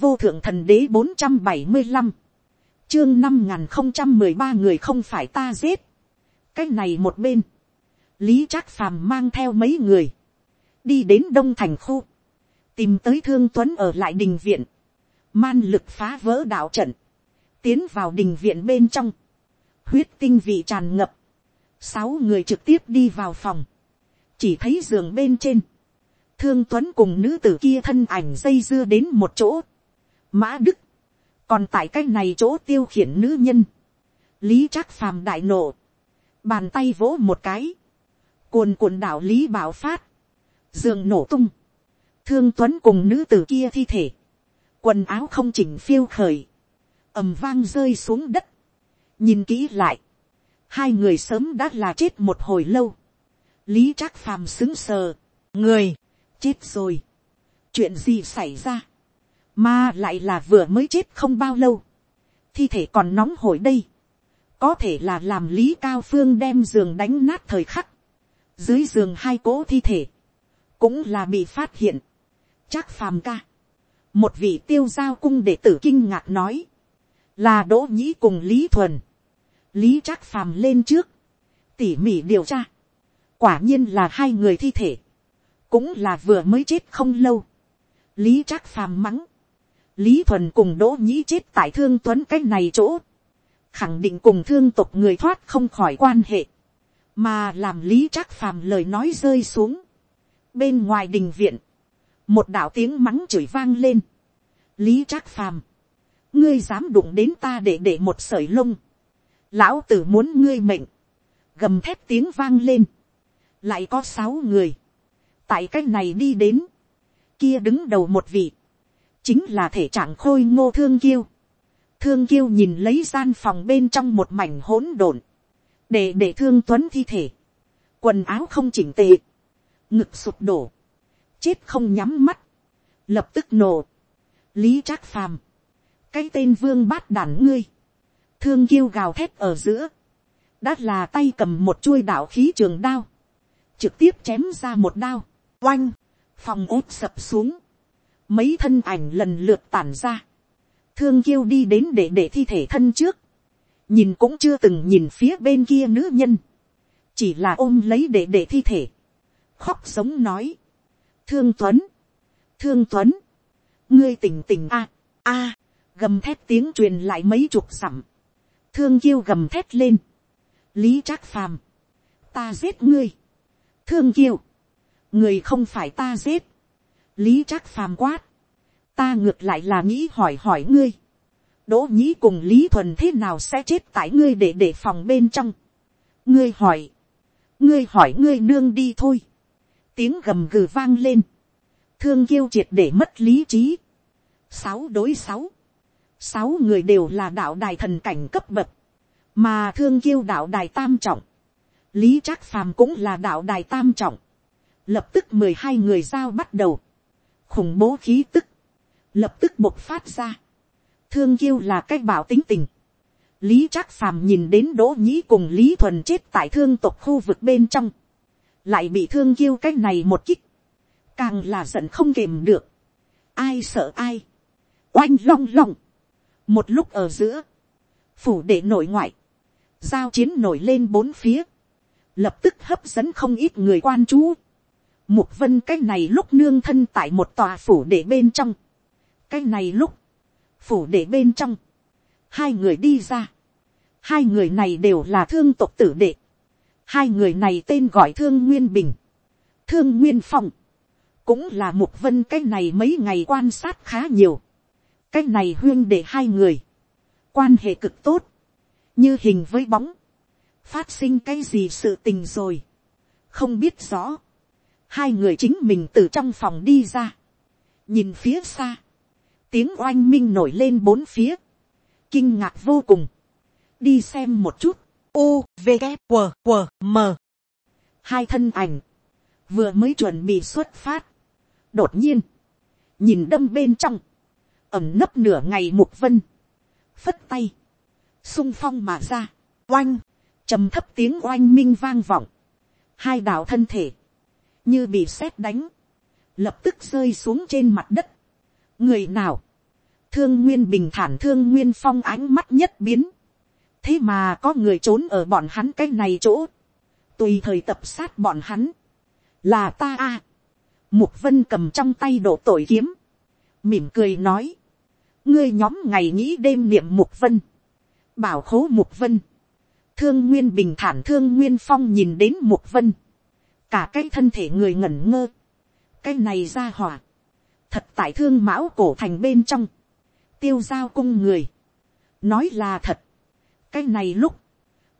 vô thượng thần đế bốn trăm bảy mươi năm, chương năm n không trăm mười ba người không phải ta giết, cái này một bên, lý trác phàm mang theo mấy người, đi đến đông thành khu, tìm tới thương tuấn ở lại đình viện, man lực phá vỡ đạo trận, tiến vào đình viện bên trong, huyết tinh vị tràn ngập, sáu người trực tiếp đi vào phòng, chỉ thấy giường bên trên, thương tuấn cùng nữ tử kia thân ảnh dây dưa đến một chỗ, mã đức, còn tại cái này chỗ tiêu khiển nữ nhân, lý trác phàm đại nộ, bàn tay vỗ một cái, cuồn cuộn đạo lý bảo phát, giường nổ tung, thương tuấn cùng nữ tử kia thi thể, quần áo không chỉnh phiêu khởi, ầm vang rơi xuống đất, nhìn kỹ lại, hai người sớm đã là chết một hồi lâu, lý trác phàm xứng sờ, người, chết rồi, chuyện gì xảy ra, mà lại là vừa mới chết không bao lâu, thi thể còn nóng hổi đây, có thể là làm lý cao phương đem giường đánh nát thời khắc, dưới giường hai cỗ thi thể, cũng là bị phát hiện, chắc phàm ca, một vị tiêu giao cung đệ tử kinh ngạc nói, là đỗ nhĩ cùng lý thuần, lý chắc phàm lên trước, tỉ mỉ điều tra, quả nhiên là hai người thi thể, cũng là vừa mới chết không lâu, lý trác phàm mắng, lý thuần cùng đỗ nhĩ chết tại thương tuấn cái này chỗ, khẳng định cùng thương tục người thoát không khỏi quan hệ, mà làm lý trác phàm lời nói rơi xuống, bên ngoài đình viện, một đạo tiếng mắng chửi vang lên, lý trác phàm, ngươi dám đụng đến ta để để một sởi lông, lão tử muốn ngươi mệnh, gầm thép tiếng vang lên, lại có sáu người, tại c á c h này đi đến, kia đứng đầu một vị, chính là thể trạng khôi ngô thương kiêu, thương kiêu nhìn lấy gian phòng bên trong một mảnh hỗn độn, để để thương tuấn thi thể, quần áo không chỉnh tề, ngực sụp đổ, chết không nhắm mắt, lập tức nổ, lý trác phàm, cái tên vương bát đản ngươi, thương kiêu gào thét ở giữa, đã là tay cầm một chuôi đạo khí trường đao, trực tiếp chém ra một đao, oanh, phòng ốt sập xuống, mấy thân ảnh lần lượt tản ra, thương kiêu đi đến để để thi thể thân trước, nhìn cũng chưa từng nhìn phía bên kia nữ nhân, chỉ là ôm lấy để để thi thể, khóc sống nói, thương tuấn, thương tuấn, ngươi tỉnh tỉnh a, a, gầm thét tiếng truyền lại mấy chục sẵm, thương kiêu gầm thét lên, lý trác phàm, ta giết ngươi, thương kiêu, người không phải ta giết, lý trác phàm quát, ta ngược lại là nghĩ hỏi hỏi ngươi, đỗ nhĩ cùng lý thuần thế nào sẽ chết tại ngươi để để phòng bên trong, ngươi hỏi, ngươi hỏi ngươi nương đi thôi, tiếng gầm gừ vang lên, thương kiêu triệt để mất lý trí, sáu đối sáu, sáu người đều là đạo đài thần cảnh cấp bậc, mà thương kiêu đạo đài tam trọng, lý trác phàm cũng là đạo đài tam trọng, lập tức mười hai người giao bắt đầu, khủng bố khí tức, lập tức bộc phát ra, thương kiêu là cái bảo tính tình, lý trác phàm nhìn đến đỗ nhĩ cùng lý thuần chết tại thương tộc khu vực bên trong, lại bị thương kiêu cái này một kích, càng là giận không kềm được, ai sợ ai, oanh long long, một lúc ở giữa, phủ đệ nội ngoại, giao chiến nổi lên bốn phía, lập tức hấp dẫn không ít người quan chú. Mục vân cái này lúc nương thân tại một tòa phủ để bên trong, cái này lúc, phủ để bên trong, hai người đi ra, hai người này đều là thương tộc tử đệ, hai người này tên gọi thương nguyên bình, thương nguyên phong, cũng là mục vân cái này mấy ngày quan sát khá nhiều, cái này huyên để hai người, quan hệ cực tốt, như hình với bóng, phát sinh cái gì sự tình rồi, không biết rõ, hai người chính mình từ trong phòng đi ra, nhìn phía xa, tiếng oanh minh nổi lên bốn phía, kinh ngạc vô cùng, đi xem một chút, u v g q q m. Hai thân ảnh, vừa mới chuẩn bị xuất phát, đột nhiên, nhìn đâm bên trong, ẩm nấp nửa ngày mục vân, phất tay, sung phong mà ra, oanh, trầm thấp tiếng oanh minh vang vọng, hai đạo thân thể, như bị sét đánh, lập tức rơi xuống trên mặt đất. người nào, thương nguyên bình thản thương nguyên phong ánh mắt nhất biến, thế mà có người trốn ở bọn hắn cái này chỗ, tùy thời tập sát bọn hắn, là ta a, mục vân cầm trong tay độ tội kiếm, mỉm cười nói, ngươi nhóm ngày nghĩ đêm niệm mục vân, bảo khố mục vân, thương nguyên bình thản thương nguyên phong nhìn đến mục vân, cả cái thân thể người ngẩn ngơ, cái này ra hỏa, thật tại thương mão cổ thành bên trong, tiêu giao cung người, nói là thật, cái này lúc,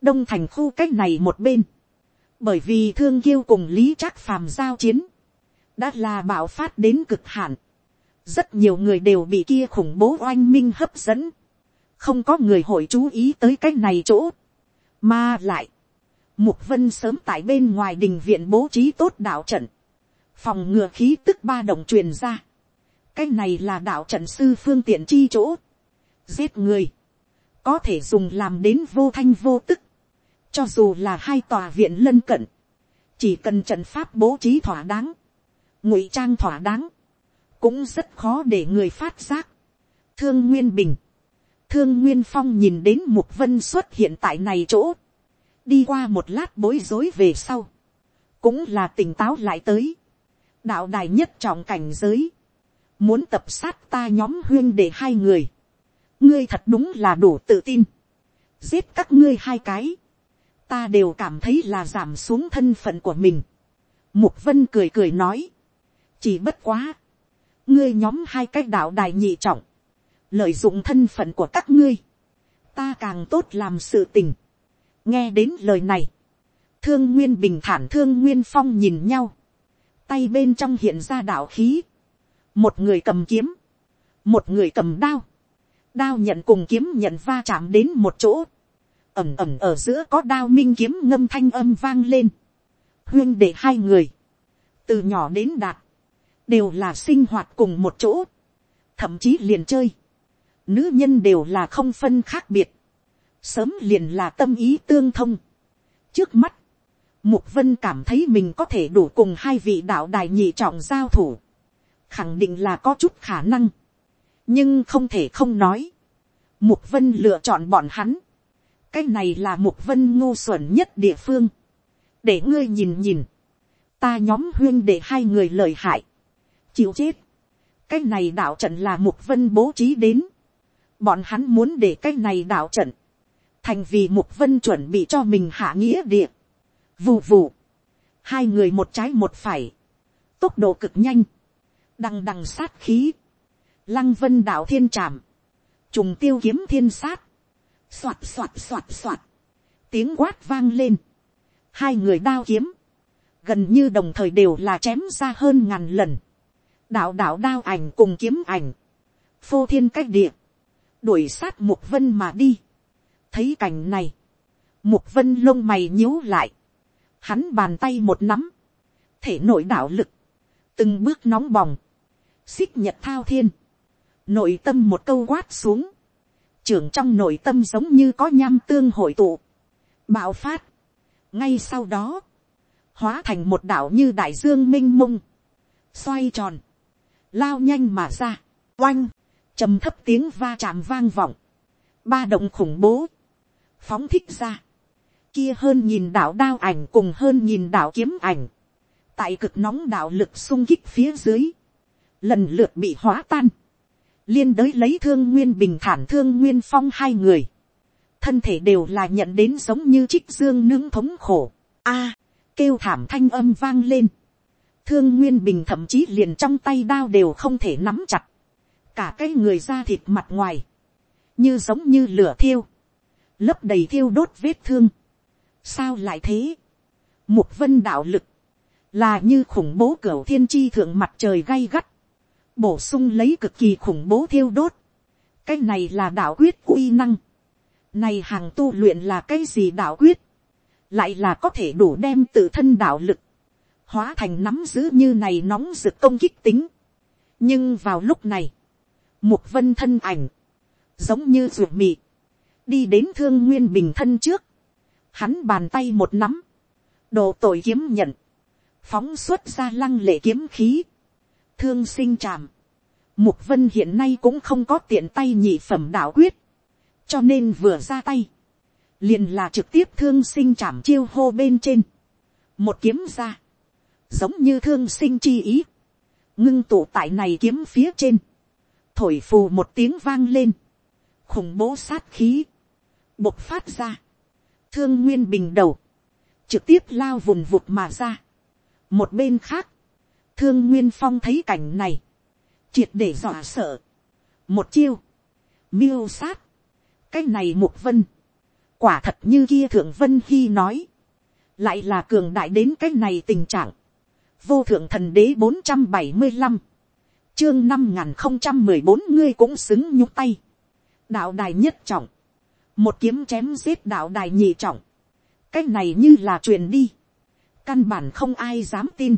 đông thành khu cái này một bên, bởi vì thương kiêu cùng lý trác phàm giao chiến, đã là bạo phát đến cực hạn, rất nhiều người đều bị kia khủng bố oanh minh hấp dẫn, không có người hội chú ý tới cái này chỗ, mà lại, mục vân sớm tại bên ngoài đình viện bố trí tốt đạo trận, phòng ngừa khí tức ba động truyền ra, cái này là đạo trận sư phương tiện chi chỗ, giết người, có thể dùng làm đến vô thanh vô tức, cho dù là hai tòa viện lân cận, chỉ cần trận pháp bố trí thỏa đáng, ngụy trang thỏa đáng, cũng rất khó để người phát giác. Thương Nguyên Bình, Thương Nguyên Phong nhìn đến Mục Vân xuất hiện tại này chỗ, đi qua một lát bối rối về sau, cũng là tỉnh táo lại tới. Đạo đài nhất trọng cảnh giới, muốn tập sát ta nhóm huyên để hai người, ngươi thật đúng là đủ tự tin, giết các ngươi hai cái, ta đều cảm thấy là giảm xuống thân phận của mình. Mục vân cười cười nói, chỉ bất quá, ngươi nhóm hai cái đạo đài nhị trọng, lợi dụng thân phận của các ngươi, ta càng tốt làm sự tình nghe đến lời này, thương nguyên bình thản thương nguyên phong nhìn nhau, tay bên trong hiện ra đạo khí, một người cầm kiếm, một người cầm đao, đao nhận cùng kiếm nhận va chạm đến một chỗ, ẩm ẩm ở giữa có đao minh kiếm ngâm thanh âm vang lên, huyên để hai người, từ nhỏ đến đạt, đều là sinh hoạt cùng một chỗ, thậm chí liền chơi, nữ nhân đều là không phân khác biệt, sớm liền là tâm ý tương thông. trước mắt, mục vân cảm thấy mình có thể đủ cùng hai vị đạo đài nhị trọng giao thủ, khẳng định là có chút khả năng, nhưng không thể không nói, mục vân lựa chọn bọn hắn, cái này là mục vân ngu xuẩn nhất địa phương, để ngươi nhìn nhìn, ta nhóm huyên để hai người lời hại, chịu chết. cái này đạo trận là mục vân bố trí đến. bọn hắn muốn để cái này đạo trận, thành vì mục vân chuẩn bị cho mình hạ nghĩa địa. vù vù, hai người một trái một phải, tốc độ cực nhanh, đằng đằng sát khí, lăng vân đạo thiên trảm. trùng tiêu kiếm thiên sát, xoạt xoạt xoạt xoạt. Tiếng quát vang lên, hai người đao kiếm, gần như đồng thời đều là chém ra hơn ngàn lần, đạo đạo đao ảnh cùng kiếm ảnh, phô thiên cách địa, đuổi sát mục vân mà đi thấy cảnh này, mục vân lông mày nhíu lại, hắn bàn tay một nắm, thể nội đạo lực, từng bước nóng bỏng, xích nhật thao thiên, nội tâm một câu quát xuống, trưởng trong nội tâm giống như có nham tương hội tụ, bạo phát, ngay sau đó, hóa thành một đảo như đại dương m i n h mông, xoay tròn, lao nhanh mà ra, oanh, trầm thấp tiếng va chạm vang vọng, ba động khủng bố, phóng thích ra, kia hơn nhìn đạo đao ảnh cùng hơn nhìn đạo kiếm ảnh, tại cực nóng đạo lực sung kích phía dưới, lần lượt bị hóa tan, liên đới lấy thương nguyên bình thản thương nguyên phong hai người, thân thể đều là nhận đến giống như trích dương nướng thống khổ, a, kêu thảm thanh âm vang lên, thương nguyên bình thậm chí liền trong tay đao đều không thể nắm chặt, cả cái người da thịt mặt ngoài, như giống như lửa thiêu, lấp đầy thiêu đốt vết thương. sao lại thế, mục vân đạo lực, là như khủng bố cửa thiên chi thượng mặt trời gay gắt, bổ sung lấy cực kỳ khủng bố thiêu đốt, cái này là đạo quyết uy năng, này hàng tu luyện là cái gì đạo quyết, lại là có thể đủ đem tự thân đạo lực, hóa thành nắm giữ như này nóng rực công kích tính. nhưng vào lúc này, mục vân thân ảnh, giống như ruột mị, đi đến thương nguyên bình thân trước, hắn bàn tay một nắm, đồ tội kiếm nhận, phóng xuất ra lăng lệ kiếm khí, thương sinh tràm, Mục vân hiện nay cũng không có tiện tay nhị phẩm đạo quyết, cho nên vừa ra tay, liền là trực tiếp thương sinh chạm chiêu hô bên trên, một kiếm ra, giống như thương sinh chi ý, ngưng tụ tại này kiếm phía trên, thổi phù một tiếng vang lên, khủng bố sát khí, bộc phát ra, thương nguyên bình đầu, trực tiếp lao vùng vụt mà ra. một bên khác, thương nguyên phong thấy cảnh này, triệt để dọa sợ, một chiêu, miêu sát, cái này mục vân, quả thật như kia thượng vân khi nói, lại là cường đại đến cái này tình trạng, vô thượng thần đế bốn trăm bảy mươi năm, chương năm n g h n không trăm mười bốn ngươi cũng xứng nhúc tay, đạo đài nhất trọng, một kiếm chém giết đạo đài nhị trọng, cái này như là truyền đi, căn bản không ai dám tin,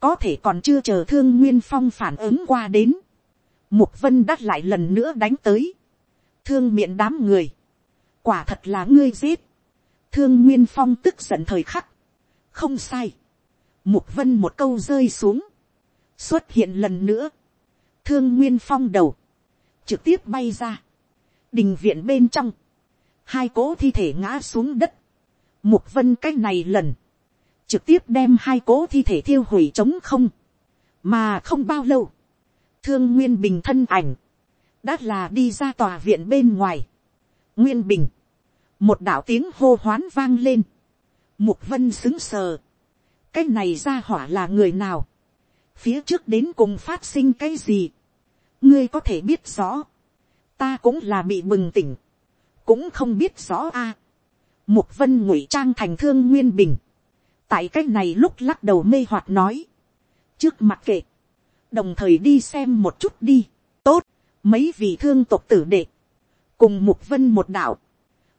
có thể còn chưa chờ thương nguyên phong phản ứng qua đến, mục vân đắt lại lần nữa đánh tới, thương miệng đám người, quả thật là ngươi giết, thương nguyên phong tức giận thời khắc, không sai, Mục vân một câu rơi xuống. Xuất hiện lần nữa. Thương Nguyên Phong đầu. Trực tiếp bay ra. Đình viện bên trong. Hai cố thi thể ngã xuống đất. Mục vân cái này lần. Trực tiếp đem hai cố thi thể thiêu hủy trống không. Mà không bao lâu. Thương Nguyên Bình thân ảnh. Đã là đi ra tòa viện bên ngoài. Nguyên Bình. Một đạo tiếng hô hoán vang lên. Mục vân xứng sờ cái này ra hỏa là người nào, phía trước đến cùng phát sinh cái gì, ngươi có thể biết rõ, ta cũng là bị bừng tỉnh, cũng không biết rõ a. Mục vân ngụy trang thành thương nguyên bình, tại cái này lúc lắc đầu mê hoạt nói, trước mặt kệ, đồng thời đi xem một chút đi, tốt, mấy vị thương tộc tử đệ, cùng mục vân một đạo,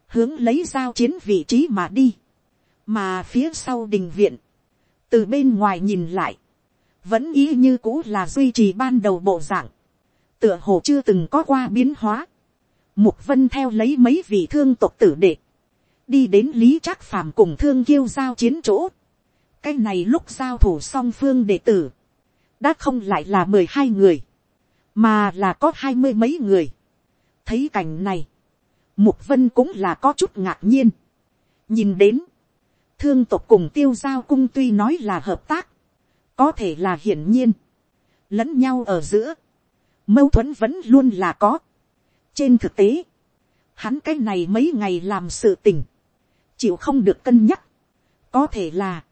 hướng lấy giao chiến vị trí mà đi, mà phía sau đình viện, từ bên ngoài nhìn lại, vẫn ý như cũ là duy trì ban đầu bộ dạng, tựa hồ chưa từng có qua biến hóa. Mục vân theo lấy mấy vị thương tộc tử đệ, đi đến lý trác phàm cùng thương kiêu giao chiến chỗ. cái này lúc giao thủ song phương đệ tử, đã không lại là mười hai người, mà là có hai mươi mấy người. thấy cảnh này, mục vân cũng là có chút ngạc nhiên. nhìn đến, thương tộc cùng tiêu giao cung tuy nói là hợp tác, có thể là hiển nhiên, lẫn nhau ở giữa, mâu thuẫn vẫn luôn là có trên thực tế, hắn cái này mấy ngày làm sự tình, chịu không được cân nhắc, có thể là,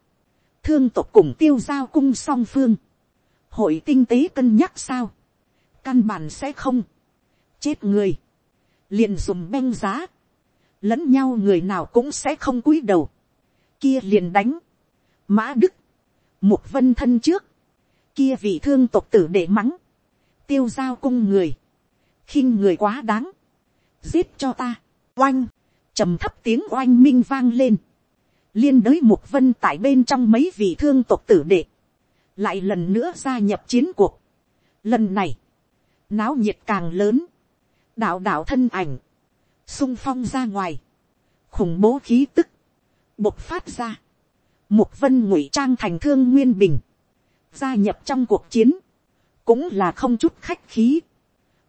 thương tộc cùng tiêu giao cung song phương, hội tinh tế cân nhắc sao, căn bản sẽ không, chết người, liền dùng beng giá, lẫn nhau người nào cũng sẽ không cúi đầu, kia liền đánh, mã đức, một vân thân trước, kia vị thương tộc tử để mắng, tiêu giao cung người, khinh người quá đáng, giết cho ta, oanh, trầm thấp tiếng oanh minh vang lên, liên đới mục vân tại bên trong mấy vị thương tộc tử đệ, lại lần nữa gia nhập chiến cuộc. Lần này, náo nhiệt càng lớn, đạo đạo thân ảnh, sung phong ra ngoài, khủng bố khí tức, bộc phát ra, mục vân ngụy trang thành thương nguyên bình, gia nhập trong cuộc chiến, cũng là không chút khách khí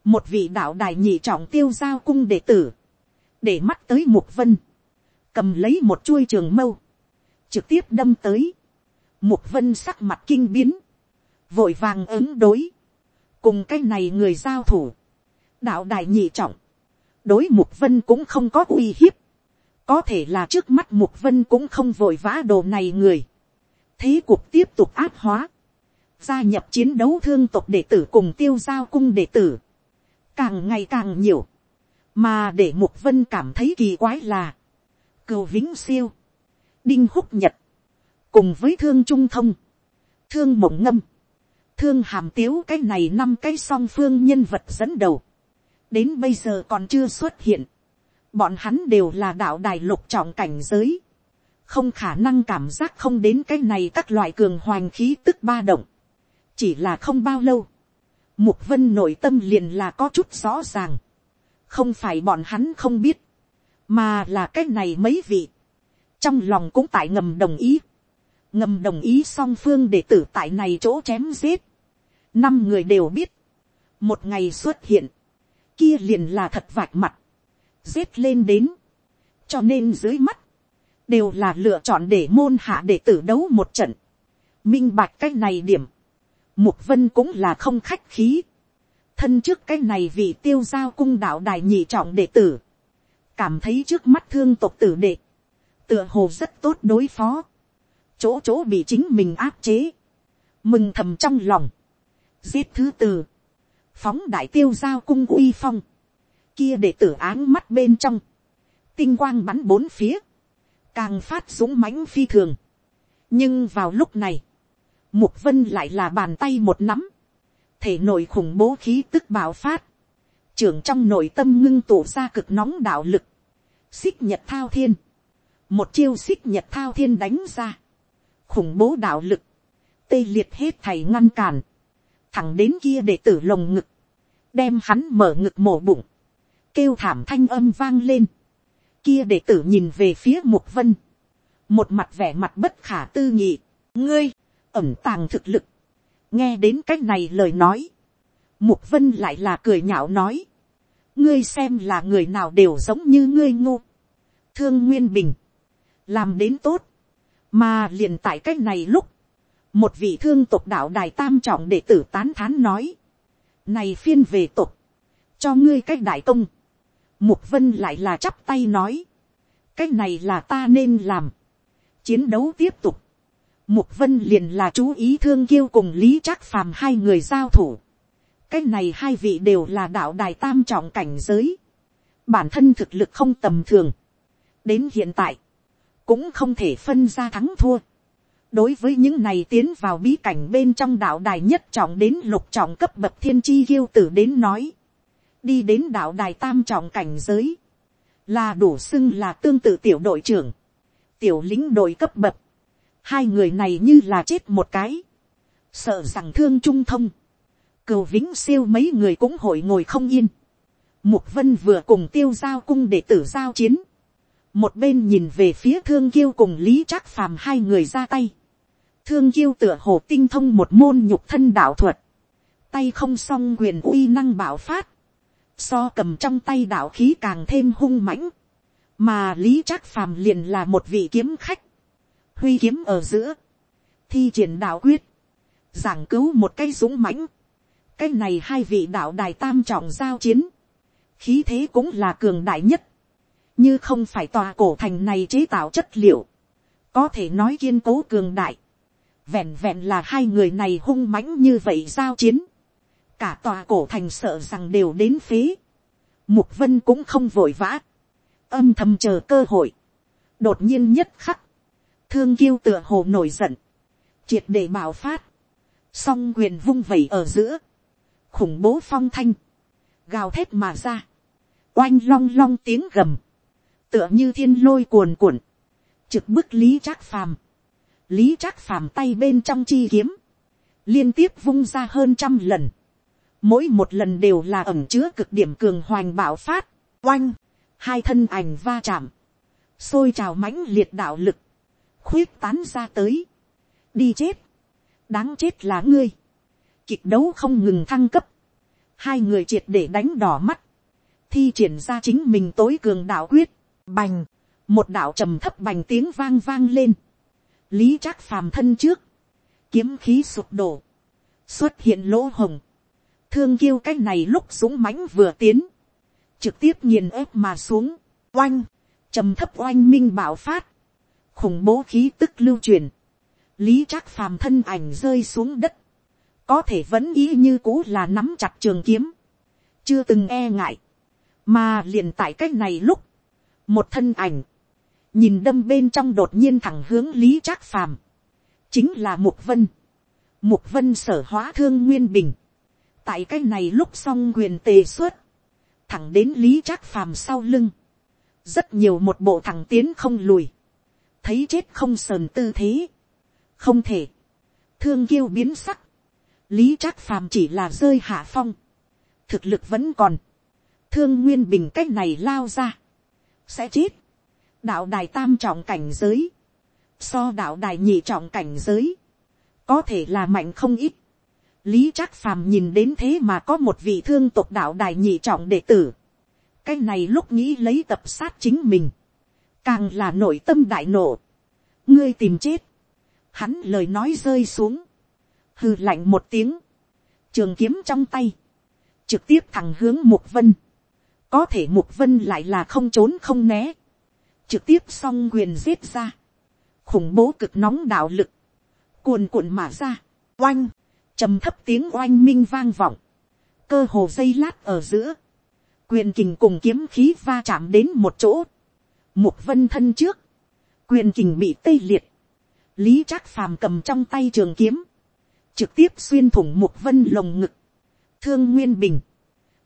một vị đạo đài nhị trọng tiêu giao cung đệ tử, để mắt tới mục vân, cầm lấy một chuôi trường mâu, trực tiếp đâm tới, mục vân sắc mặt kinh biến, vội vàng ứng đối, cùng cái này người giao thủ, đạo đài nhị trọng, đối mục vân cũng không có uy hiếp, có thể là trước mắt mục vân cũng không vội vã đồ này người. thế cuộc tiếp tục áp hóa. gia nhập chiến đấu thương tộc đệ tử cùng tiêu giao cung đệ tử càng ngày càng nhiều. mà để mục vân cảm thấy kỳ quái là. cầu vĩnh siêu. đinh húc nhật. cùng với thương trung thông. thương mộng ngâm. thương hàm tiếu cái này năm cái song phương nhân vật dẫn đầu. đến bây giờ còn chưa xuất hiện bọn hắn đều là đạo đài lục trọng cảnh giới, không khả năng cảm giác không đến cái này các loại cường hoành khí tức ba động, chỉ là không bao lâu, mục vân nội tâm liền là có chút rõ ràng, không phải bọn hắn không biết, mà là cái này mấy vị, trong lòng cũng tại ngầm đồng ý, ngầm đồng ý song phương để tử tại này chỗ chém giết, năm người đều biết, một ngày xuất hiện, kia liền là thật vạch mặt, giết lên đến, cho nên dưới mắt, đều là lựa chọn để môn hạ để tử đấu một trận, minh bạch cách này điểm, mục vân cũng là không khách khí, thân trước cái này vì tiêu giao cung đạo đài nhị trọng đệ tử, cảm thấy trước mắt thương tộc tử đệ, tựa hồ rất tốt đối phó, chỗ chỗ bị chính mình áp chế, mừng thầm trong lòng, giết thứ tử phóng đại tiêu giao cung uy phong, kia đệ tử áng mắt bên trong, tinh quang bắn bốn phía, càng phát dũng mãnh phi thường. nhưng vào lúc này, mục vân lại là bàn tay một nắm, thể nội khủng bố khí tức bạo phát, trưởng trong nội tâm ngưng tụ ra cực nóng đạo lực, xích nhật thao thiên, một chiêu xích nhật thao thiên đánh ra, khủng bố đạo lực, tê liệt hết thầy ngăn cản, thẳng đến kia để tử lồng ngực, đem hắn mở ngực mổ bụng, kêu thảm thanh âm vang lên, kia để tử nhìn về phía mục vân, một mặt vẻ mặt bất khả tư nghị, ngươi, ẩm tàng thực lực, nghe đến c á c h này lời nói, mục vân lại là cười nhạo nói, ngươi xem là người nào đều giống như ngươi ngô, thương nguyên bình, làm đến tốt, mà liền tại c á c h này lúc, một vị thương tộc đạo đài tam trọng đệ tử tán thán nói, này phiên về tộc. Cho ngươi c á c h đại công, mục vân lại là chắp tay nói, cái này là ta nên làm, chiến đấu tiếp tục, Mục Vân liền là chú ý thương kiêu cùng Lý Trác Phàm hai người giao thủ. Cái này hai vị đều là đạo đài tam trọng cảnh giới. Bản thân thực lực không tầm thường. Đến hiện tại, cũng không thể phân ra thắng thua. Đối với những này tiến vào bí cảnh bên trong đạo đài nhất trọng đến lục trọng cấp bậc thiên chi kiêu tử đến nói. Đi đến đạo đài tam trọng cảnh giới. Là đủ xưng là tương tự tiểu đội trưởng. Tiểu lính đội cấp bậc hai người này như là chết một cái, sợ rằng thương trung thông, cừu vĩnh siêu mấy người cũng hội ngồi không yên, mục vân vừa cùng tiêu giao cung để tử giao chiến, một bên nhìn về phía thương kiêu cùng lý trác phàm hai người ra tay, thương kiêu tựa hồ tinh thông một môn nhục thân đạo thuật, tay không song quyền uy năng bảo phát, so cầm trong tay đạo khí càng thêm hung mãnh, mà lý trác phàm liền là một vị kiếm khách, huy kiếm ở giữa, thi triển đạo quyết, giảng cứu một cái dũng mãnh, cái này hai vị đạo đài tam trọng giao chiến, khí thế cũng là cường đại nhất, như không phải tòa cổ thành này chế tạo chất liệu, có thể nói kiên cố cường đại, vẹn vẹn là hai người này hung mãnh như vậy giao chiến, cả tòa cổ thành sợ rằng đều đến phế, mục vân cũng không vội vã, âm thầm chờ cơ hội, đột nhiên nhất khắc, thương kiêu tựa hồ nổi giận, triệt để bạo phát, song quyền vung vẩy ở giữa, khủng bố phong thanh, gào thét mà ra, oanh long long tiếng gầm, tựa như thiên lôi cuồn cuộn, trực bức lý trác phàm, lý trác phàm tay bên trong chi kiếm, liên tiếp vung ra hơn trăm lần, mỗi một lần đều là ẩm chứa cực điểm cường hoành bạo phát, oanh, hai thân ảnh va chạm, xôi trào mãnh liệt đạo lực, khuyết tán ra tới, đi chết, đáng chết là ngươi, kịch đấu không ngừng thăng cấp, hai người triệt để đánh đỏ mắt, thi triển ra chính mình tối cường đạo quyết, bành, một đạo trầm thấp bành tiếng vang vang lên, lý trác phàm thân trước, kiếm khí sụp đổ, xuất hiện lỗ hồng, thương kiêu cái này lúc súng mãnh vừa tiến, trực tiếp nghiền ép mà xuống, oanh, trầm thấp oanh minh bảo phát, khủng bố khí tức lưu truyền, lý trác phàm thân ảnh rơi xuống đất, có thể vẫn ý như cũ là nắm chặt trường kiếm, chưa từng e ngại, mà liền tại c á c h này lúc, một thân ảnh, nhìn đâm bên trong đột nhiên thẳng hướng lý trác phàm, chính là mục vân, mục vân sở hóa thương nguyên bình, tại cách này lúc xong quyền tề xuất, thẳng đến lý trác phàm sau lưng, rất nhiều một bộ thẳng tiến không lùi, thấy chết không sờn tư thế. không thể, thương kiêu biến sắc, lý trác phàm chỉ là rơi hạ phong, thực lực vẫn còn, thương nguyên bình cách này lao ra, sẽ chết, đạo đài tam trọng cảnh giới, so đạo đài nhị trọng cảnh giới, có thể là mạnh không ít, lý trác phàm nhìn đến thế mà có một vị thương tộc đạo đài nhị trọng đệ tử, cái này lúc nghĩ lấy tập sát chính mình, càng là nội tâm đại nổ, ngươi tìm chết, hắn lời nói rơi xuống, hư lạnh một tiếng, trường kiếm trong tay, trực tiếp thẳng hướng mục vân, có thể mục vân lại là không trốn không né, trực tiếp xong quyền giết ra, khủng bố cực nóng đạo lực, cuồn cuộn mà ra, oanh, trầm thấp tiếng oanh minh vang vọng, cơ hồ dây lát ở giữa, quyền kình cùng kiếm khí va chạm đến một chỗ, mục vân thân trước, quyền kình bị tê liệt, lý trác phàm cầm trong tay trường kiếm, trực tiếp xuyên thủng mục vân lồng ngực, thương nguyên bình,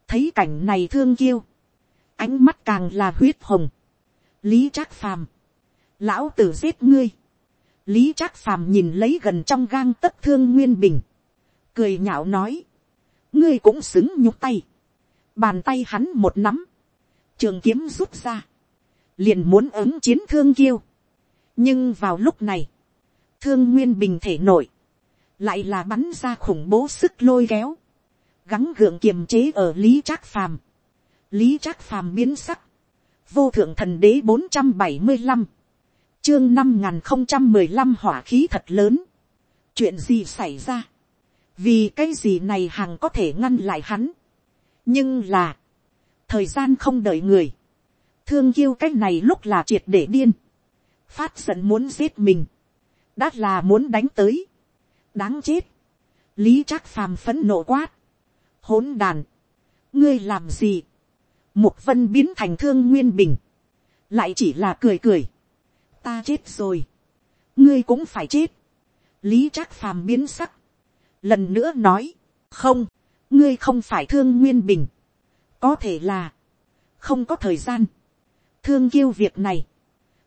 thấy cảnh này thương kiêu, ánh mắt càng là huyết hồng, lý trác phàm, lão tử giết ngươi, lý trác phàm nhìn lấy gần trong gang tất thương nguyên bình, cười nhạo nói, ngươi cũng xứng nhúc tay, bàn tay hắn một nắm, trường kiếm rút ra, liền muốn ứng chiến thương kiêu, nhưng vào lúc này, thương nguyên bình thể nổi, lại là bắn ra khủng bố sức lôi kéo, gắng gượng kiềm chế ở lý trác phàm, lý trác phàm biến sắc, vô thượng thần đế bốn trăm bảy mươi năm, chương năm n g h n không trăm mười lăm hỏa khí thật lớn, chuyện gì xảy ra, vì cái gì này hằng có thể ngăn lại hắn, nhưng là, thời gian không đợi người, thương kiêu cái này lúc là triệt để điên, phát giận muốn giết mình, đã là muốn đánh tới, đáng chết, lý trác phàm phấn nộ quát, hỗn đàn, ngươi làm gì, Mục vân biến thành thương nguyên bình. Lại chỉ là cười cười. Ta chết rồi. Ngươi cũng phải chết. Lý trác phàm biến sắc. Lần nữa nói. Không. Ngươi không phải thương nguyên bình. Có thể là. Không có thời gian. Thương kiêu việc này.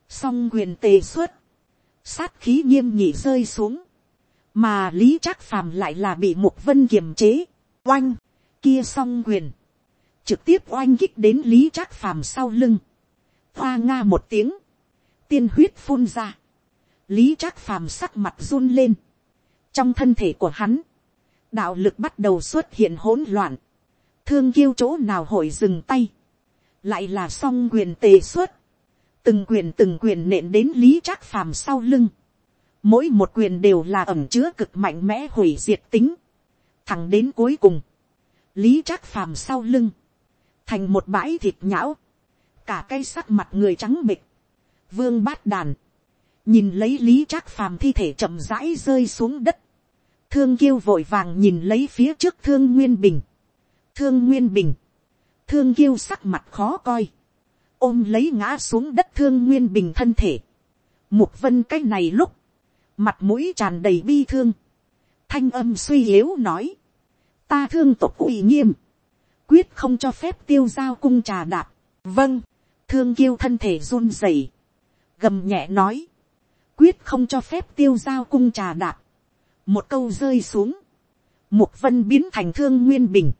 Song quyền tề xuất. Sát khí nghiêm nhị rơi xuống. Mà lý trác phàm lại là bị mục vân kiềm chế. Oanh. Kia song quyền trực tiếp oanh kích đến lý trác phàm sau lưng, hoa nga một tiếng, tiên huyết phun ra, lý trác phàm sắc mặt run lên, trong thân thể của hắn, đạo lực bắt đầu xuất hiện hỗn loạn, thương kiêu chỗ nào hội dừng tay, lại là song quyền tề xuất, từng quyền từng quyền nện đến lý trác phàm sau lưng, mỗi một quyền đều là ẩm chứa cực mạnh mẽ hủy diệt tính, thẳng đến cuối cùng, lý trác phàm sau lưng, thành một bãi thịt nhão, cả cây sắc mặt người trắng bịch, vương bát đàn, nhìn lấy lý trác phàm thi thể chậm rãi rơi xuống đất, thương kiêu vội vàng nhìn lấy phía trước thương nguyên bình, thương nguyên bình, thương kiêu sắc mặt khó coi, ôm lấy ngã xuống đất thương nguyên bình thân thể, mục vân cái này lúc, mặt mũi tràn đầy bi thương, thanh âm suy yếu nói, ta thương tộc uy nghiêm, quyết không cho phép tiêu giao cung trà đạp. vâng, thương kiêu thân thể run rẩy, gầm nhẹ nói, quyết không cho phép tiêu giao cung trà đạp. một câu rơi xuống, mục vân biến thành thương nguyên bình,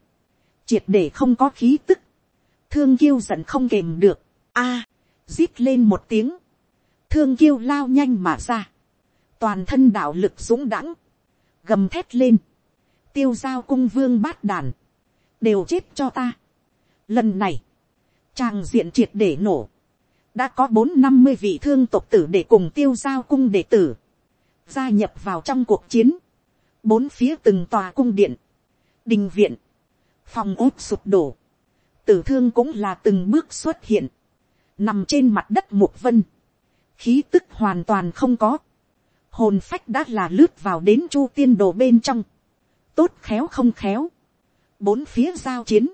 triệt để không có khí tức, thương kiêu giận không kềm được, a, à, rít lên một tiếng, thương kiêu lao nhanh mà ra, toàn thân đạo lực dũng đãng, gầm thét lên, tiêu giao cung vương bát đàn, đều chết cho ta. Lần này, tràng diện triệt để nổ. Đã có bốn năm mươi vị thương tộc tử để cùng tiêu giao cung đệ tử. Gia nhập vào trong cuộc chiến. Bốn phía từng tòa cung điện. Đình viện. Phòng úp sụp đổ. Tử thương cũng là từng bước xuất hiện. Nằm trên mặt đất mục vân. Khí tức hoàn toàn không có. Hồn phách đã là lướt vào đến chu tiên đồ bên trong. Tốt khéo không khéo bốn phía giao chiến,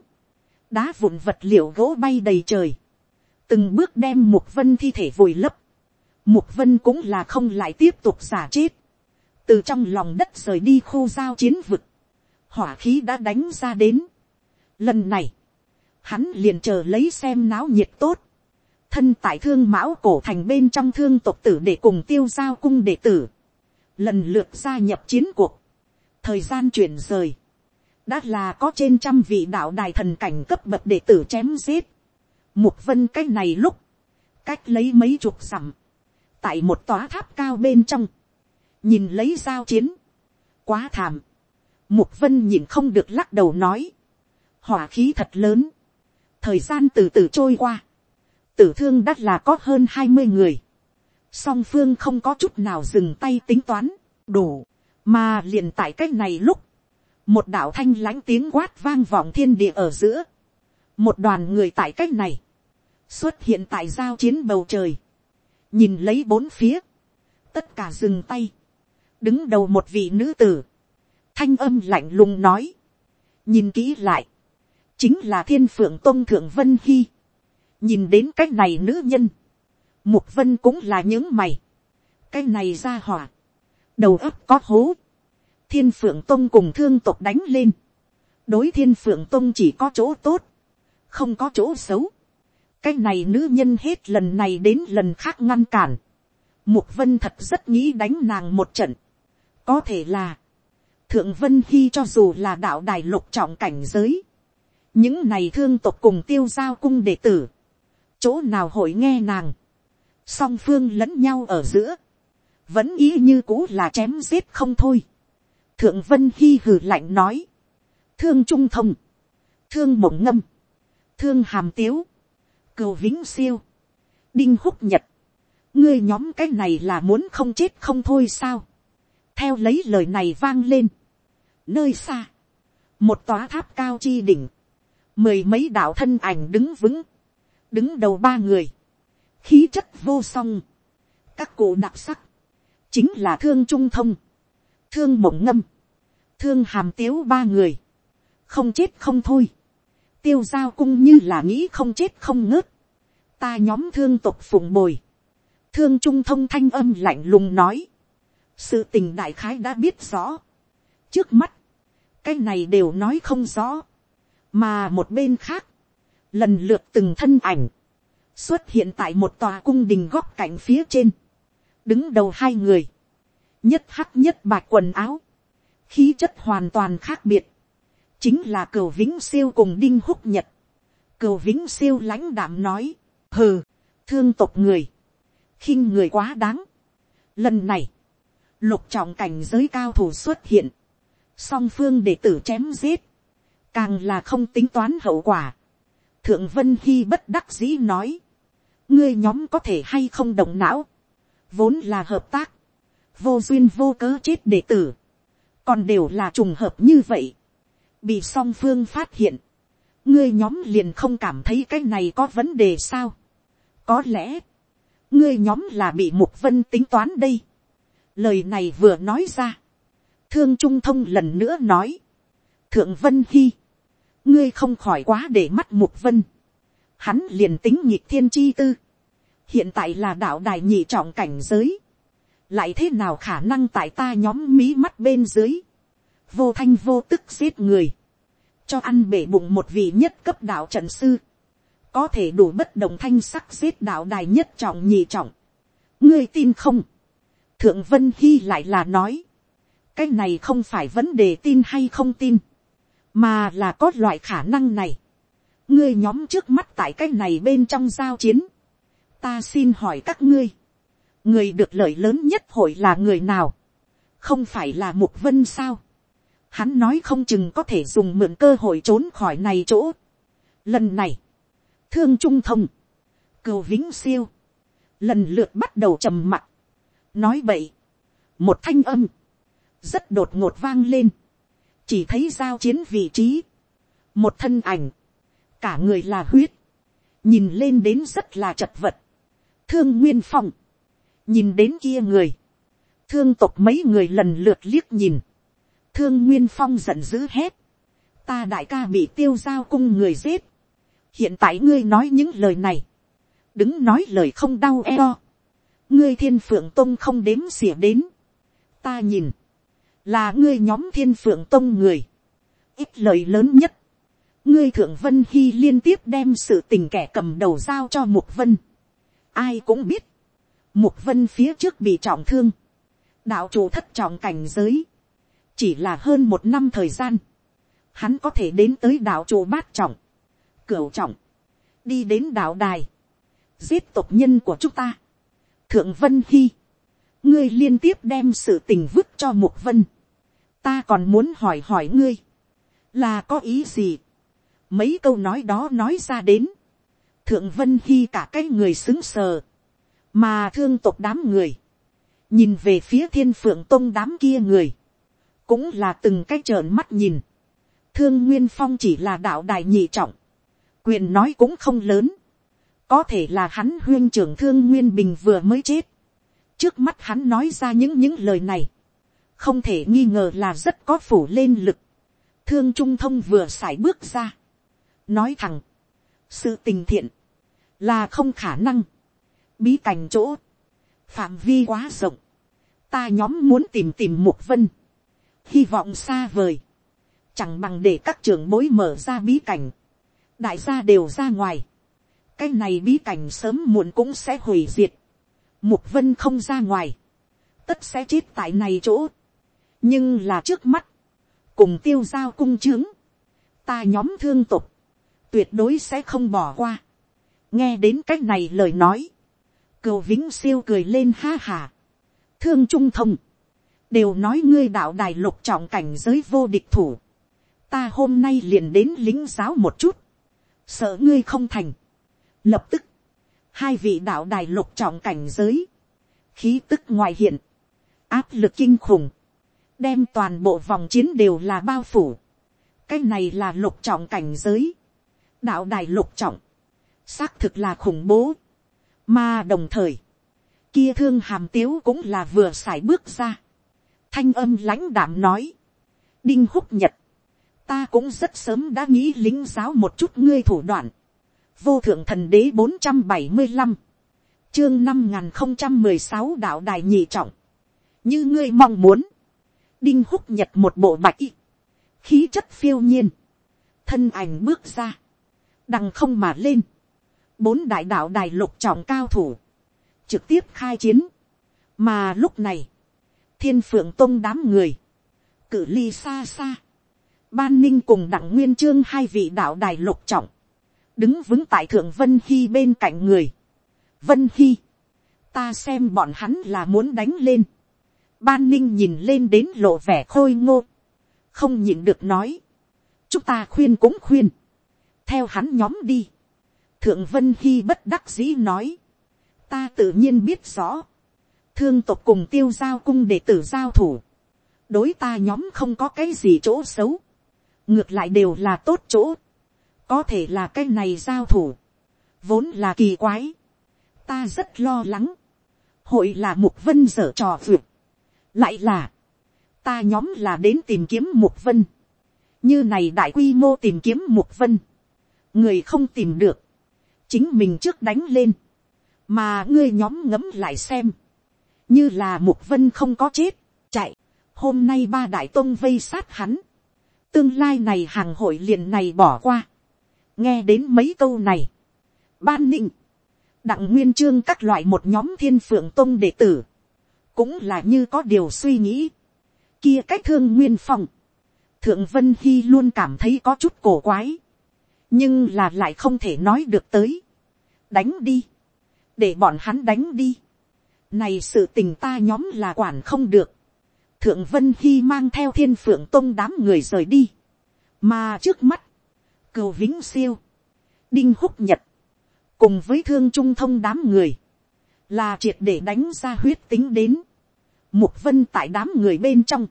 đá vụn vật liệu gỗ bay đầy trời, từng bước đem mục vân thi thể vùi lấp, mục vân cũng là không lại tiếp tục giả chết, từ trong lòng đất rời đi khu giao chiến vực, hỏa khí đã đánh ra đến. Lần này, hắn liền chờ lấy xem náo nhiệt tốt, thân tại thương mão cổ thành bên trong thương tộc tử để cùng tiêu giao cung đệ tử, lần lượt gia nhập chiến cuộc, thời gian chuyển rời, đã là có trên trăm vị đạo đài thần cảnh cấp bậc đệ tử chém giết. Mục vân cách này lúc, cách lấy mấy chục sẵm, tại một tòa tháp cao bên trong, nhìn lấy giao chiến, quá thảm, Mục vân nhìn không được lắc đầu nói. Hỏa khí thật lớn. Thời gian từ từ trôi qua. Tử thương đắt là có hơn hai mươi người. Song phương không có chút nào dừng tay tính toán. Đủ. Mà liền tại cách này lúc. Một đạo thanh lãnh tiếng quát vang vọng thiên địa ở giữa. Một đoàn người tại cách này. Xuất hiện tại giao chiến bầu trời. Nhìn lấy bốn phía. Tất cả dừng tay. Đứng đầu một vị nữ tử thanh âm lạnh lùng nói, nhìn kỹ lại, chính là thiên phượng tôn thượng vân hy, nhìn đến cái này nữ nhân, mục vân cũng là những mày, cái này ra hỏa, đầu óc có hố, thiên phượng tôn cùng thương tộc đánh lên, đối thiên phượng tôn chỉ có chỗ tốt, không có chỗ xấu, cái này nữ nhân hết lần này đến lần khác ngăn cản, mục vân thật rất nghĩ đánh nàng một trận, có thể là, thượng vân hy cho dù là đạo đài lục trọng cảnh giới, những này thương tộc cùng tiêu giao cung đệ tử, chỗ nào hội nghe nàng, song phương lẫn nhau ở giữa, vẫn ý như cũ là chém giết không thôi. thượng vân hy hừ lạnh nói, thương trung thông, thương mộng ngâm, thương hàm tiếu, cừu vĩnh siêu, đinh húc nhật, ngươi nhóm cái này là muốn không chết không thôi sao. theo lấy lời này vang lên, nơi xa, một tòa tháp cao chi đỉnh, mười mấy đạo thân ảnh đứng vững, đứng đầu ba người, khí chất vô song, các cụ đặc sắc, chính là thương trung thông, thương mộng ngâm, thương hàm tiếu ba người, không chết không thôi, tiêu giao cung như là nghĩ không chết không ngớt, ta nhóm thương tục phụng bồi, thương trung thông thanh âm lạnh lùng nói, sự tình đại khái đã biết rõ, trước mắt, cái này đều nói không rõ, mà một bên khác, lần lượt từng thân ảnh, xuất hiện tại một tòa cung đình góc cạnh phía trên, đứng đầu hai người, nhất hắc nhất bạc quần áo, khí chất hoàn toàn khác biệt, chính là cửu vĩnh siêu cùng đinh húc nhật, cửu vĩnh siêu lãnh đạm nói, hừ, thương tộc người, khinh người quá đáng. Lần này, lục trọng cảnh giới cao thủ xuất hiện, song phương để tử chém giết, càng là không tính toán hậu quả. thượng vân hy bất đắc dĩ nói, ngươi nhóm có thể hay không động não, vốn là hợp tác, vô duyên vô cớ chết đệ tử, còn đều là trùng hợp như vậy, bị song phương phát hiện, ngươi nhóm liền không cảm thấy cái này có vấn đề sao, có lẽ, ngươi nhóm là bị mục vân tính toán đây, lời này vừa nói ra, thương trung thông lần nữa nói, thượng vân hy, ngươi không khỏi quá để mắt mục vân, hắn liền tính nhịp thiên chi tư, hiện tại là đạo đài nhị trọng cảnh giới, lại thế nào khả năng tại ta nhóm mí mắt bên dưới, vô thanh vô tức giết người, cho ăn bể bụng một vị nhất cấp đạo trận sư, có thể đủ bất đồng thanh sắc giết đạo đài nhất trọng nhị trọng, ngươi tin không, thượng vân hy lại là nói, cái này không phải vấn đề tin hay không tin, mà là có loại khả năng này. ngươi nhóm trước mắt tại cái này bên trong giao chiến, ta xin hỏi các ngươi, người được lợi lớn nhất hội là người nào, không phải là mục vân sao. Hắn nói không chừng có thể dùng mượn cơ hội trốn khỏi này chỗ. Lần này, thương trung thông, cừu vĩnh siêu, lần lượt bắt đầu trầm mặt, nói vậy, một thanh âm, rất đột ngột vang lên, chỉ thấy giao chiến vị trí, một thân ảnh, cả người là huyết, nhìn lên đến rất là chật vật, thương nguyên phong, nhìn đến kia người, thương tộc mấy người lần lượt liếc nhìn, thương nguyên phong giận dữ hét, ta đại ca bị tiêu giao cung người giết, hiện tại ngươi nói những lời này, đứng nói lời không đau eo, ngươi thiên phượng tông không đếm xỉa đến, ta nhìn, là ngươi nhóm thiên phượng tông người, ít lời lớn nhất, ngươi thượng vân hy liên tiếp đem sự tình kẻ cầm đầu giao cho mục vân, ai cũng biết, mục vân phía trước bị trọng thương, đạo chủ thất trọng cảnh giới, chỉ là hơn một năm thời gian, hắn có thể đến tới đạo chủ bát trọng, cửu trọng, đi đến đạo đài, giết tộc nhân của chúng ta, thượng vân hy, ngươi liên tiếp đem sự tình vứt cho mục vân, ta còn muốn hỏi hỏi ngươi, là có ý gì, mấy câu nói đó nói ra đến, thượng vân khi cả cái người xứng sờ, mà thương tộc đám người, nhìn về phía thiên phượng tôn đám kia người, cũng là từng cái trợn mắt nhìn, thương nguyên phong chỉ là đạo đại nhị trọng, quyền nói cũng không lớn, có thể là hắn huyên trưởng thương nguyên bình vừa mới chết, trước mắt hắn nói ra những những lời này, không thể nghi ngờ là rất có phủ lên lực, thương trung thông vừa sải bước ra, nói thẳng, sự tình thiện, là không khả năng, bí cảnh chỗ, phạm vi quá rộng, ta nhóm muốn tìm tìm một vân, hy vọng xa vời, chẳng bằng để các trưởng bối mở ra bí cảnh, đại gia đều ra ngoài, cái này bí cảnh sớm muộn cũng sẽ hủy diệt, mục vân không ra ngoài, tất sẽ chết tại này chỗ, nhưng là trước mắt, cùng tiêu giao cung trướng, ta nhóm thương tục, tuyệt đối sẽ không bỏ qua, nghe đến cái này lời nói, cừu vĩnh siêu cười lên ha hà, thương trung thông, đều nói ngươi đạo đài lục trọng cảnh giới vô địch thủ, ta hôm nay liền đến lính giáo một chút, sợ ngươi không thành, lập tức, hai vị đạo đài lục trọng cảnh giới, khí tức ngoài hiện, áp lực kinh khủng, đem toàn bộ vòng chiến đều là bao phủ, cái này là lục trọng cảnh giới, đạo đài lục trọng, xác thực là khủng bố, mà đồng thời, kia thương hàm tiếu cũng là vừa x à i bước ra, thanh âm lãnh đảm nói, đinh húc nhật, ta cũng rất sớm đã nghĩ lính giáo một chút ngươi thủ đoạn, vô thượng thần đế bốn trăm bảy mươi năm, chương năm n g h n không trăm mười sáu đạo đài nhị trọng, như ngươi mong muốn, đinh húc nhật một bộ bạch y, khí chất phiêu nhiên, thân ảnh bước ra, đằng không mà lên, bốn đại đạo đài lục trọng cao thủ, trực tiếp khai chiến, mà lúc này, thiên phượng tôn đám người, cử ly xa xa, ban ninh cùng đặng nguyên trương hai vị đạo đài lục trọng, đứng vững tại thượng vân hy bên cạnh người. vân hy, ta xem bọn hắn là muốn đánh lên. ban ninh nhìn lên đến lộ vẻ khôi ngô, không nhịn được nói. chúng ta khuyên cũng khuyên, theo hắn nhóm đi. thượng vân hy bất đắc dĩ nói, ta tự nhiên biết rõ, thương tộc cùng tiêu giao cung để tử giao thủ, đối ta nhóm không có cái gì chỗ xấu, ngược lại đều là tốt chỗ có thể là cái này giao thủ, vốn là kỳ quái, ta rất lo lắng, hội là mục vân dở trò vượt, lại là, ta nhóm là đến tìm kiếm mục vân, như này đại quy mô tìm kiếm mục vân, người không tìm được, chính mình trước đánh lên, mà ngươi nhóm ngấm lại xem, như là mục vân không có chết, chạy, hôm nay ba đại tôn vây sát hắn, tương lai này hàng hội liền này bỏ qua, nghe đến mấy câu này, ban ninh, đặng nguyên trương các loại một nhóm thiên phượng tông đệ tử, cũng là như có điều suy nghĩ, kia cách thương nguyên phong, thượng vân hy luôn cảm thấy có chút cổ quái, nhưng là lại không thể nói được tới, đánh đi, để bọn hắn đánh đi, này sự tình ta nhóm là quản không được, thượng vân hy mang theo thiên phượng tông đám người rời đi, mà trước mắt, cừu vĩnh siêu, đinh húc nhật, cùng với thương trung thông đám người, là triệt để đánh ra huyết tính đến. Mục vân tại đám người bên trong,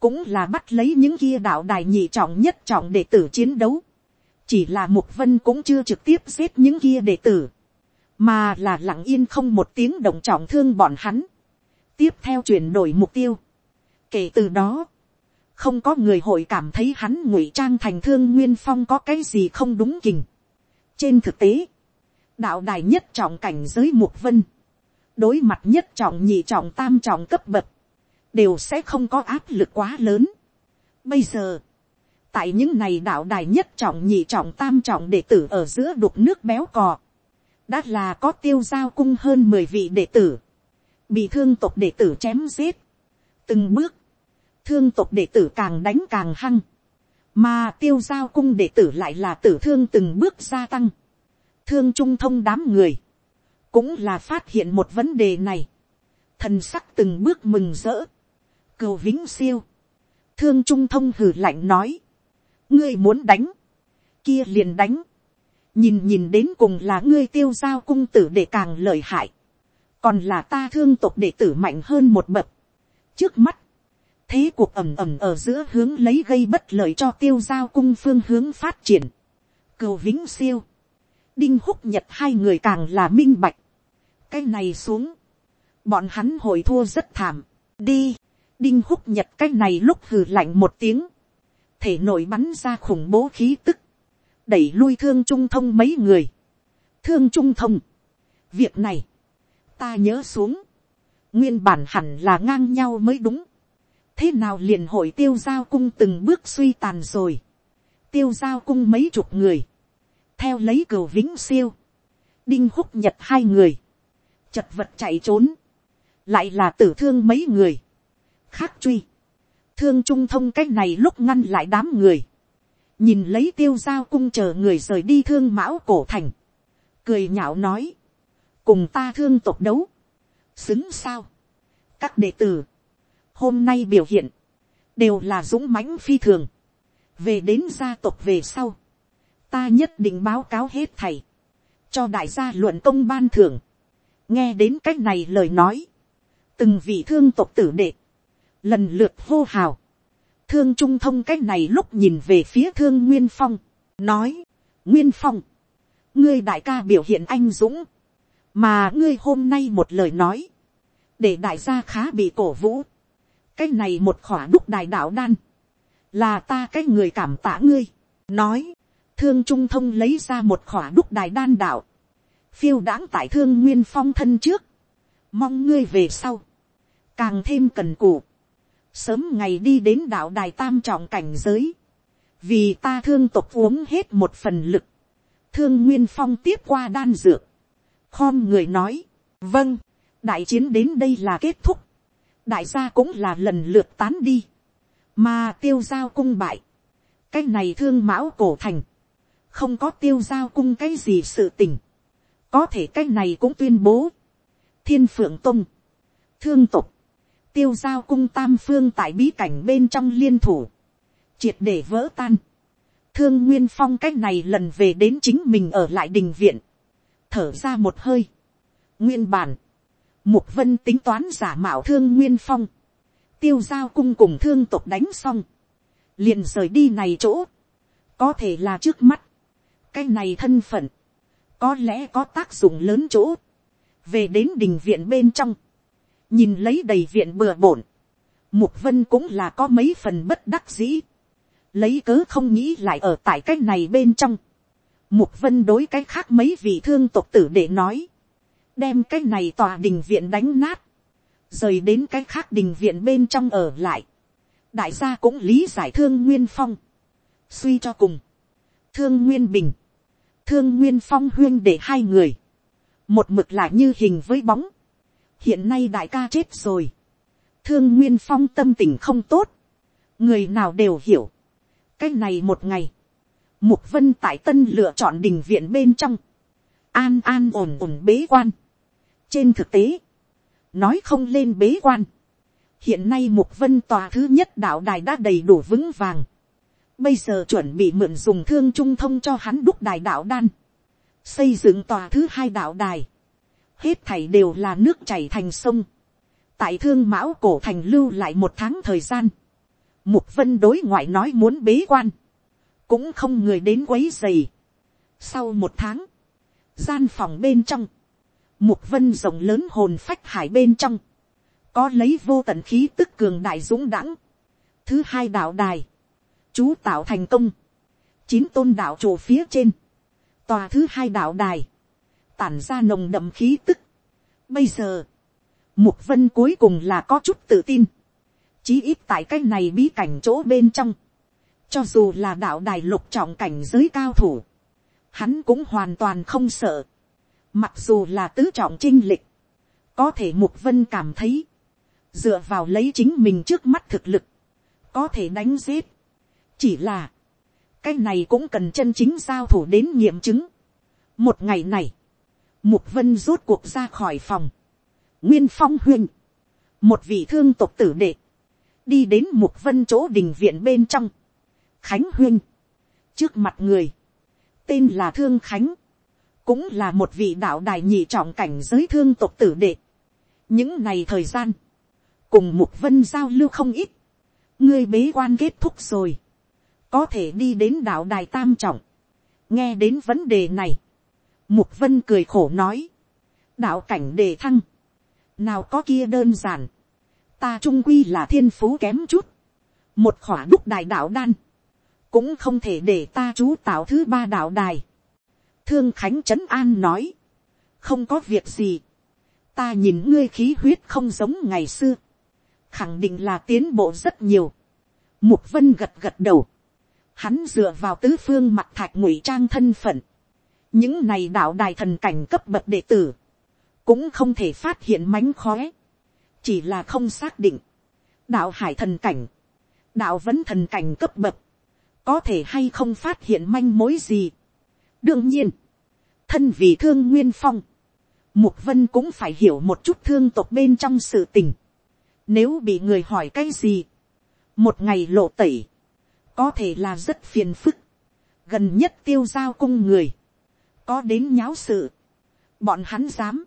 cũng là bắt lấy những kia đạo đài nhị trọng nhất trọng đệ tử chiến đấu. Chỉ là mục vân cũng chưa trực tiếp giết những kia đệ tử, mà là lặng yên không một tiếng động trọng thương bọn hắn. Tiếp theo chuyển đổi mục tiêu. Kể từ đó, không có người hội cảm thấy hắn ngụy trang thành thương nguyên phong có cái gì không đúng kình. trên thực tế, đạo đài nhất trọng cảnh giới mục vân, đối mặt nhất trọng nhị trọng tam trọng cấp bậc, đều sẽ không có áp lực quá lớn. bây giờ, tại những này đạo đài nhất trọng nhị trọng tam trọng đệ tử ở giữa đục nước béo cò, đã là có tiêu giao cung hơn mười vị đệ tử, bị thương tộc đệ tử chém giết, từng bước, thương tộc đệ tử càng đánh càng hăng, mà tiêu giao cung đệ tử lại là tử thương từng bước gia tăng, thương trung thông đám người, cũng là phát hiện một vấn đề này, thần sắc từng bước mừng rỡ, cầu vĩnh siêu, thương trung thông hử lạnh nói, ngươi muốn đánh, kia liền đánh, nhìn nhìn đến cùng là ngươi tiêu giao cung tử để càng lợi hại, còn là ta thương tộc đệ tử mạnh hơn một bậc. trước mắt, thế cuộc ẩm ẩm ở giữa hướng lấy gây bất lợi cho tiêu giao cung phương hướng phát triển. cầu vĩnh siêu, đinh húc nhật hai người càng là minh bạch. cái này xuống, bọn hắn hồi thua rất thảm. đi, đinh húc nhật cái này lúc hừ lạnh một tiếng, thể nổi bắn ra khủng bố khí tức, đẩy lui thương trung thông mấy người. thương trung thông, việc này, ta nhớ xuống, nguyên bản hẳn là ngang nhau mới đúng, thế nào liền hội tiêu giao cung từng bước suy tàn rồi, tiêu giao cung mấy chục người, theo lấy cửu vĩnh siêu, đinh húc nhật hai người, chật vật chạy trốn, lại là tử thương mấy người, khác truy, thương trung thông cái này lúc ngăn lại đám người, nhìn lấy tiêu giao cung chờ người rời đi thương mão cổ thành, cười nhạo nói, cùng ta thương tộc đấu, xứng sao, các đệ tử, hôm nay biểu hiện, đều là dũng mãnh phi thường, về đến gia tộc về sau, ta nhất định báo cáo hết thầy, cho đại gia luận công ban thưởng, nghe đến c á c h này lời nói, từng vị thương tộc tử đệ, lần lượt hô hào, thương trung thông c á c h này lúc nhìn về phía thương nguyên phong, nói, nguyên phong, ngươi đại ca biểu hiện anh dũng, mà ngươi hôm nay một lời nói, để đại gia khá bị cổ vũ, cái này một khỏa đúc đài đạo đan, là ta cái người cảm tạ ngươi, nói, thương trung thông lấy ra một khỏa đúc đài đan đạo, phiêu đãng tại thương nguyên phong thân trước, mong ngươi về sau, càng thêm cần cù, sớm ngày đi đến đạo đài tam trọng cảnh giới, vì ta thương tục uống hết một phần lực, thương nguyên phong tiếp qua đan dược, khom người nói, vâng, đại chiến đến đây là kết thúc, đại gia cũng là lần lượt tán đi, mà tiêu giao cung bại, cái này thương mão cổ thành, không có tiêu giao cung cái gì sự tình, có thể cái này cũng tuyên bố, thiên phượng tung, thương tục, tiêu giao cung tam phương tại bí cảnh bên trong liên thủ, triệt để vỡ tan, thương nguyên phong cái này lần về đến chính mình ở lại đình viện, thở ra một hơi, nguyên bản, mục vân tính toán giả mạo thương nguyên phong, tiêu giao cung cùng thương tộc đánh xong, liền rời đi này chỗ, có thể là trước mắt, cái này thân phận, có lẽ có tác dụng lớn chỗ, về đến đình viện bên trong, nhìn lấy đầy viện bừa bổn, mục vân cũng là có mấy phần bất đắc dĩ, lấy cớ không nghĩ lại ở tại cái này bên trong, mục vân đối cái khác mấy vị thương tộc tử để nói, đem cái này tòa đình viện đánh nát, rời đến cái khác đình viện bên trong ở lại, đại gia cũng lý giải thương nguyên phong, suy cho cùng, thương nguyên bình, thương nguyên phong huyên để hai người, một mực lại như hình với bóng, hiện nay đại ca chết rồi, thương nguyên phong tâm tình không tốt, người nào đều hiểu, cái này một ngày, mục vân tại tân lựa chọn đình viện bên trong, an an ổn ổn bế quan, trên thực tế, nói không lên bế quan, hiện nay mục vân tòa thứ nhất đạo đài đã đầy đủ vững vàng, Bây giờ chuẩn bị mượn dùng thương trung thông cho hắn đúc đài đạo đan. Xây dựng tòa thứ hai đạo đài. Hết thảy đều là nước chảy thành sông. Tại thương mão cổ thành lưu lại một tháng thời gian. Mục vân đối ngoại nói muốn bế quan. Cũng không người đến quấy dày. Sau một tháng. Gian phòng bên trong. Mục vân rộng lớn hồn phách hải bên trong. Có lấy vô tận khí tức cường đại dũng đẳng. Thứ hai đạo đài. Chú tạo thành công, chín tôn đạo chủ phía trên, tòa thứ hai đạo đài, tản ra nồng đậm khí tức. Bây giờ, mục vân cuối cùng là có chút tự tin, chí ít tại cách này bí cảnh chỗ bên trong, cho dù là đạo đài lục trọng cảnh giới cao thủ, hắn cũng hoàn toàn không sợ, mặc dù là tứ trọng trinh lịch, có thể mục vân cảm thấy, dựa vào lấy chính mình trước mắt thực lực, có thể đánh giết, chỉ là, cái này cũng cần chân chính giao thủ đến nghiệm chứng. một ngày này, mục vân rút cuộc ra khỏi phòng. nguyên phong huynh, một vị thương tộc tử đệ, đi đến mục vân chỗ đình viện bên trong, khánh huyên, trước mặt người, tên là thương khánh, cũng là một vị đạo đài nhị trọng cảnh giới thương tộc tử đệ. những này thời gian, cùng mục vân giao lưu không ít, ngươi bế quan kết thúc rồi, có thể đi đến đạo đài tam trọng, nghe đến vấn đề này, mục vân cười khổ nói, đạo cảnh đề thăng, nào có kia đơn giản, ta trung quy là thiên phú kém chút, một khỏa đúc đài đạo đan, cũng không thể để ta chú tạo thứ ba đạo đài. Thương Khánh Trấn An nói, không có việc gì, ta nhìn ngươi khí huyết không giống ngày xưa, khẳng định là tiến bộ rất nhiều. Mục Vân gật gật đầu, hắn dựa vào tứ phương mặt thạch ngụy trang thân phận, những này đạo đài thần cảnh cấp bậc đệ tử, cũng không thể phát hiện mánh khóe, chỉ là không xác định, đạo hải thần cảnh, đạo vẫn thần cảnh cấp bậc, có thể hay không phát hiện manh mối gì đương nhiên, thân vì thương nguyên phong, mục vân cũng phải hiểu một chút thương tộc bên trong sự tình. nếu bị người hỏi cái gì, một ngày lộ tẩy, có thể là rất phiền phức, gần nhất tiêu giao cung người, có đến nháo sự, bọn hắn dám,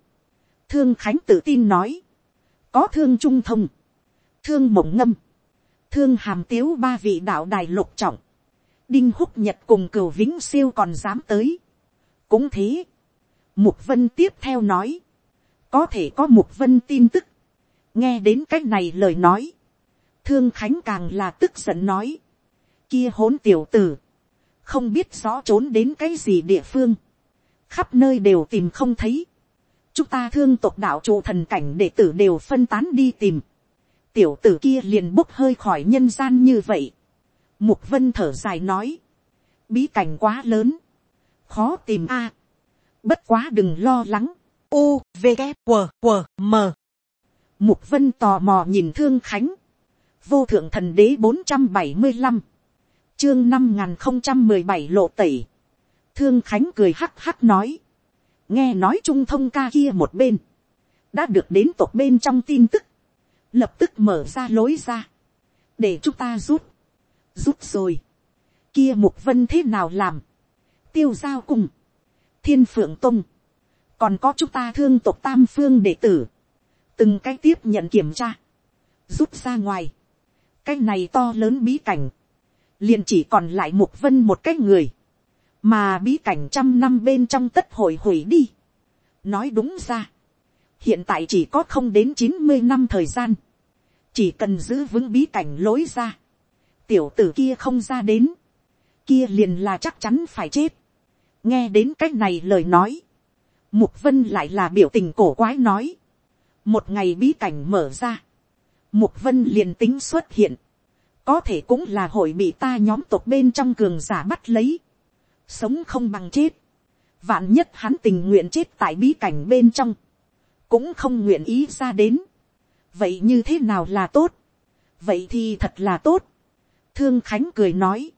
thương khánh tự tin nói, có thương trung thông, thương mộng ngâm, thương hàm tiếu ba vị đạo đài lục trọng, đinh húc nhật cùng cửu vĩnh siêu còn dám tới. cũng thế, mục vân tiếp theo nói, có thể có mục vân tin tức, nghe đến c á c h này lời nói, thương khánh càng là tức giận nói, kia hỗn tiểu tử, không biết rõ trốn đến cái gì địa phương, khắp nơi đều tìm không thấy, chúng ta thương tộc đạo trụ thần cảnh đệ tử đều phân tán đi tìm, tiểu tử kia liền bốc hơi khỏi nhân gian như vậy, Mục vân thở dài nói. Bí cảnh quá lớn. Khó tìm a. Bất quá đừng lo lắng. U, V, K, W, W, M. Mục vân tò mò nhìn thương khánh. Vô thượng thần đế 475. Chương 5017 lộ tẩy. Thương khánh cười hắc hắc nói. Nghe nói trung thông ca kia một bên. Đã được đến tộc bên trong tin tức. Lập tức mở ra lối ra. Để chúng ta rút rút rồi. Kia mục vân thế nào làm? Tiêu giao cùng. Thiên phượng tông. Còn có chúng ta thương tộc tam phương đệ tử. Từng cái tiếp nhận kiểm tra. Rút ra ngoài. Cái này to lớn bí cảnh. liền chỉ còn lại mục vân một cái người. Mà bí cảnh trăm năm bên trong tất hội hủy đi. Nói đúng ra. Hiện tại chỉ có không đến chín mươi năm thời gian. Chỉ cần giữ vững bí cảnh lối ra tiểu tử kia không ra đến, kia liền là chắc chắn phải chết. nghe đến c á c h này lời nói, mục vân lại là biểu tình cổ quái nói, một ngày bí cảnh mở ra, mục vân liền tính xuất hiện, có thể cũng là hội bị ta nhóm tộc bên trong cường giả bắt lấy, sống không bằng chết, vạn nhất hắn tình nguyện chết tại bí cảnh bên trong, cũng không nguyện ý ra đến, vậy như thế nào là tốt, vậy thì thật là tốt, Thương Khánh cười nói.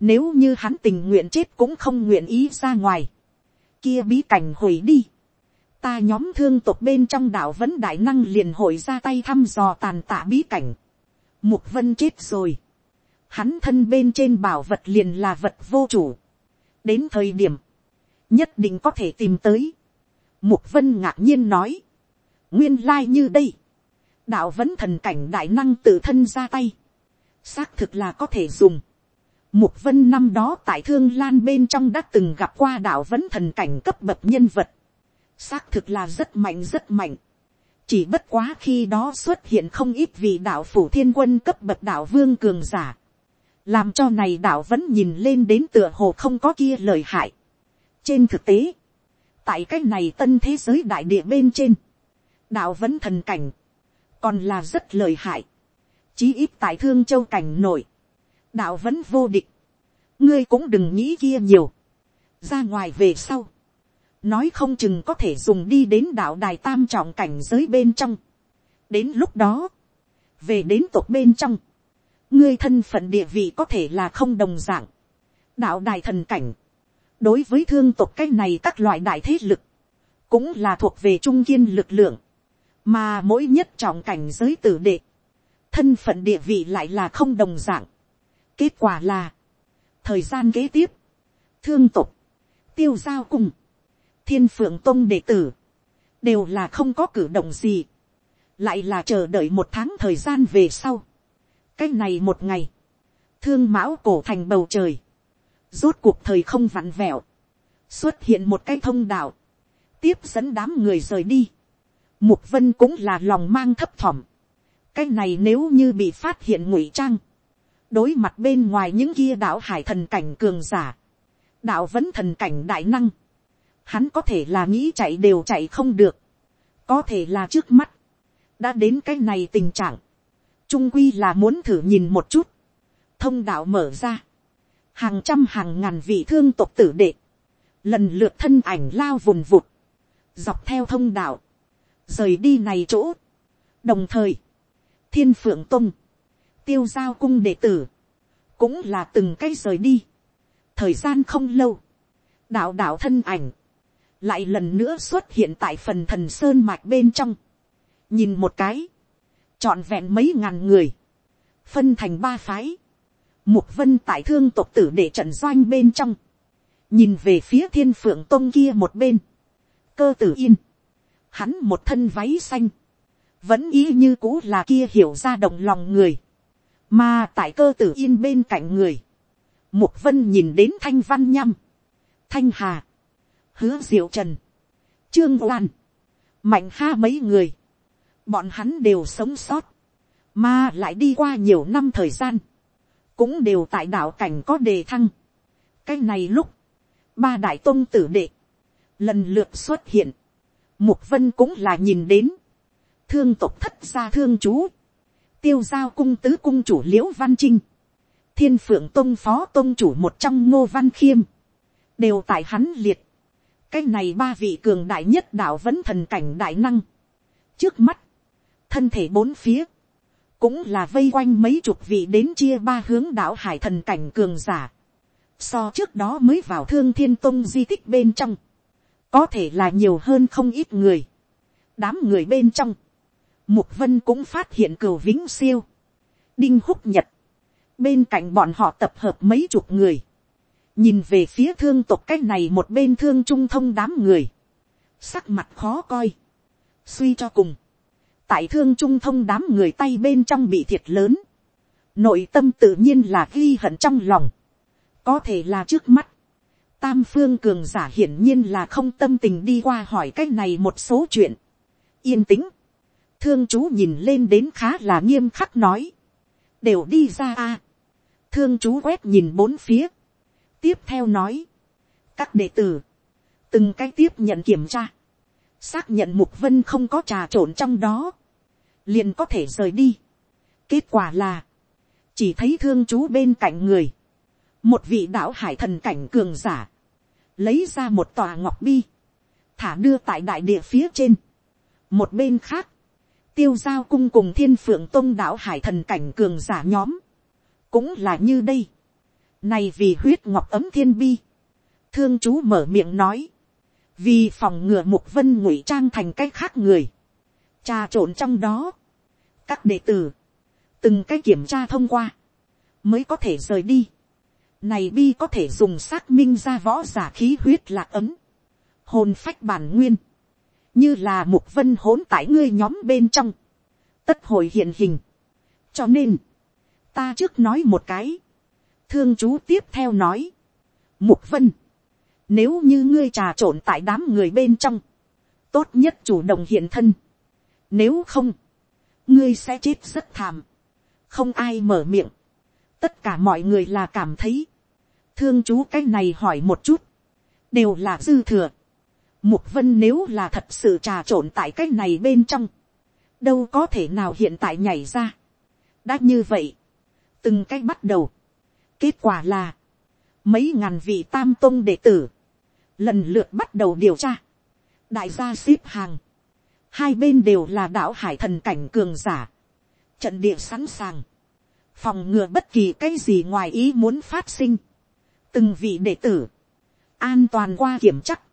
Nếu như hắn tình nguyện chết cũng không nguyện ý ra ngoài. Kia bí cảnh hủy đi. Ta nhóm thương tộc bên trong đảo vẫn đại năng liền hội ra tay thăm dò tàn tạ bí cảnh. Mục vân chết rồi. Hắn thân bên trên bảo vật liền là vật vô chủ. Đến thời điểm. Nhất định có thể tìm tới. Mục vân ngạc nhiên nói. Nguyên lai như đây. Đạo vẫn thần cảnh đại năng tự thân ra tay xác thực là có thể dùng. Mục vân năm đó tại thương lan bên trong đã từng gặp qua đạo vẫn thần cảnh cấp bậc nhân vật. Xác thực là rất mạnh rất mạnh. Chỉ bất quá khi đó xuất hiện không ít vị đạo phủ thiên quân cấp bậc đạo vương cường giả. Làm cho này đạo vẫn nhìn lên đến tựa hồ không có kia lời hại. Trên thực tế, tại cách này tân thế giới đại địa bên trên, đạo vẫn thần cảnh, còn là rất lời hại chí ít tại thương châu cảnh nổi, đạo vẫn vô địch, ngươi cũng đừng nghĩ kia nhiều, ra ngoài về sau, nói không chừng có thể dùng đi đến đạo đài tam trọng cảnh giới bên trong, đến lúc đó, về đến tộc bên trong, ngươi thân phận địa vị có thể là không đồng d ạ n g đạo đài thần cảnh, đối với thương tộc cái này các loại đại thế lực, cũng là thuộc về trung kiên lực lượng, mà mỗi nhất trọng cảnh giới tử đệ, thân phận địa vị lại là không đồng d ạ n g kết quả là, thời gian kế tiếp, thương tục, tiêu giao cùng thiên phượng tông đệ tử, đều là không có cử động gì, lại là chờ đợi một tháng thời gian về sau. cái này một ngày, thương mão cổ thành bầu trời, rốt cuộc thời không vặn vẹo, xuất hiện một cái thông đạo, tiếp dẫn đám người rời đi. Mục vân cũng là lòng mang thấp thỏm cái này nếu như bị phát hiện ngụy trang, đối mặt bên ngoài những kia đạo hải thần cảnh cường giả, đạo vẫn thần cảnh đại năng, hắn có thể là nghĩ chạy đều chạy không được, có thể là trước mắt, đã đến cái này tình trạng, trung quy là muốn thử nhìn một chút, thông đạo mở ra, hàng trăm hàng ngàn vị thương tộc tử đệ, lần lượt thân ảnh lao vùn vụt, dọc theo thông đạo, rời đi này chỗ, đồng thời, thiên phượng tông, tiêu giao cung đệ tử, cũng là từng cái rời đi. thời gian không lâu, đạo đạo thân ảnh, lại lần nữa xuất hiện tại phần thần sơn mạch bên trong. nhìn một cái, trọn vẹn mấy ngàn người, phân thành ba phái, mục vân tại thương tộc tử để trận doanh bên trong, nhìn về phía thiên phượng tông kia một bên, cơ tử yên, hắn một thân váy xanh, vẫn ý như cũ là kia hiểu ra động lòng người, mà tại cơ tử yên bên cạnh người, mục vân nhìn đến thanh văn nhăm, thanh hà, hứa diệu trần, trương oan, mạnh ha mấy người, bọn hắn đều sống sót, mà lại đi qua nhiều năm thời gian, cũng đều tại đạo cảnh có đề thăng. cái này lúc, ba đại tôn tử đệ, lần lượt xuất hiện, mục vân cũng là nhìn đến, thương tộc thất gia thương chú, tiêu giao cung tứ cung chủ liễu văn trinh, thiên phượng tôn phó tôn chủ một trong ngô văn khiêm, đều tại hắn liệt, cái này ba vị cường đại nhất đạo vẫn thần cảnh đại năng, trước mắt, thân thể bốn phía, cũng là vây quanh mấy chục vị đến chia ba hướng đạo hải thần cảnh cường giả, so trước đó mới vào thương thiên tôn di tích bên trong, có thể là nhiều hơn không ít người, đám người bên trong, Mục Vân cũng phát hiện cửu vĩnh siêu. Đinh húc nhật. Bên cạnh bọn họ tập hợp mấy chục người. Nhìn về phía thương tộc cách này một bên thương trung thông đám người. Sắc mặt khó coi. Suy cho cùng. Tại thương trung thông đám người tay bên trong bị thiệt lớn. Nội tâm tự nhiên là ghi hận trong lòng. Có thể là trước mắt. Tam phương cường giả hiển nhiên là không tâm tình đi qua hỏi cách này một số chuyện. Yên tĩnh thương chú nhìn lên đến khá là nghiêm khắc nói, đều đi ra a. thương chú quét nhìn bốn phía, tiếp theo nói, các đệ tử, từng cái tiếp nhận kiểm tra, xác nhận mục vân không có trà trộn trong đó, liền có thể rời đi. kết quả là, chỉ thấy thương chú bên cạnh người, một vị đạo hải thần cảnh cường giả, lấy ra một tòa ngọc bi, thả đưa tại đại địa phía trên. một bên khác, tiêu giao cung cùng thiên phượng tôn đảo hải thần cảnh cường giả nhóm, cũng là như đây. Này vì huyết ngọc ấm thiên bi, thương chú mở miệng nói, vì phòng ngừa mục vân ngụy trang thành cách khác người, trà trộn trong đó, các đệ tử, từng cái kiểm tra thông qua, mới có thể rời đi. Này bi có thể dùng xác minh ra võ giả khí huyết lạc ấm, hồn phách bản nguyên, như là mục vân hỗn tại ngươi nhóm bên trong, tất hồi hiện hình. cho nên, ta trước nói một cái, thương chú tiếp theo nói, mục vân, nếu như ngươi trà trộn tại đám người bên trong, tốt nhất chủ động hiện thân, nếu không, ngươi sẽ chết rất thảm, không ai mở miệng, tất cả mọi người là cảm thấy, thương chú cái này hỏi một chút, đều là dư thừa, Mục vân nếu là thật sự trà trộn tại cái này bên trong. Đâu có thể nào hiện tại nhảy ra. Đã như vậy. Từng cách bắt đầu. Kết quả là. Mấy ngàn vị tam tôn đệ tử. Lần lượt bắt đầu điều tra. Đại gia xếp hàng. Hai bên đều là đảo hải thần cảnh cường giả. Trận địa sẵn sàng. Phòng ngừa bất kỳ cái gì ngoài ý muốn phát sinh. Từng vị đệ tử. An toàn qua kiểm chắc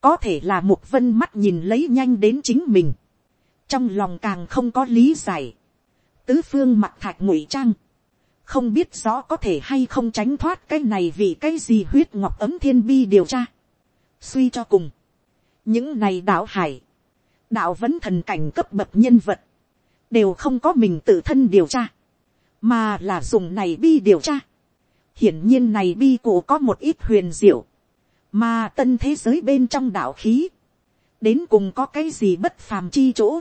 có thể là mục vân mắt nhìn lấy nhanh đến chính mình, trong lòng càng không có lý giải, tứ phương mặt thạch ngụy trang, không biết rõ có thể hay không tránh thoát cái này vì cái gì huyết ngọc ấm thiên bi điều tra. suy cho cùng, những này đạo hải, đạo vẫn thần cảnh cấp bậc nhân vật, đều không có mình tự thân điều tra, mà là dùng này bi điều tra. hiển nhiên này bi cụ có một ít huyền diệu, mà tân thế giới bên trong đạo khí, đến cùng có cái gì bất phàm chi chỗ,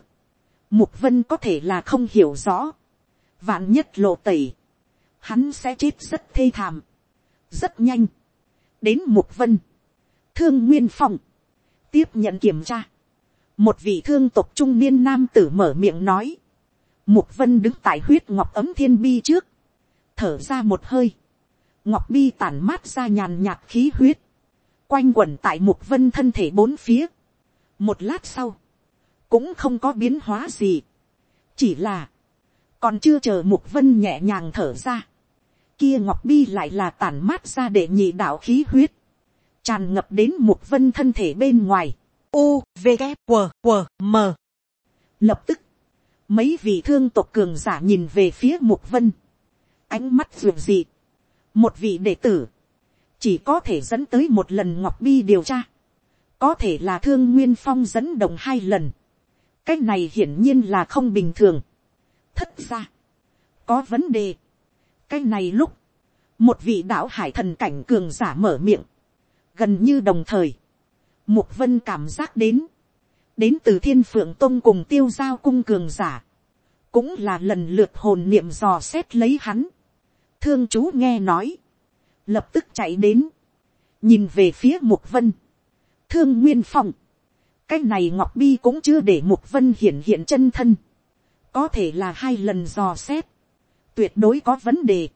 mục vân có thể là không hiểu rõ, vạn nhất lộ tẩy, hắn sẽ chết rất thê thảm, rất nhanh, đến mục vân, thương nguyên phong, tiếp nhận kiểm tra, một vị thương tộc trung niên nam tử mở miệng nói, mục vân đứng tại huyết ngọc ấm thiên bi trước, thở ra một hơi, ngọc bi tản mát ra nhàn nhạt khí huyết, quanh quẩn tại mục vân thân thể bốn phía, một lát sau, cũng không có biến hóa gì, chỉ là, còn chưa chờ mục vân nhẹ nhàng thở ra, kia ngọc bi lại là tản mát ra để nhị đạo khí huyết, tràn ngập đến mục vân thân thể bên ngoài, u v K, W, W, m. Lập tức, mấy vị thương tộc cường giả nhìn về phía mục vân, ánh mắt dường dị. một vị đệ tử, chỉ có thể dẫn tới một lần ngọc bi điều tra, có thể là thương nguyên phong dẫn động hai lần, cái này hiển nhiên là không bình thường, thất ra, có vấn đề, cái này lúc, một vị đạo hải thần cảnh cường giả mở miệng, gần như đồng thời, mục vân cảm giác đến, đến từ thiên phượng tông cùng tiêu giao cung cường giả, cũng là lần lượt hồn niệm dò xét lấy hắn. thương chú nghe nói, lập tức chạy đến, nhìn về phía mục vân, thương nguyên phong, cái này ngọc bi cũng chưa để mục vân hiện hiện chân thân, có thể là hai lần dò xét, tuyệt đối có vấn đề.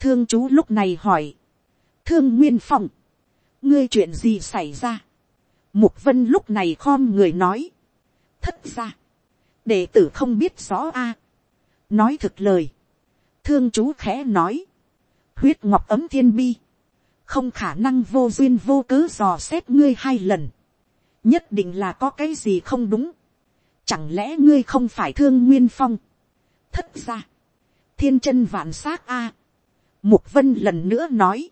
thương chú lúc này hỏi, thương nguyên phong, ngươi chuyện gì xảy ra, mục vân lúc này khom người nói, thất ra, đệ tử không biết rõ a, nói thực lời, thương chú khẽ nói, huyết ngọc ấm thiên bi, không khả năng vô duyên vô cớ dò xét ngươi hai lần, nhất định là có cái gì không đúng, chẳng lẽ ngươi không phải thương nguyên phong, thất ra, thiên chân vạn s á c a, mục vân lần nữa nói,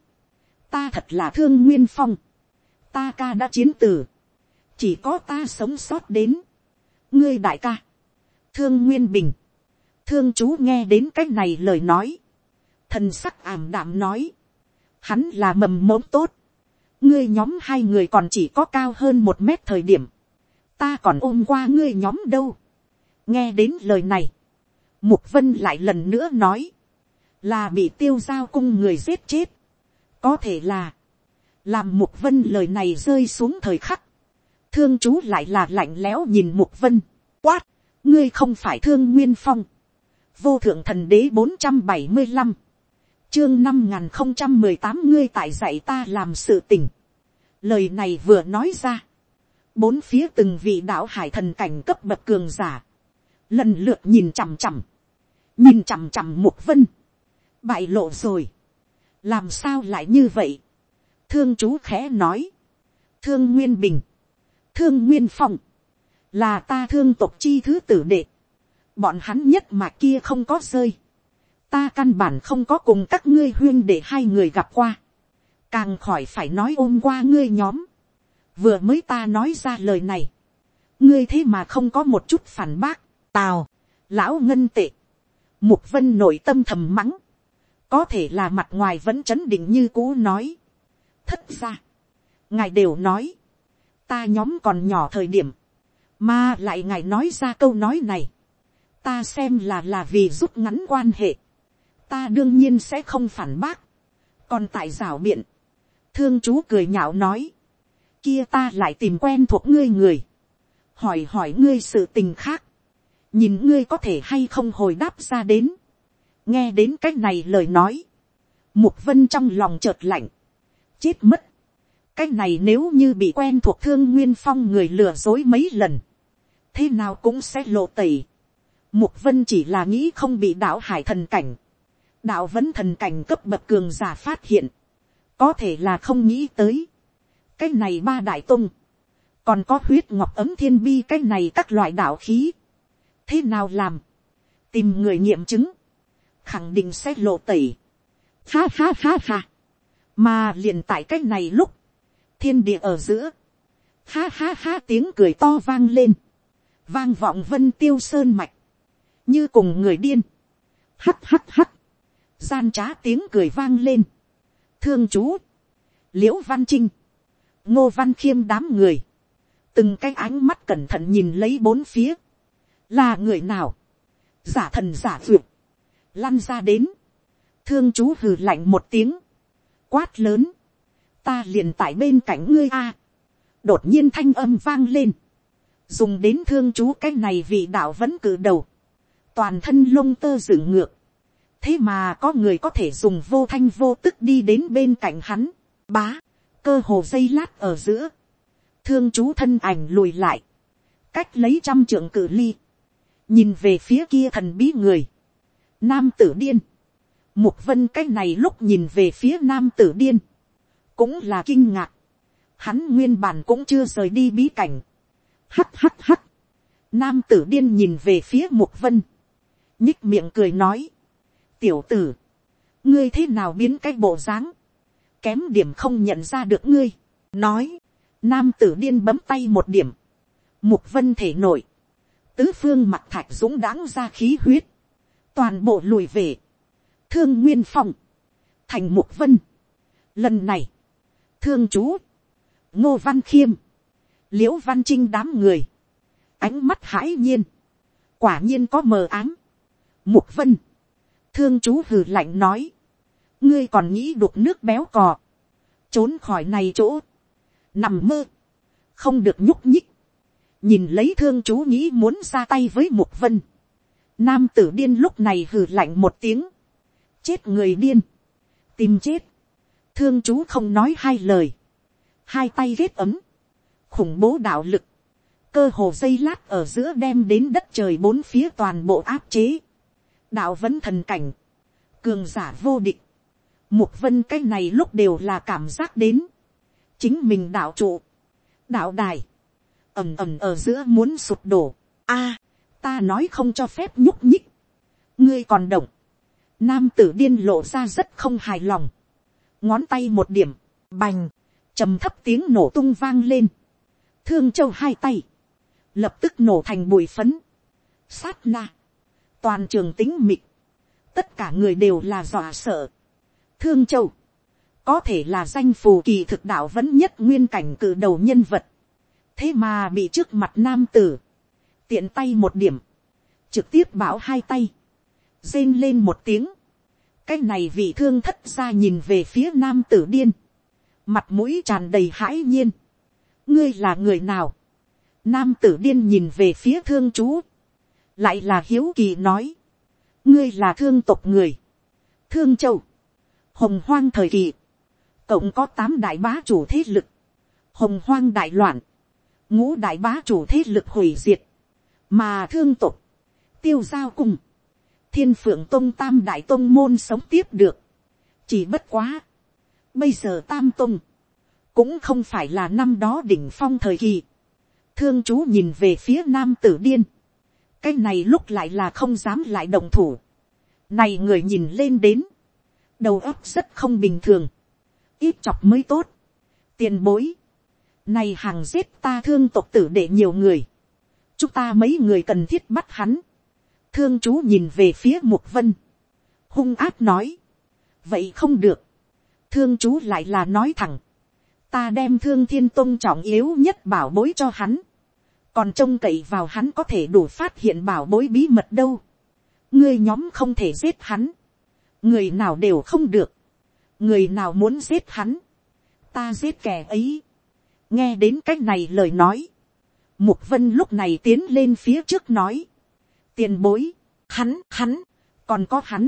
ta thật là thương nguyên phong, ta ca đã chiến tử, chỉ có ta sống sót đến, ngươi đại ca, thương nguyên bình, thương chú nghe đến cái này lời nói, thần sắc ảm đạm nói, hắn là mầm mống tốt, ngươi nhóm hai người còn chỉ có cao hơn một mét thời điểm, ta còn ôm qua ngươi nhóm đâu. nghe đến lời này, mục vân lại lần nữa nói, là bị tiêu giao cung người giết chết, có thể là, làm mục vân lời này rơi xuống thời khắc, thương chú lại là lạnh lẽo nhìn mục vân, quát, ngươi không phải thương nguyên phong, vô thượng thần đế bốn trăm bảy mươi năm, chương năm n không trăm mười tám ngươi tại dạy ta làm sự tình. lời này vừa nói ra, bốn phía từng vị đạo hải thần cảnh cấp bậc cường giả, lần lượt nhìn chằm chằm, nhìn chằm chằm mục vân, bại lộ rồi, làm sao lại như vậy, thương chú khẽ nói, thương nguyên bình, thương nguyên phong, là ta thương tộc chi thứ tử đệ, bọn hắn nhất mà kia không có rơi, ta căn bản không có cùng các ngươi huyên để hai người gặp qua, càng khỏi phải nói ôm qua ngươi nhóm, vừa mới ta nói ra lời này, ngươi thế mà không có một chút phản bác, tào, lão ngân tệ, mục vân nội tâm thầm mắng, có thể là mặt ngoài vẫn chấn định như cũ nói, thất ra, ngài đều nói, ta nhóm còn nhỏ thời điểm, mà lại ngài nói ra câu nói này, ta xem là là vì rút ngắn quan hệ, ta đương nhiên sẽ không phản bác, còn tại rào biện, thương chú cười nhạo nói, kia ta lại tìm quen thuộc ngươi người, hỏi hỏi ngươi sự tình khác, nhìn ngươi có thể hay không hồi đáp ra đến, nghe đến c á c h này lời nói, mục vân trong lòng chợt lạnh, chết mất, cái này nếu như bị quen thuộc thương nguyên phong người lừa dối mấy lần, thế nào cũng sẽ lộ tẩy. Mục vân chỉ là nghĩ không bị đạo hải thần cảnh, đạo vẫn thần cảnh cấp bậc cường giả phát hiện, có thể là không nghĩ tới, cái này ba đại tung, còn có huyết ngọc ấm thiên bi cái này các loại đạo khí, thế nào làm, tìm người nghiệm chứng, khẳng định sẽ lộ tẩy. Ha ha ha ha. Mà liền tại cái này lúc, thiên địa ở giữa, ha ha ha tiếng cười to vang lên, vang vọng vân tiêu sơn mạch, như cùng người điên, hắt hắt hắt, gian trá tiếng cười vang lên, thương chú, liễu văn trinh, ngô văn khiêm đám người, từng cái ánh mắt cẩn thận nhìn lấy bốn phía, là người nào, giả thần giả duyệt, lăn ra đến, thương chú hừ lạnh một tiếng, quát lớn, ta liền tại bên cạnh ngươi a, đột nhiên thanh âm vang lên, dùng đến thương chú cái này vì đạo vẫn cử đầu, toàn thân lông tơ dựng ngược, thế mà có người có thể dùng vô thanh vô tức đi đến bên cạnh hắn, bá, cơ hồ dây lát ở giữa, thương chú thân ảnh lùi lại, cách lấy trăm trượng cử ly, nhìn về phía kia thần bí người, nam tử điên, mục vân cái này lúc nhìn về phía nam tử điên, cũng là kinh ngạc, hắn nguyên bản cũng chưa rời đi bí cảnh, hắt hắt hắt, nam tử điên nhìn về phía mục vân, nhích miệng cười nói, tiểu tử, ngươi thế nào biến cái bộ dáng, kém điểm không nhận ra được ngươi, nói, nam tử điên bấm tay một điểm, mục vân thể nổi, tứ phương mặt thạch dũng đáng ra khí huyết, toàn bộ lùi về, thương nguyên phong, thành mục vân. Lần này, thương chú, ngô văn khiêm, l i ễ u văn trinh đám người, ánh mắt hãi nhiên, quả nhiên có mờ ám, mục vân, thương chú hừ lạnh nói, ngươi còn nghĩ đục nước béo cò, trốn khỏi này chỗ, nằm mơ, không được nhúc nhích, nhìn lấy thương chú nghĩ muốn ra tay với mục vân, nam tử điên lúc này hừ lạnh một tiếng, chết người điên, tìm chết, thương chú không nói hai lời, hai tay ghét ấm, khủng bố đạo lực, cơ hồ dây lát ở giữa đem đến đất trời bốn phía toàn bộ áp chế, đạo vẫn thần cảnh, cường giả vô địch, mục vân cái này lúc đều là cảm giác đến, chính mình đạo trụ, đạo đài, ầm ầm ở giữa muốn sụp đổ, a, ta nói không cho phép nhúc nhích, ngươi còn động, nam tử điên lộ ra rất không hài lòng, ngón tay một điểm, bành, trầm thấp tiếng nổ tung vang lên, thương châu hai tay, lập tức nổ thành bụi phấn, sát na, toàn trường tính mịt, tất cả người đều là dọa sợ. thương châu, có thể là danh phù kỳ thực đạo vẫn nhất nguyên cảnh cử đầu nhân vật, thế mà bị trước mặt nam tử, tiện tay một điểm, trực tiếp bảo hai tay, rên lên một tiếng, cái này vị thương thất ra nhìn về phía nam tử điên, mặt mũi tràn đầy hãi nhiên, ngươi là người nào, nam tử điên nhìn về phía thương chú, lại là hiếu kỳ nói, ngươi là thương tộc người, thương châu, hồng hoang thời kỳ, cộng có tám đại bá chủ thế lực, hồng hoang đại loạn, ngũ đại bá chủ thế lực hủy diệt, mà thương tộc, tiêu giao cùng, thiên phượng tông tam đại tông môn sống tiếp được, chỉ bất quá, bây giờ tam tông. Cũng không phải là năm đó đỉnh phong thời kỳ, thương chú nhìn về phía nam tử điên, cái này lúc lại là không dám lại động thủ. này người nhìn lên đến, đầu óc rất không bình thường, ít chọc mới tốt, tiền bối, này hàng giết ta thương tộc tử để nhiều người, chúng ta mấy người cần thiết bắt hắn, thương chú nhìn về phía mục vân, hung áp nói, vậy không được, thương chú lại là nói thẳng, ta đem thương thiên tôn trọng yếu nhất bảo bối cho hắn, còn trông cậy vào hắn có thể đủ phát hiện bảo bối bí mật đâu. ngươi nhóm không thể giết hắn, người nào đều không được, người nào muốn giết hắn, ta giết kẻ ấy. nghe đến c á c h này lời nói, mục vân lúc này tiến lên phía trước nói, tiền bối, hắn, hắn, còn có hắn,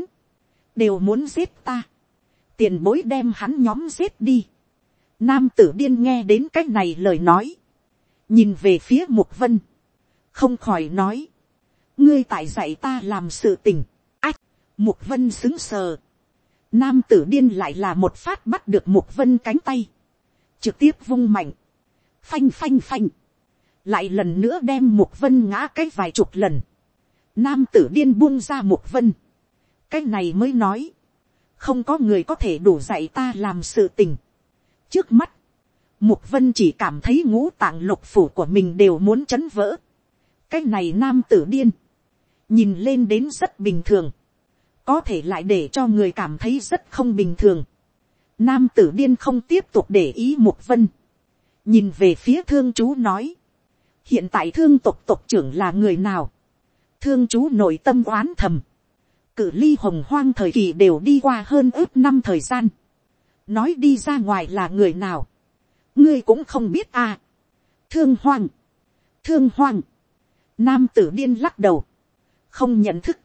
đều muốn giết ta, tiền bối đem hắn nhóm giết đi. Nam tử điên nghe đến c á c h này lời nói, nhìn về phía mục vân, không khỏi nói, ngươi tại dạy ta làm sự tình, ách, mục vân xứng sờ, nam tử điên lại là một phát bắt được mục vân cánh tay, trực tiếp vung mạnh, phanh phanh phanh, lại lần nữa đem mục vân ngã cái vài chục lần, nam tử điên buông ra Mục vân, cái này mới nói, không có người có thể đủ dạy ta làm sự tình. trước mắt, mục vân chỉ cảm thấy ngũ tạng lục phủ của mình đều muốn chấn vỡ. cái này nam tử điên, nhìn lên đến rất bình thường, có thể lại để cho người cảm thấy rất không bình thường. Nam tử điên không tiếp tục để ý mục vân, nhìn về phía thương chú nói, hiện tại thương tộc tộc trưởng là người nào, thương chú nội tâm oán thầm, cử ly hồng hoang thời kỳ đều đi qua hơn ước năm thời gian, nói đi ra ngoài là người nào, ngươi cũng không biết à. thương hoang, thương hoang, nam tử điên lắc đầu, không nhận thức,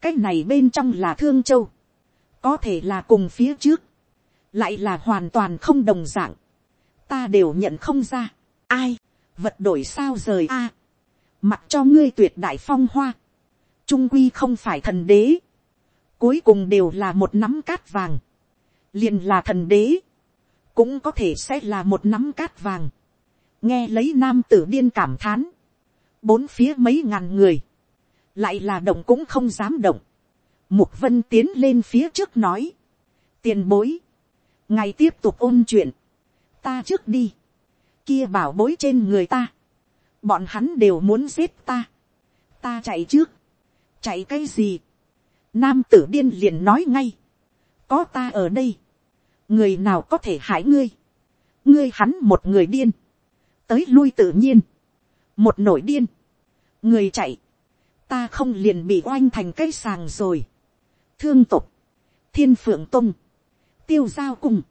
cái này bên trong là thương châu, có thể là cùng phía trước, lại là hoàn toàn không đồng d ạ n g ta đều nhận không ra, ai, vật đổi sao rời a, mặc cho ngươi tuyệt đại phong hoa, trung quy không phải thần đế, cuối cùng đều là một nắm cát vàng, liền là thần đế, cũng có thể sẽ là một nắm cát vàng, nghe lấy nam tử điên cảm thán, bốn phía mấy ngàn người, lại là động cũng không dám động. Mục vân tiến lên phía trước nói, tiền bối, ngày tiếp tục ôn chuyện, ta trước đi, kia bảo bối trên người ta, bọn hắn đều muốn giết ta, ta chạy trước, chạy cái gì, nam tử điên liền nói ngay, có ta ở đây, người nào có thể hại ngươi, ngươi hắn một người điên, tới lui tự nhiên, một nổi điên, người chạy, ta không liền bị oanh thành cây sàng rồi. thương tục, thiên phượng tung, tiêu giao cung,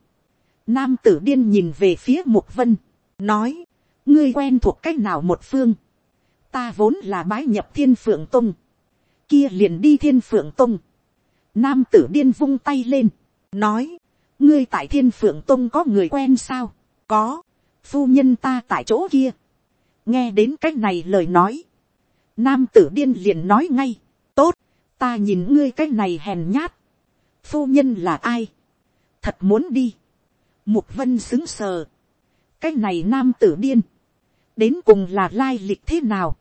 nam tử điên nhìn về phía mục vân, nói, ngươi quen thuộc cách nào một phương, ta vốn là bái nhập thiên phượng tung, kia liền đi thiên phượng tung, nam tử điên vung tay lên, nói, ngươi tại thiên phượng tông có người quen sao, có, phu nhân ta tại chỗ kia, nghe đến cách này lời nói, Nam tử điên liền nói ngay. Tốt, ta nhìn ngươi cái này hèn nhát. Phu nhân là ai? Thật muốn đi. Mục vân xứng sờ. Cái này nam tử điên. Đến cùng là lai lịch thế nào?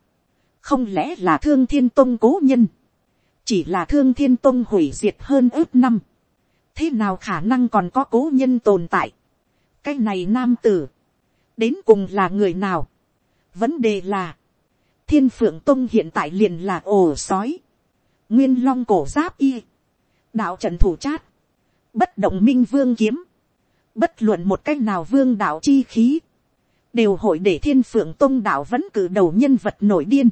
Không lẽ là thương thiên tông cố nhân? Chỉ là thương thiên tông hủy diệt hơn ước năm. Thế nào khả năng còn có cố nhân tồn tại? Cái này nam tử. Đến cùng là người nào? Vấn đề là thiên phượng tông hiện tại liền là ổ sói, nguyên long cổ giáp y, đạo trần thủ chát, bất động minh vương kiếm, bất luận một cách nào vương đạo chi khí, đều hội để thiên phượng tông đạo vẫn cử đầu nhân vật nổi điên,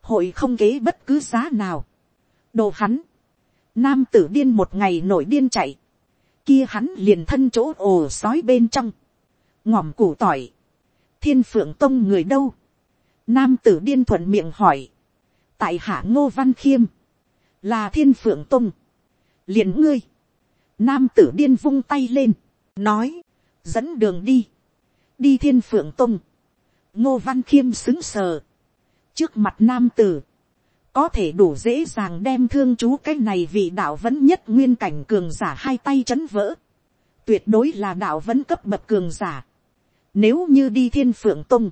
hội không kế bất cứ giá nào, đồ hắn, nam tử điên một ngày nổi điên chạy, kia hắn liền thân chỗ ồ sói bên trong, ngòm củ tỏi, thiên phượng tông người đâu, Nam tử điên thuận miệng hỏi. Tại hạ ngô văn khiêm. Là thiên phượng tông liền ngươi. Nam tử điên vung tay lên. Nói. Dẫn đường đi. Đi thiên phượng tông Ngô văn khiêm xứng sờ. Trước mặt nam tử. Có thể đủ dễ dàng đem thương chú cái này vì đạo vẫn nhất nguyên cảnh cường giả hai tay chấn vỡ. Tuyệt đối là đạo vẫn cấp bậc cường giả. Nếu như đi thiên phượng tung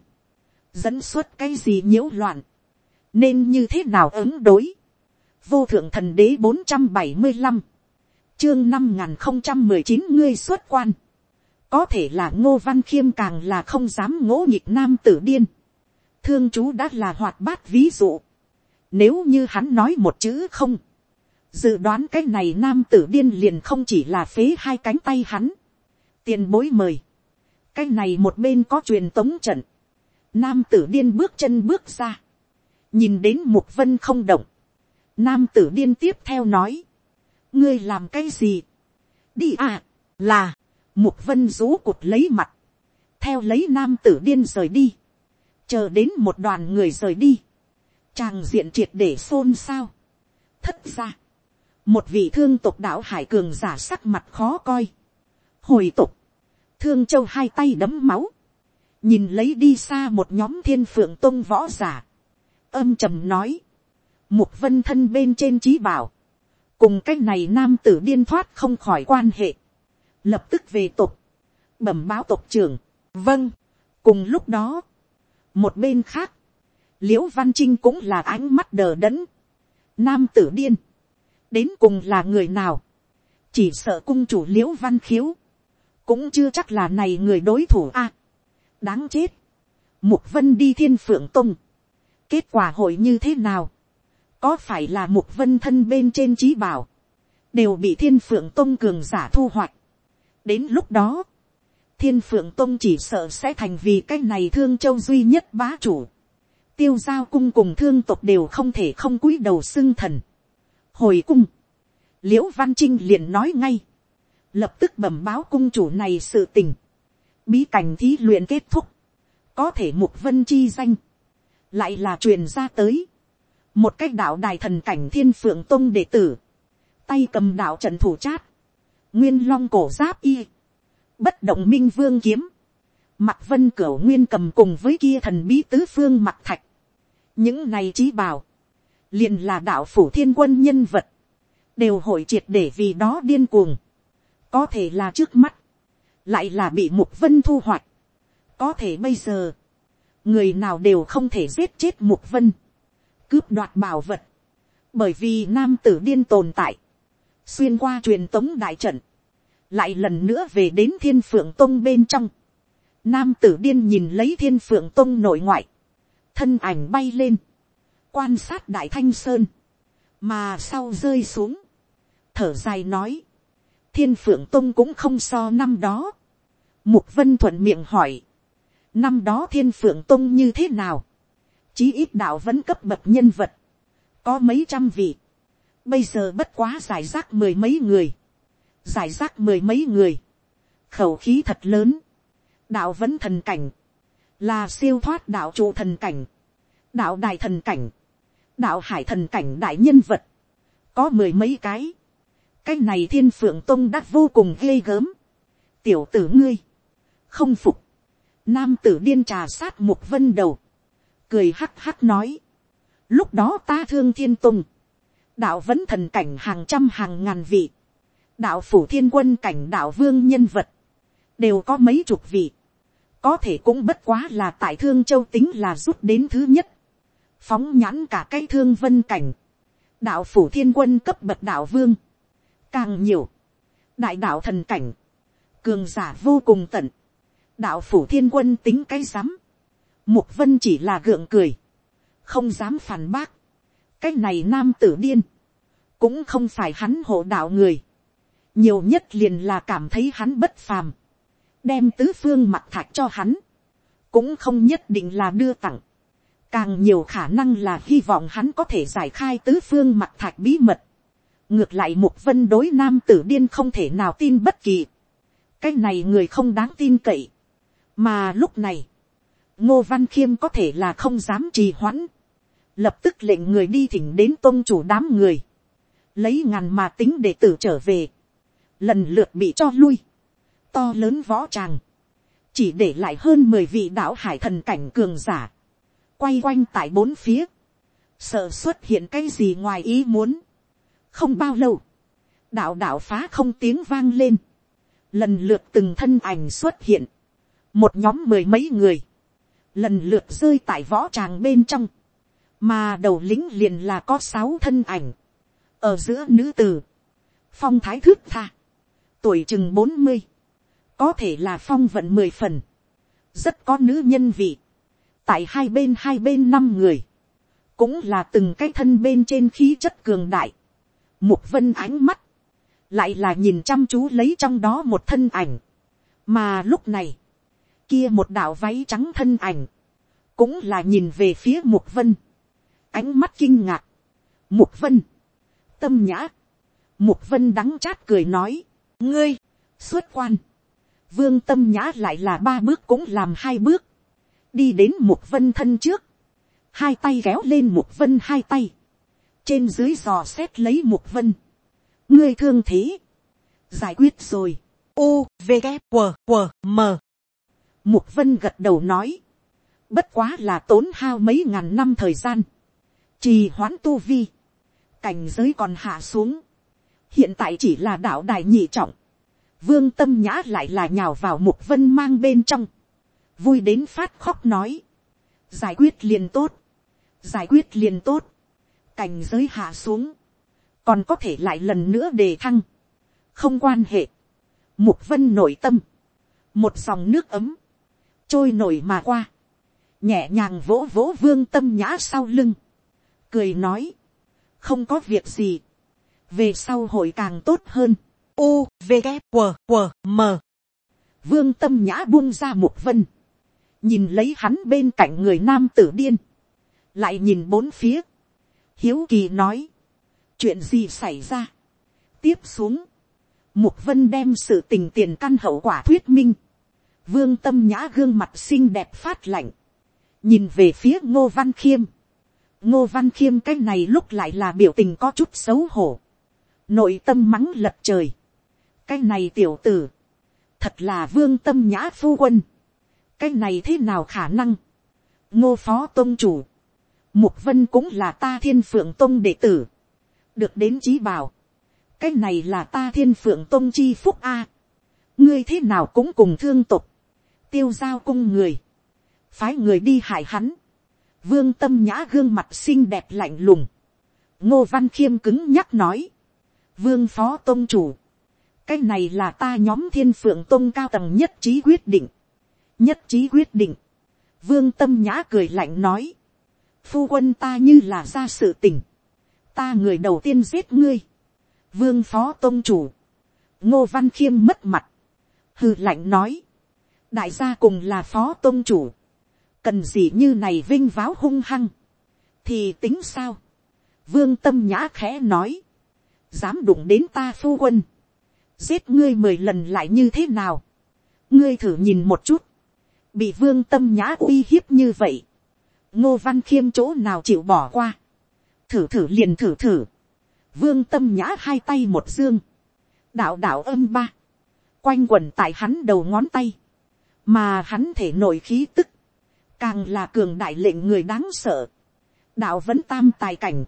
dẫn xuất cái gì nhiễu loạn, nên như thế nào ứng đối. vô thượng thần đế bốn trăm bảy mươi năm, chương năm n g h n không trăm mười chín ngươi xuất quan, có thể là ngô văn khiêm càng là không dám ngỗ nhịp nam tử điên, thương chú đã là hoạt bát ví dụ, nếu như hắn nói một chữ không, dự đoán cái này nam tử điên liền không chỉ là phế hai cánh tay hắn, tiền bối mời, cái này một bên có truyền tống trận, Nam tử điên bước chân bước ra. Nhìn đến mục vân không động. Nam tử điên tiếp theo nói. Ngươi làm cái gì? Đi à, là. Mục vân rú cụt lấy mặt. Theo lấy nam tử điên rời đi. Chờ đến một đoàn người rời đi. Chàng diện triệt để xôn xao. Thất ra. Một vị thương tục đạo hải cường giả sắc mặt khó coi. Hồi tục. Thương châu hai tay đấm máu nhìn lấy đi xa một nhóm thiên phượng tôn võ giả, âm trầm nói, mục vân thân bên trên trí bảo, cùng cái này nam tử điên thoát không khỏi quan hệ, lập tức về tục, bẩm báo tộc trưởng, vâng, cùng lúc đó, một bên khác, l i ễ u văn trinh cũng là ánh mắt đờ đẫn, nam tử điên, đến cùng là người nào, chỉ sợ cung chủ l i ễ u văn khiếu, cũng chưa chắc là này người đối thủ a. đáng chết, mục vân đi thiên phượng tung, kết quả hội như thế nào, có phải là mục vân thân bên trên trí bảo, đều bị thiên phượng Tông cường giả thu hoạch. đến lúc đó, thiên phượng Tông chỉ sợ sẽ thành vì cái này thương châu duy nhất bá chủ tiêu giao cung cùng thương tộc đều không thể không cúi đầu xưng thần. hồi cung, liễu văn trinh liền nói ngay, lập tức bẩm báo cung chủ này sự tình, bí cảnh thí luyện kết thúc, có thể mục vân chi danh, lại là truyền ra tới, một cách đạo đài thần cảnh thiên phượng tông đệ tử, tay cầm đạo trận thủ chát, nguyên long cổ giáp y, bất động minh vương kiếm, mặt vân cửu nguyên cầm cùng với kia thần bí tứ phương mặt thạch, những này trí bảo, liền là đạo phủ thiên quân nhân vật, đều hội triệt để vì đó điên cuồng, có thể là trước mắt, lại là bị mục vân thu hoạch, có thể bây giờ, người nào đều không thể giết chết mục vân, cướp đoạt bảo vật, bởi vì nam tử điên tồn tại, xuyên qua truyền tống đại trận, lại lần nữa về đến thiên phượng tông bên trong, nam tử điên nhìn lấy thiên phượng tông nội ngoại, thân ảnh bay lên, quan sát đại thanh sơn, mà sau rơi xuống, thở dài nói, thiên phượng tông cũng không so năm đó. mục vân thuận miệng hỏi, năm đó thiên phượng tông như thế nào, chí ít đạo vẫn cấp bậc nhân vật, có mấy trăm vị, bây giờ bất quá giải rác mười mấy người, giải rác mười mấy người, khẩu khí thật lớn, đạo vẫn thần cảnh, là siêu thoát đạo trụ thần cảnh, đạo đại thần cảnh, đạo hải thần cảnh đại nhân vật, có mười mấy cái, cái này thiên phượng tông đã vô cùng ghê gớm. tiểu tử ngươi, không phục, nam tử điên trà sát mục vân đầu, cười hắc hắc nói, lúc đó ta thương thiên tông, đạo vẫn thần cảnh hàng trăm hàng ngàn vị, đạo phủ thiên quân cảnh đạo vương nhân vật, đều có mấy chục vị, có thể cũng bất quá là tại thương châu tính là rút đến thứ nhất, phóng nhãn cả cái thương vân cảnh, đạo phủ thiên quân cấp bậc đạo vương, càng nhiều, đại đạo thần cảnh, cường giả vô cùng tận, đạo phủ thiên quân tính cái rắm, mục vân chỉ là gượng cười, không dám phản bác, cái này nam tử điên, cũng không phải hắn hộ đạo người, nhiều nhất liền là cảm thấy hắn bất phàm, đem tứ phương mặt thạch cho hắn, cũng không nhất định là đưa tặng, càng nhiều khả năng là hy vọng hắn có thể giải khai tứ phương mặt thạch bí mật, ngược lại mục vân đối nam tử điên không thể nào tin bất kỳ. cái này người không đáng tin cậy. mà lúc này, ngô văn khiêm có thể là không dám trì hoãn. lập tức lệnh người đi thỉnh đến tôn chủ đám người. lấy ngàn mà tính để tử trở về. lần lượt bị cho lui to lớn võ tràng. chỉ để lại hơn mười vị đạo hải thần cảnh cường giả. quay quanh tại bốn phía. sợ xuất hiện cái gì ngoài ý muốn không bao lâu, đạo đạo phá không tiếng vang lên, lần lượt từng thân ảnh xuất hiện, một nhóm mười mấy người, lần lượt rơi tại võ tràng bên trong, mà đầu lính liền là có sáu thân ảnh, ở giữa nữ tử, phong thái thước tha, tuổi chừng bốn mươi, có thể là phong vận mười phần, rất có nữ nhân vị, tại hai bên hai bên năm người, cũng là từng cái thân bên trên khí chất cường đại, Mục vân ánh mắt. Lại là nhìn chăm chú lấy trong đó một thân ảnh. Mà lúc này. Kia một đạo váy trắng thân ảnh. Cũng là nhìn về phía mục vân. Ánh mắt kinh ngạc. Mục vân. Tâm nhã. Mục vân đắng chát cười nói. Ngươi. Xuất quan. Vương tâm nhã lại là ba bước cũng làm hai bước. Đi đến mục vân thân trước. Hai tay kéo lên mục vân hai tay trên dưới dò xét lấy mục vân. ngươi thương thế, giải quyết rồi. U, V, K, W, W, M. Mục vân gật đầu nói, bất quá là tốn hao mấy ngàn năm thời gian, trì hoãn tu vi, cảnh giới còn hạ xuống, hiện tại chỉ là đạo đại nhị trọng, vương tâm nhã lại là nhào vào mục vân mang bên trong, vui đến phát khóc nói, giải quyết liền tốt, giải quyết liền tốt, cảnh giới hạ xuống, còn có thể lại lần nữa đề thăng, không quan hệ, mục vân nội tâm, một dòng nước ấm, trôi nổi mà qua, nhẹ nhàng vỗ vỗ vương tâm nhã sau lưng, cười nói, không có việc gì, về sau hội càng tốt hơn, u v g q q m. Vương tâm nhã buông ra một vân, nhìn lấy hắn bên cạnh người nam tử điên, lại nhìn bốn phía, hiếu kỳ nói, chuyện gì xảy ra, tiếp xuống, mục vân đem sự tình tiền căn hậu quả thuyết minh, vương tâm nhã gương mặt xinh đẹp phát lạnh, nhìn về phía ngô văn khiêm, ngô văn khiêm cái này lúc lại là biểu tình có chút xấu hổ, nội tâm mắng lật trời, cái này tiểu tử, thật là vương tâm nhã phu quân, cái này thế nào khả năng, ngô phó tôn chủ, mục vân cũng là ta thiên phượng tôn đệ tử, được đến trí bảo, cái này là ta thiên phượng tôn chi phúc a, ngươi thế nào cũng cùng thương tục, tiêu giao cung người, phái người đi hại hắn, vương tâm nhã gương mặt xinh đẹp lạnh lùng, ngô văn khiêm cứng nhắc nói, vương phó tôn chủ, cái này là ta nhóm thiên phượng tôn cao tầng nhất trí quyết định, nhất trí quyết định, vương tâm nhã cười lạnh nói, phu quân ta như là ra sự tình, ta người đầu tiên giết ngươi, vương phó tôn chủ, ngô văn khiêm mất mặt, hừ lạnh nói, đại gia cùng là phó tôn chủ, cần gì như này vinh váo hung hăng, thì tính sao, vương tâm nhã khẽ nói, dám đụng đến ta phu quân, giết ngươi mười lần lại như thế nào, ngươi thử nhìn một chút, bị vương tâm nhã uy hiếp như vậy, ngô văn khiêm chỗ nào chịu bỏ qua, thử thử liền thử thử, vương tâm nhã hai tay một dương, đạo đạo âm ba, quanh quẩn tại hắn đầu ngón tay, mà hắn thể nội khí tức, càng là cường đại lệnh người đáng sợ, đạo vẫn tam tài cảnh,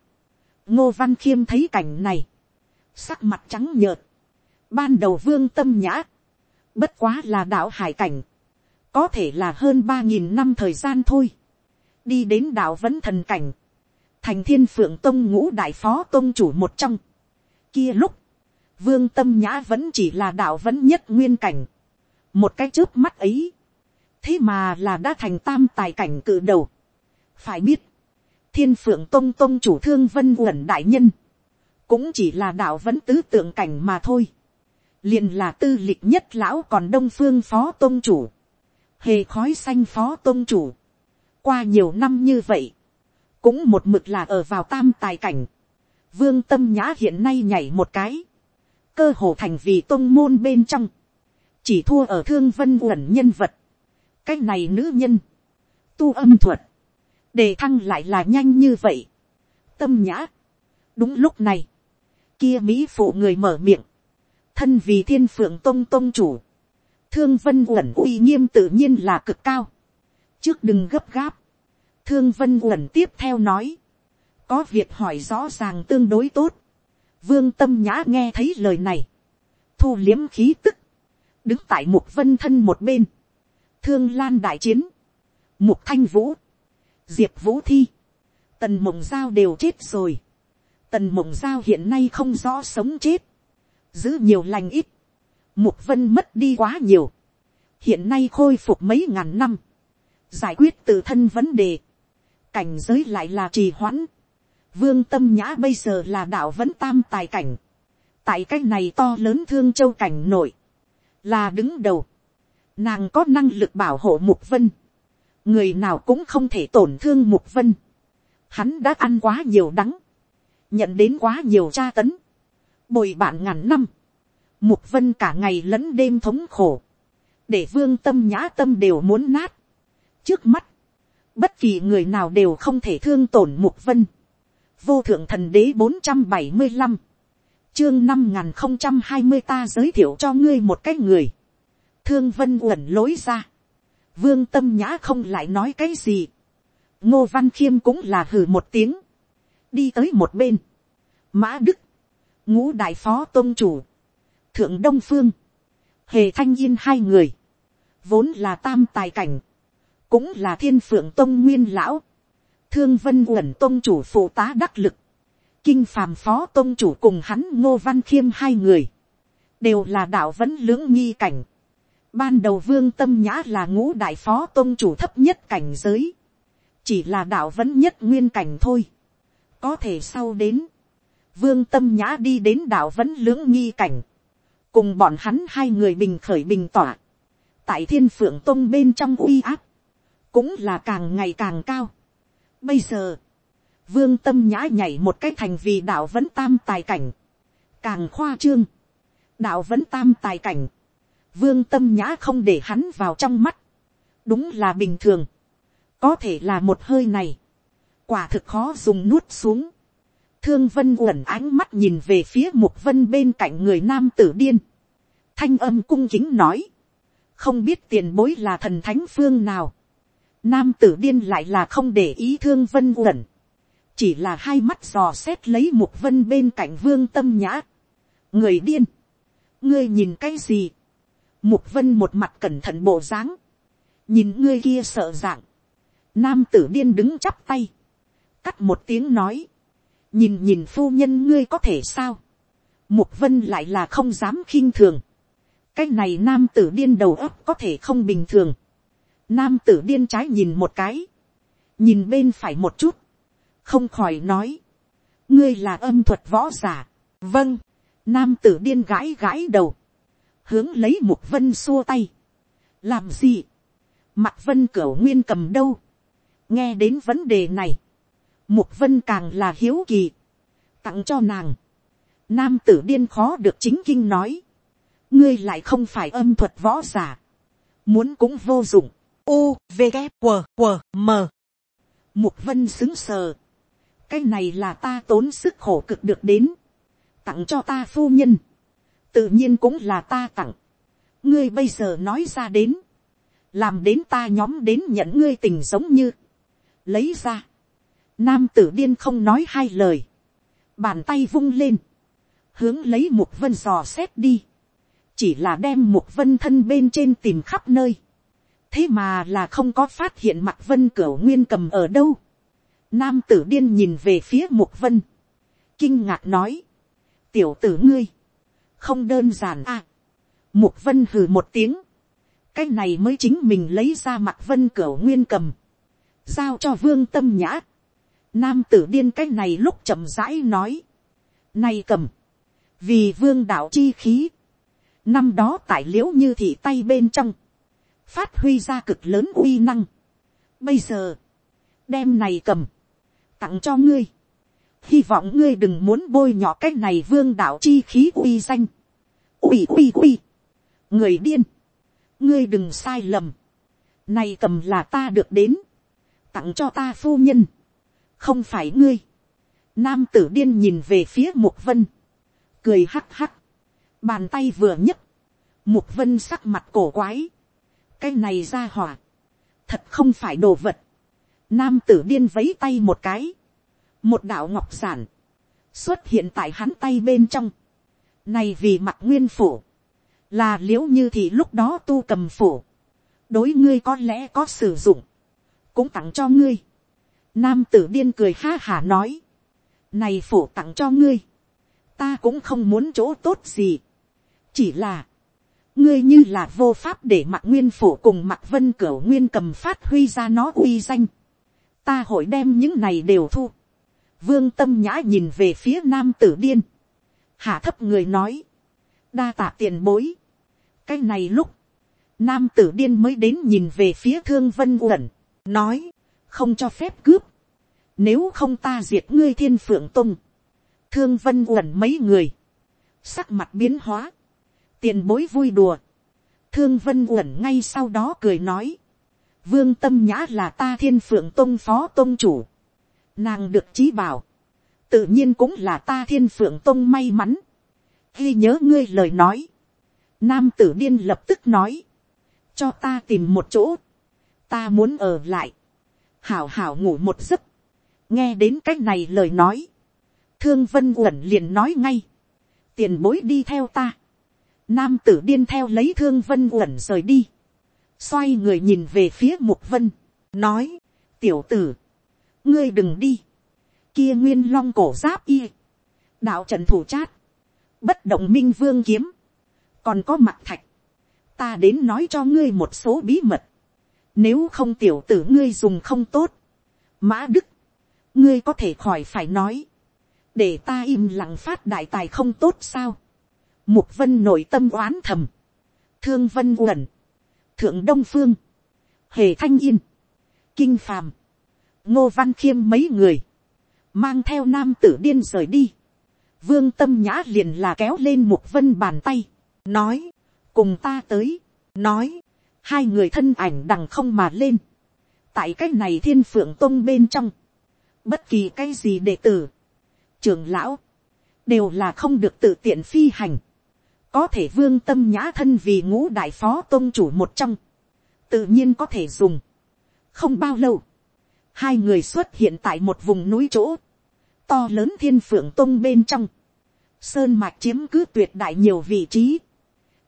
ngô văn khiêm thấy cảnh này, sắc mặt trắng nhợt, ban đầu vương tâm nhã, bất quá là đạo hải cảnh, có thể là hơn ba nghìn năm thời gian thôi, đi đến đạo vẫn thần cảnh, thành thiên phượng tông ngũ đại phó tông chủ một trong, kia lúc, vương tâm nhã vẫn chỉ là đạo vẫn nhất nguyên cảnh, một cái trước mắt ấy, thế mà là đã thành tam tài cảnh cự đầu. phải biết, thiên phượng tông tông chủ thương vân uẩn đại nhân, cũng chỉ là đạo vẫn tứ tượng cảnh mà thôi liền là tư lịch nhất lão còn đông phương phó tông chủ, hề khói xanh phó tông chủ. qua nhiều năm như vậy, cũng một mực là ở vào tam tài cảnh. vương tâm nhã hiện nay nhảy một cái, cơ hồ thành vì tôn môn bên trong, chỉ thua ở thương vân uẩn nhân vật. Cái này nữ nhân, tu âm thuật, đề thăng lại là nhanh như vậy. tâm nhã, đúng lúc này, kia mỹ phụ người mở miệng, thân vì thiên phượng tông tông chủ, thương vân uẩn uy nghiêm tự nhiên là cực cao, trước đừng gấp gáp, thương vân uẩn tiếp theo nói, có việc hỏi rõ ràng tương đối tốt, vương tâm nhã nghe thấy lời này, thu liếm khí tức, đứng tại mục vân thân một bên, thương lan đại chiến, mục thanh vũ, diệp vũ thi, tần mộng giao đều chết rồi, tần mộng giao hiện nay không rõ sống chết, giữ nhiều lành ít, mục vân mất đi quá nhiều, hiện nay khôi phục mấy ngàn năm, giải quyết tự thân vấn đề, cảnh giới lại là trì hoãn, vương tâm nhã bây giờ là đạo vẫn tam tài cảnh, tại cái này to lớn thương châu cảnh nội, là đứng đầu, Nàng có năng lực bảo hộ Mục Vân. Người nào cũng không thể tổn thương Mục Vân. Hắn đã ăn quá nhiều đắng. Nhận đến quá nhiều tra tấn. Bồi bạn ngàn năm. Mục Vân cả ngày lẫn đêm thống khổ. Để vương tâm nhã tâm đều muốn nát. Trước mắt. Bất kỳ người nào đều không thể thương tổn Mục Vân. Vô thượng thần đế bốn trăm bảy mươi 475 chương năm nghìn hai mươi ta giới thiệu cho ngươi một cái người thương vân uẩn lối ra. vương tâm nhã không lại nói cái gì. ngô văn khiêm cũng là hừ một tiếng. đi tới một bên. mã đức, ngũ đại phó tôn chủ, thượng đông phương, hề thanh yên hai người, vốn là tam tài cảnh, cũng là thiên phượng tôn nguyên lão, thương vân uẩn tôn chủ phụ tá đắc lực, kinh phàm phó tôn chủ cùng hắn ngô văn khiêm hai người, đều là đạo vẫn lưỡng nghi cảnh. Ban đầu vương tâm nhã là ngũ đại phó tôn chủ thấp nhất cảnh giới, chỉ là đạo vẫn nhất nguyên cảnh thôi. có thể sau đến, vương tâm nhã đi đến đạo vẫn lưỡng nghi cảnh, cùng bọn hắn hai người bình khởi bình tỏa, tại thiên phượng tông bên trong uy áp, cũng là càng ngày càng cao. Bây giờ, vương tâm nhã nhảy một cách thành vì đạo vẫn tam tài cảnh, càng khoa trương, đạo vẫn tam tài cảnh, vương tâm nhã không để hắn vào trong mắt, đúng là bình thường, có thể là một hơi này, quả thực khó dùng nuốt xuống, thương vân uẩn ánh mắt nhìn về phía mục vân bên cạnh người nam tử điên, thanh âm cung kính nói, không biết tiền bối là thần thánh phương nào, nam tử điên lại là không để ý thương vân uẩn, chỉ là hai mắt dò xét lấy mục vân bên cạnh vương tâm nhã, người điên, ngươi nhìn cái gì, mục vân một mặt cẩn thận bộ dáng, nhìn ngươi kia sợ dạng, nam tử điên đứng chắp tay, cắt một tiếng nói, nhìn nhìn phu nhân ngươi có thể sao, mục vân lại là không dám khinh thường, cái này nam tử điên đầu ấp có thể không bình thường, nam tử điên trái nhìn một cái, nhìn bên phải một chút, không khỏi nói, ngươi là âm thuật võ giả, vâng, nam tử điên gãi gãi đầu, hướng lấy mục vân xua tay, làm gì, mặt vân cửa nguyên cầm đâu, nghe đến vấn đề này, mục vân càng là hiếu kỳ, tặng cho nàng, nam tử điên khó được chính kinh nói, ngươi lại không phải âm thuật võ giả, muốn cũng vô dụng, u v g q q m. Mục vân xứng sờ, cái này là ta tốn sức khổ cực được đến, tặng cho ta phu nhân, tự nhiên cũng là ta tặng, ngươi bây giờ nói ra đến, làm đến ta nhóm đến nhận ngươi tình giống như, lấy ra, nam tử điên không nói hai lời, bàn tay vung lên, hướng lấy mục vân dò xét đi, chỉ là đem mục vân thân bên trên tìm khắp nơi, thế mà là không có phát hiện mặt vân cửa nguyên cầm ở đâu, nam tử điên nhìn về phía mục vân, kinh ngạc nói, tiểu tử ngươi, không đơn giản à, mục vân hừ một tiếng, cái này mới chính mình lấy ra mặt vân cửa nguyên cầm, giao cho vương tâm nhã, nam tử điên cái này lúc chậm rãi nói, nay cầm, vì vương đạo chi khí, năm đó tại liễu như thị tay bên trong, phát huy ra cực lớn uy năng. Bây giờ, đem này cầm, tặng cho ngươi, hy vọng ngươi đừng muốn bôi nhọ cái này vương đạo chi khí uy danh. uy uy uy, người điên, ngươi đừng sai lầm, này cầm là ta được đến, tặng cho ta phu nhân, không phải ngươi, nam tử điên nhìn về phía mục vân, cười hắc hắc, bàn tay vừa nhấc, mục vân sắc mặt cổ quái, cái này ra hỏa, thật không phải đồ vật, nam tử điên vấy tay một cái, một đạo ngọc giản, xuất hiện tại hắn tay bên trong, này vì mặt nguyên phủ, là liễu như thì lúc đó tu cầm phủ, đối ngươi có lẽ có sử dụng, cũng tặng cho ngươi. Nam tử điên cười ha hả nói, này phổ tặng cho ngươi, ta cũng không muốn chỗ tốt gì, chỉ là, ngươi như là vô pháp để mặc nguyên phổ cùng mặc vân cửa nguyên cầm phát huy ra nó uy danh. ta hội đem những này đều thu. vương tâm nhã nhìn về phía nam tử điên. hạ thấp người nói. đa tạ tiền bối. cái này lúc, nam tử điên mới đến nhìn về phía thương vân uẩn. nói, không cho phép cướp nếu không ta diệt ngươi thiên phượng tung. thương vân uẩn mấy người. sắc mặt biến hóa tiền bối vui đùa. Thương Vân Uẩn ngay sau đó cười nói. Vương Tâm Nhã là ta thiên phượng tông phó tông chủ. Nàng được trí bảo. Tự nhiên cũng là ta thiên phượng tông may mắn. Ghi nhớ ngươi lời nói. Nam tử điên lập tức nói. Cho ta tìm một chỗ. Ta muốn ở lại. Hảo hảo ngủ một giấc. Nghe đến cách này lời nói. Thương Vân Uẩn liền nói ngay. Tiền bối đi theo ta Nam tử điên theo lấy thương vân uẩn rời đi. Xoay người nhìn về phía mục vân. Nói. Tiểu tử. Ngươi đừng đi. kia nguyên long cổ giáp y, đạo trần thủ chát, bất động minh vương kiếm, còn có mặt thạch, ta đến nói cho ngươi một số bí mật, nếu không tiểu tử ngươi dùng không tốt, mã đức, ngươi có thể khỏi phải nói, để ta im lặng phát đại tài không tốt sao, mục vân nội tâm oán thầm, thương vân uẩn, thượng đông phương, hề thanh yên, kinh phàm, ngô văn khiêm mấy người, mang theo nam tử điên rời đi, vương tâm nhã liền là kéo lên mục vân bàn tay, nói, cùng ta tới, nói, hai người thân ảnh đằng không mà lên, tại cái này thiên phượng tông bên trong, bất kỳ cái gì đệ tử, trường lão, đều là không được tự tiện phi hành, có thể vương tâm nhã thân vì ngũ đại phó tôn chủ một trong, tự nhiên có thể dùng. không bao lâu, hai người xuất hiện tại một vùng núi chỗ, to lớn thiên phượng tôn bên trong, sơn mạch chiếm cứ tuyệt đại nhiều vị trí,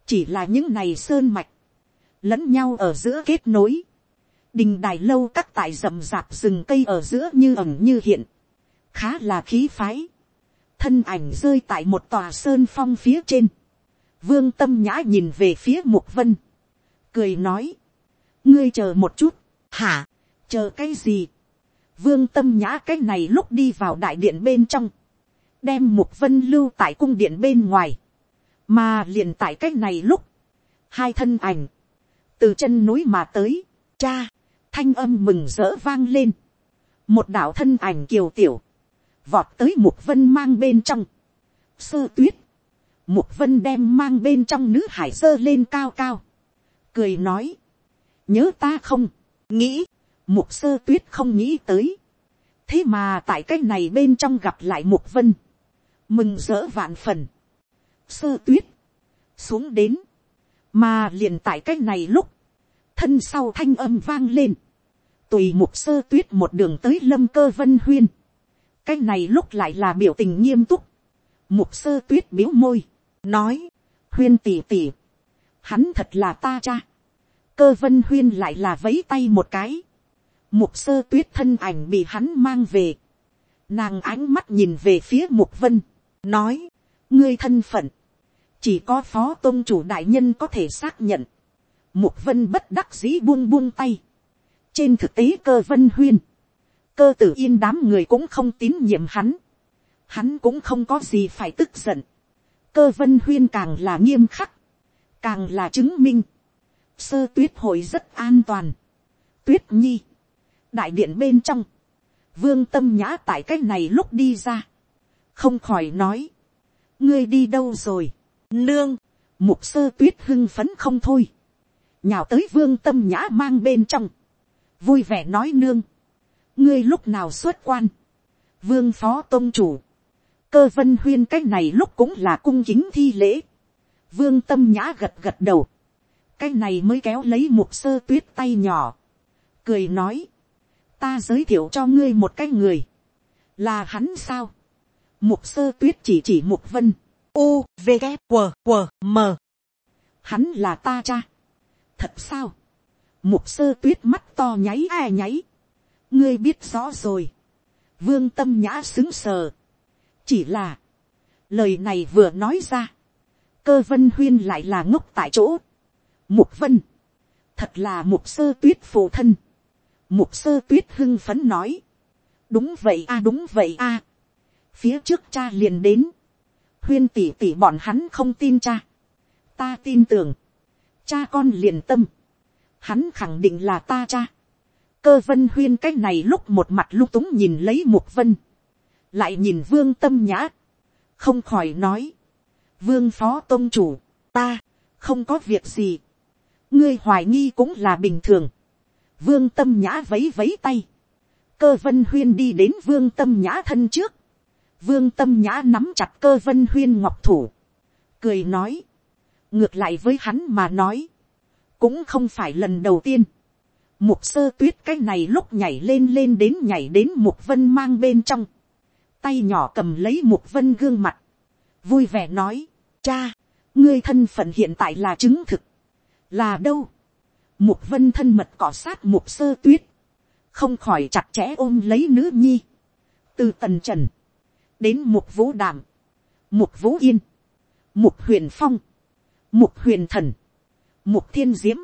chỉ là những này sơn mạch, lẫn nhau ở giữa kết nối, đình đài lâu các tại rậm rạp rừng cây ở giữa như ẩm như hiện, khá là khí phái, thân ảnh rơi tại một tòa sơn phong phía trên, vương tâm nhã nhìn về phía mục vân, cười nói, ngươi chờ một chút, hả, chờ cái gì, vương tâm nhã cái này lúc đi vào đại điện bên trong, đem mục vân lưu tại cung điện bên ngoài, mà liền tại cái này lúc, hai thân ảnh, từ chân núi mà tới, cha, thanh âm mừng rỡ vang lên, một đạo thân ảnh kiều tiểu, vọt tới mục vân mang bên trong, sơ tuyết, mục vân đem mang bên trong nữ hải sơ lên cao cao, cười nói, nhớ ta không, nghĩ, mục sơ tuyết không nghĩ tới, thế mà tại cái này bên trong gặp lại mục vân, mừng rỡ vạn phần, sơ tuyết, xuống đến, mà liền tại cái này lúc, thân sau thanh âm vang lên, tùy mục sơ tuyết một đường tới lâm cơ vân huyên, cái này lúc lại là biểu tình nghiêm túc, mục sơ tuyết biếu môi, nói, huyên tỉ tỉ, hắn thật là ta cha, cơ vân huyên lại là vấy tay một cái, mục sơ tuyết thân ảnh bị hắn mang về, nàng ánh mắt nhìn về phía mục vân, nói, ngươi thân phận, chỉ có phó tôn chủ đại nhân có thể xác nhận, mục vân bất đắc dĩ buông buông tay, trên thực tế cơ vân huyên, cơ tử yên đám người cũng không tín nhiệm hắn, hắn cũng không có gì phải tức giận, cơ vân huyên càng là nghiêm khắc, càng là chứng minh, sơ tuyết hội rất an toàn. tuyết nhi, đại điện bên trong, vương tâm nhã tại cái này lúc đi ra, không khỏi nói, ngươi đi đâu rồi, nương, mục sơ tuyết hưng phấn không thôi, nhào tới vương tâm nhã mang bên trong, vui vẻ nói nương, ngươi lúc nào xuất quan, vương phó tôn chủ, cơ vân huyên cái này lúc cũng là cung kính thi lễ, vương tâm nhã gật gật đầu, cái này mới kéo lấy một sơ tuyết tay nhỏ, cười nói, ta giới thiệu cho ngươi một cái người, là hắn sao, một sơ tuyết chỉ chỉ một vân, u v g q q m. Hắn là ta cha, thật sao, mục sơ tuyết mắt to nháy ai nháy, ngươi biết rõ rồi, vương tâm nhã xứng sờ, chỉ là, lời này vừa nói ra, cơ vân huyên lại là ngốc tại chỗ, mục vân, thật là mục sơ tuyết phụ thân, mục sơ tuyết hưng phấn nói, đúng vậy a đúng vậy a, phía trước cha liền đến, huyên tỉ tỉ bọn hắn không tin cha, ta tin tưởng, cha con liền tâm, hắn khẳng định là ta cha, cơ vân huyên cái này lúc một mặt lung túng nhìn lấy mục vân, lại nhìn vương tâm nhã, không khỏi nói, vương phó tôn chủ, ta, không có việc gì, ngươi hoài nghi cũng là bình thường, vương tâm nhã vấy vấy tay, cơ vân huyên đi đến vương tâm nhã thân trước, vương tâm nhã nắm chặt cơ vân huyên ngọc thủ, cười nói, ngược lại với hắn mà nói, cũng không phải lần đầu tiên, mục sơ tuyết cái này lúc nhảy lên lên đến nhảy đến mục vân mang bên trong, tay nhỏ cầm lấy mục vân gương mặt, vui vẻ nói, cha, ngươi thân phận hiện tại là chứng thực, là đâu, mục vân thân mật cỏ sát mục sơ tuyết, không khỏi chặt chẽ ôm lấy nữ nhi, từ tần trần, đến mục vũ đàm. mục vũ yên, mục huyền phong, mục huyền thần, mục thiên diễm,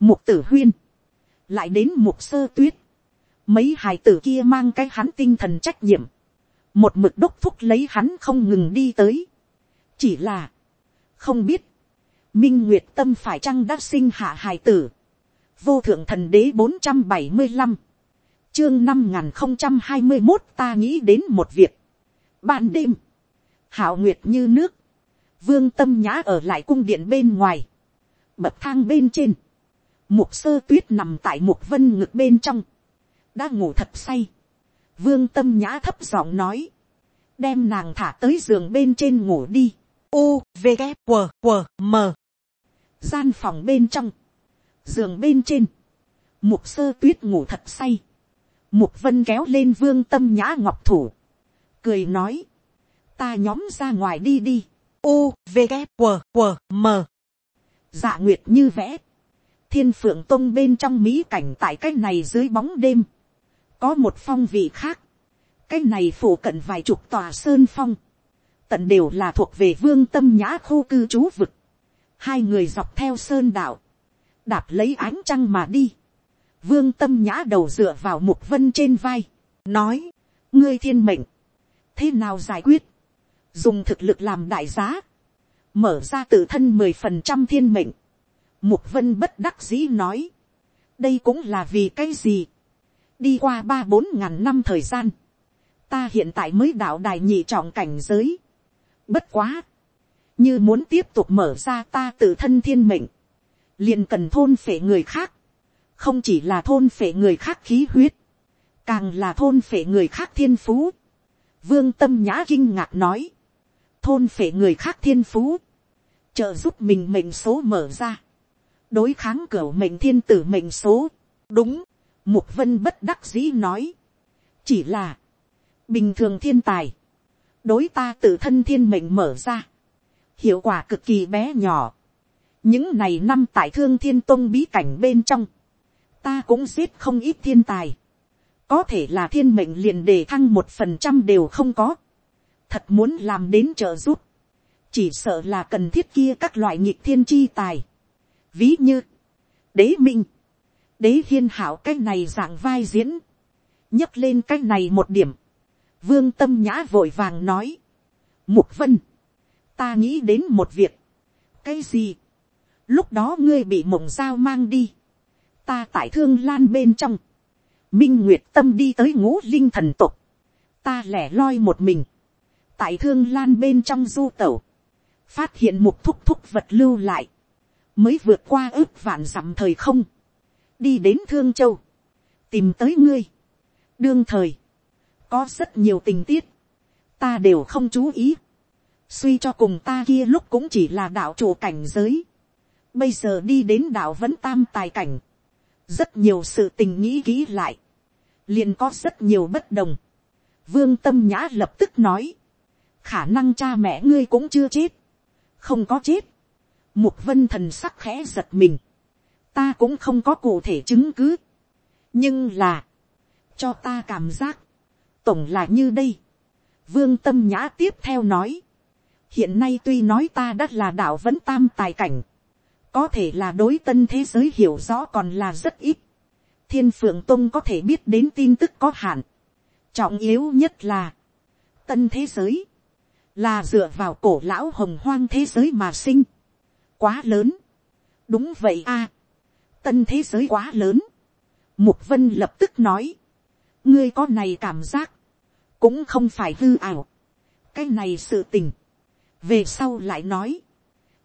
mục tử huyên, lại đến mục sơ tuyết, mấy hài tử kia mang cái hắn tinh thần trách nhiệm, một mực đúc phúc lấy hắn không ngừng đi tới, chỉ là, không biết, minh nguyệt tâm phải chăng đã sinh hạ hài tử, vô thượng thần đế bốn trăm bảy mươi năm, chương năm n g h n không trăm hai mươi một ta nghĩ đến một việc, ban đêm, hảo nguyệt như nước, vương tâm nhã ở lại cung điện bên ngoài, bậc thang bên trên, mục sơ tuyết nằm tại mục vân ngực bên trong, đã ngủ thật say, vương tâm nhã thấp giọng nói, đem nàng thả tới giường bên trên ngủ đi, u v g q q m. Gian phòng bên trong, giường bên trên, mục sơ tuyết ngủ thật say, mục vân kéo lên vương tâm nhã ngọc thủ, cười nói, ta nhóm ra ngoài đi đi, u v g q q m. Dạ nguyệt như vẽ, thiên phượng tông bên trong mỹ cảnh tại cái này dưới bóng đêm, có một phong vị khác, cái này phủ cận vài chục tòa sơn phong, tận đều là thuộc về vương tâm nhã khu cư trú vực, hai người dọc theo sơn đạo, đạp lấy ánh trăng mà đi. Vương tâm nhã đầu dựa vào mục vân trên vai, nói, ngươi thiên mệnh, thế nào giải quyết, dùng thực lực làm đại giá, mở ra tự thân mười phần trăm thiên mệnh. Mục vân bất đắc dĩ nói, đây cũng là vì cái gì, đi qua ba bốn ngàn năm thời gian, ta hiện tại mới đạo đài nhị trọng cảnh giới, bất quá, như muốn tiếp tục mở ra ta tự thân thiên mệnh, liền cần thôn phệ người khác, không chỉ là thôn phệ người khác khí huyết, càng là thôn phệ người khác thiên phú. Vương tâm nhã kinh ngạc nói, thôn phệ người khác thiên phú, trợ giúp mình mệnh số mở ra, đối kháng cửa mệnh thiên tử mệnh số, đúng, mục vân bất đắc dĩ nói, chỉ là, bình thường thiên tài, đối ta tự thân thiên mệnh mở ra, hiệu quả cực kỳ bé nhỏ, những này năm tại thương thiên tông bí cảnh bên trong, ta cũng giết không ít thiên tài, có thể là thiên mệnh liền đề thăng một phần trăm đều không có, thật muốn làm đến trợ giúp, chỉ sợ là cần thiết kia các loại nhịp thiên chi tài, ví như, đế minh, đế hiên hảo cái này dạng vai diễn, nhấc lên cái này một điểm, vương tâm nhã vội vàng nói, mục vân, ta nghĩ đến một việc, cái gì, lúc đó ngươi bị mộng dao mang đi, ta tại thương lan bên trong, minh nguyệt tâm đi tới ngũ linh thần tục, ta lẻ loi một mình, tại thương lan bên trong du tẩu, phát hiện một thúc thúc vật lưu lại, mới vượt qua ước vạn dặm thời không, đi đến thương châu, tìm tới ngươi. đương thời, có rất nhiều tình tiết, ta đều không chú ý, suy cho cùng ta kia lúc cũng chỉ là đạo chủ cảnh giới, bây giờ đi đến đạo vẫn tam tài cảnh, rất nhiều sự tình nghĩ kỹ lại, liền có rất nhiều bất đồng. Vương tâm nhã lập tức nói, khả năng cha mẹ ngươi cũng chưa chết, không có chết. Mục vân thần sắc khẽ giật mình, ta cũng không có cụ thể chứng cứ, nhưng là, cho ta cảm giác, tổng là như đây. Vương tâm nhã tiếp theo nói, hiện nay tuy nói ta đã là đạo vẫn tam tài cảnh, có thể là đối tân thế giới hiểu rõ còn là rất ít. thiên phượng tông có thể biết đến tin tức có hạn. trọng yếu nhất là, tân thế giới, là dựa vào cổ lão hồng hoang thế giới mà sinh. quá lớn. đúng vậy a. tân thế giới quá lớn. mục vân lập tức nói, ngươi có này cảm giác, cũng không phải hư ảo. cái này sự tình, về sau lại nói,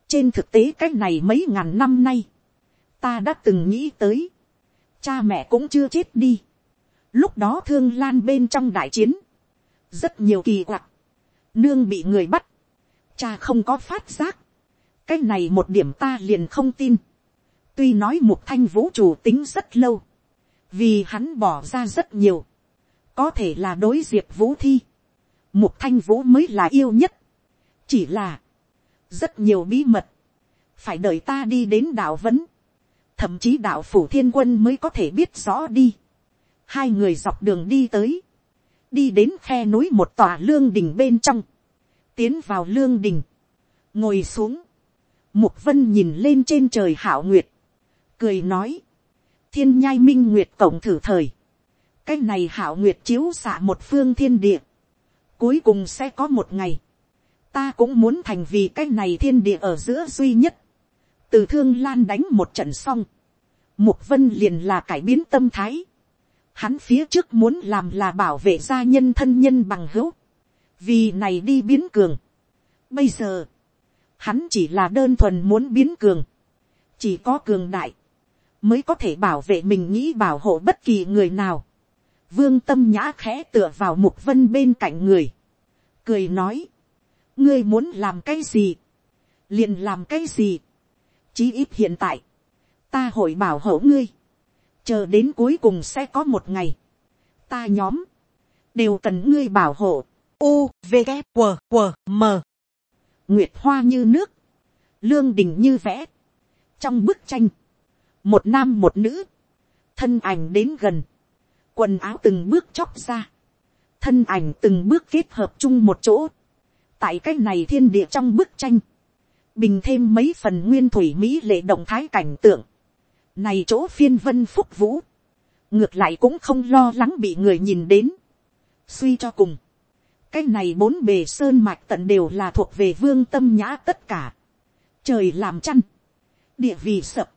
trên thực tế cái này mấy ngàn năm nay, ta đã từng nghĩ tới, cha mẹ cũng chưa chết đi. Lúc đó thương lan bên trong đại chiến, rất nhiều kỳ quặc, nương bị người bắt, cha không có phát giác, cái này một điểm ta liền không tin. tuy nói một thanh vũ chủ tính rất lâu, vì hắn bỏ ra rất nhiều, có thể là đối diệp vũ thi, một thanh vũ mới là yêu nhất, chỉ là, rất nhiều bí mật, phải đợi ta đi đến đạo vấn, thậm chí đạo phủ thiên quân mới có thể biết rõ đi. Hai người dọc đường đi tới, đi đến khe núi một tòa lương đình bên trong, tiến vào lương đình, ngồi xuống, mục vân nhìn lên trên trời hảo nguyệt, cười nói, thiên nhai minh nguyệt cổng thử thời, cái này hảo nguyệt chiếu xạ một phương thiên địa, cuối cùng sẽ có một ngày, ta cũng muốn thành vì cái này thiên địa ở giữa duy nhất, từ thương lan đánh một trận xong, mục vân liền là cải biến tâm thái, hắn phía trước muốn làm là bảo vệ gia nhân thân nhân bằng hữu, vì này đi biến cường. Bây giờ, hắn chỉ là đơn thuần muốn biến cường, chỉ có cường đại, mới có thể bảo vệ mình nghĩ bảo hộ bất kỳ người nào. Vương tâm nhã khẽ tựa vào mục vân bên cạnh người, cười nói, ngươi muốn làm cái gì, liền làm cái gì, chí ít hiện tại, ta hội bảo hộ ngươi, chờ đến cuối cùng sẽ có một ngày, ta nhóm, đều cần ngươi bảo hộ, u v g q q m. Nguyệt hoa như nước, lương đình như vẽ, trong bức tranh, một nam một nữ, thân ảnh đến gần, quần áo từng bước chóc ra, thân ảnh từng bước kết hợp chung một chỗ, tại cái này thiên địa trong bức tranh, bình thêm mấy phần nguyên thủy mỹ lệ động thái cảnh tượng, này chỗ phiên vân phúc vũ. Ngược lại cũng không lo lắng bị người nhìn đến. Suy cho cùng. Cái này bốn bề sơn mạch tận đều là thuộc về vương tâm nhã tất cả. Trời làm chăn. Địa vị sập.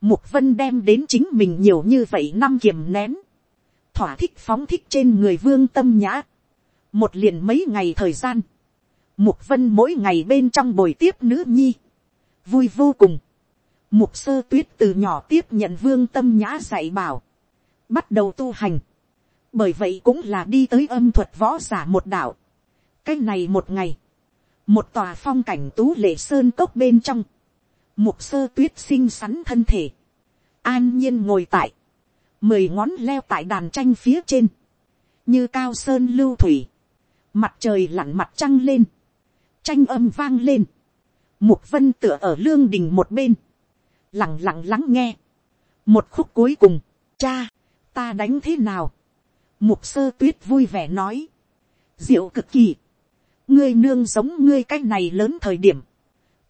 Mục vân đem đến chính mình nhiều như vậy năm kiềm nén. Thỏa thích phóng thích trên người vương tâm nhã. Một liền mấy ngày thời gian. Mục vân mỗi ngày bên trong bồi tiếp nữ nhi. Vui vô cùng Mục sơ tuyết từ nhỏ tiếp nhận vương tâm nhã dạy bảo. Bắt đầu tu hành. Bởi vậy cũng là đi tới âm thuật võ giả một đạo. Cái này một ngày. Một tòa phong cảnh tú lệ sơn cốc bên trong. Mục sơ tuyết xinh xắn thân thể. An nhiên ngồi tại. Mười ngón leo tại đàn tranh phía trên. Như cao sơn lưu thủy. Mặt trời lặn mặt trăng lên. Tranh âm vang lên. Mục vân tựa ở lương đình một bên lặng lặng lắng nghe. một khúc cuối cùng, cha, ta đánh thế nào. mục sơ tuyết vui vẻ nói. diệu cực kỳ. ngươi nương giống ngươi cái này lớn thời điểm.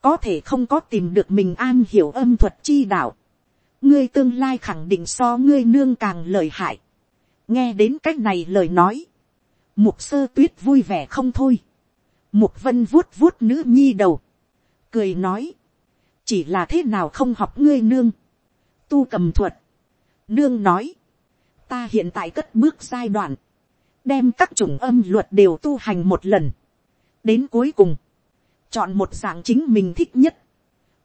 có thể không có tìm được mình an hiểu âm thuật chi đạo. ngươi tương lai khẳng định so ngươi nương càng lời hại. nghe đến cái này lời nói. mục sơ tuyết vui vẻ không thôi. mục vân vuốt vuốt nữ nhi đầu. cười nói chỉ là thế nào không học ngươi nương, tu cầm thuật, nương nói, ta hiện tại cất bước giai đoạn, đem các chủng âm luật đều tu hành một lần, đến cuối cùng, chọn một dạng chính mình thích nhất,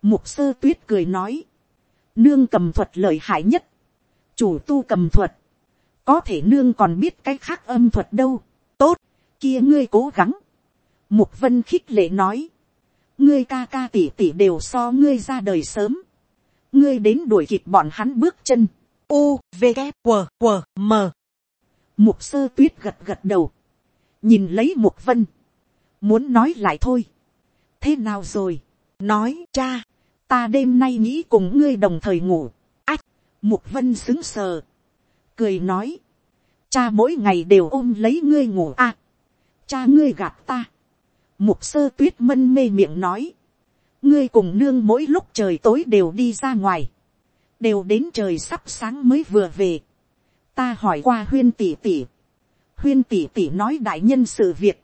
mục sơ tuyết cười nói, nương cầm thuật lợi hại nhất, chủ tu cầm thuật, có thể nương còn biết cái khác âm thuật đâu, tốt, kia ngươi cố gắng, mục vân khích lệ nói, ngươi ca ca tỷ tỷ đều so ngươi ra đời sớm, ngươi đến đuổi kịp bọn hắn bước chân, u v g q q m. Mục sơ tuyết gật gật đầu, nhìn lấy mục vân, muốn nói lại thôi, thế nào rồi, nói cha, ta đêm nay nghĩ cùng ngươi đồng thời ngủ, ách, mục vân xứng sờ, cười nói, cha mỗi ngày đều ôm lấy ngươi ngủ. À, cha ngươi gạt ta, Mục sơ tuyết mân mê miệng nói. Ngươi cùng nương mỗi lúc trời tối đều đi ra ngoài. Đều đến trời sắp sáng mới vừa về. Ta hỏi qua huyên tỷ tỷ. Huyên tỷ tỷ nói đại nhân sự việc.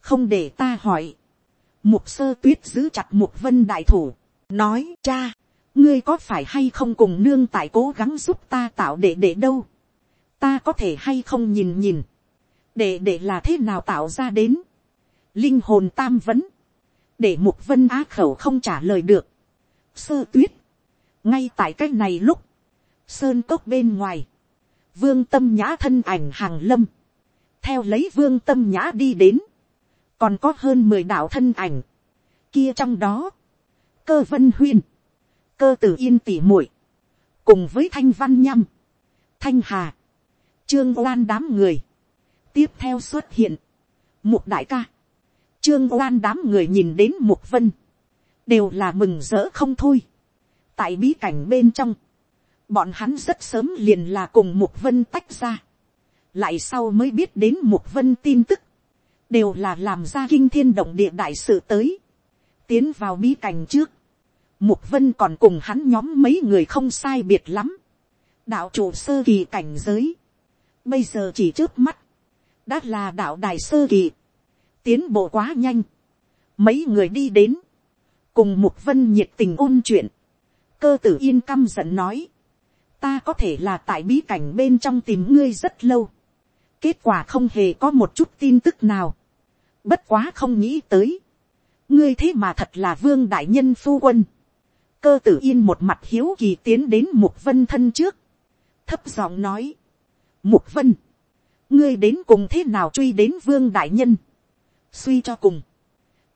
Không để ta hỏi. Mục sơ tuyết giữ chặt mục vân đại thủ. Nói, cha. Ngươi có phải hay không cùng nương tại cố gắng giúp ta tạo đệ đệ đâu. Ta có thể hay không nhìn nhìn. Đệ đệ là thế nào tạo ra đến linh hồn tam vấn, để mục vân á khẩu không trả lời được. sơ tuyết, ngay tại cái này lúc, sơn cốc bên ngoài, vương tâm nhã thân ảnh hàng lâm, theo lấy vương tâm nhã đi đến, còn có hơn mười đạo thân ảnh, kia trong đó, cơ vân huyên, cơ tử yên tỉ muội, cùng với thanh văn nhâm, thanh hà, trương oan đám người, tiếp theo xuất hiện, một đại ca, Trương oan đám người nhìn đến Mục Vân. Đều là mừng rỡ không thôi. Tại bí cảnh bên trong. Bọn hắn rất sớm liền là cùng Mục Vân tách ra. lại sau mới biết đến mục vân tin tức, đều là làm ra kinh thiên động địa đại sự tới, tiến vào bí cảnh trước, mục vân còn cùng hắn nhóm mấy người không sai biệt lắm, đạo chủ sơ kỳ cảnh giới, bây giờ chỉ trước mắt, đã là đạo đài sơ kỳ, tiến bộ quá nhanh, mấy người đi đến, cùng mục vân nhiệt tình ôn chuyện, cơ tử yên căm giận nói, ta có thể là tại bí cảnh bên trong tìm ngươi rất lâu, kết quả không hề có một chút tin tức nào, bất quá không nghĩ tới, ngươi thế mà thật là vương đại nhân phu quân, cơ tử yên một mặt hiếu kỳ tiến đến mục vân thân trước, thấp giọng nói, mục vân, ngươi đến cùng thế nào truy đến vương đại nhân, suy cho cùng,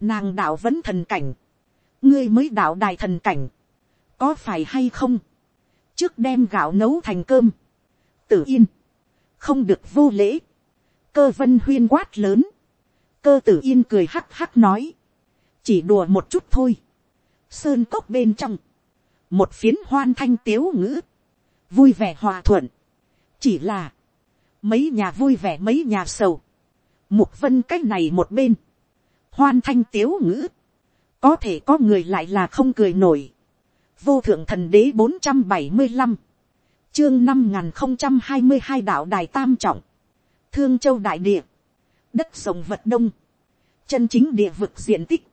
nàng đạo vẫn thần cảnh, ngươi mới đạo đài thần cảnh, có phải hay không, trước đem gạo nấu thành cơm, tử yên, không được vô lễ, cơ vân huyên quát lớn, cơ tử yên cười hắc hắc nói, chỉ đùa một chút thôi, sơn cốc bên trong, một phiến hoan thanh tiếu ngữ, vui vẻ hòa thuận, chỉ là, mấy nhà vui vẻ mấy nhà sầu, mục vân cái này một bên, hoan thanh tiếu ngữ, có thể có người lại là không cười nổi, vô thượng thần đế bốn trăm bảy mươi năm, chương năm n không trăm hai mươi hai đạo đài tam trọng, thương châu đại địa, đất rồng vật đông, chân chính địa vực diện tích,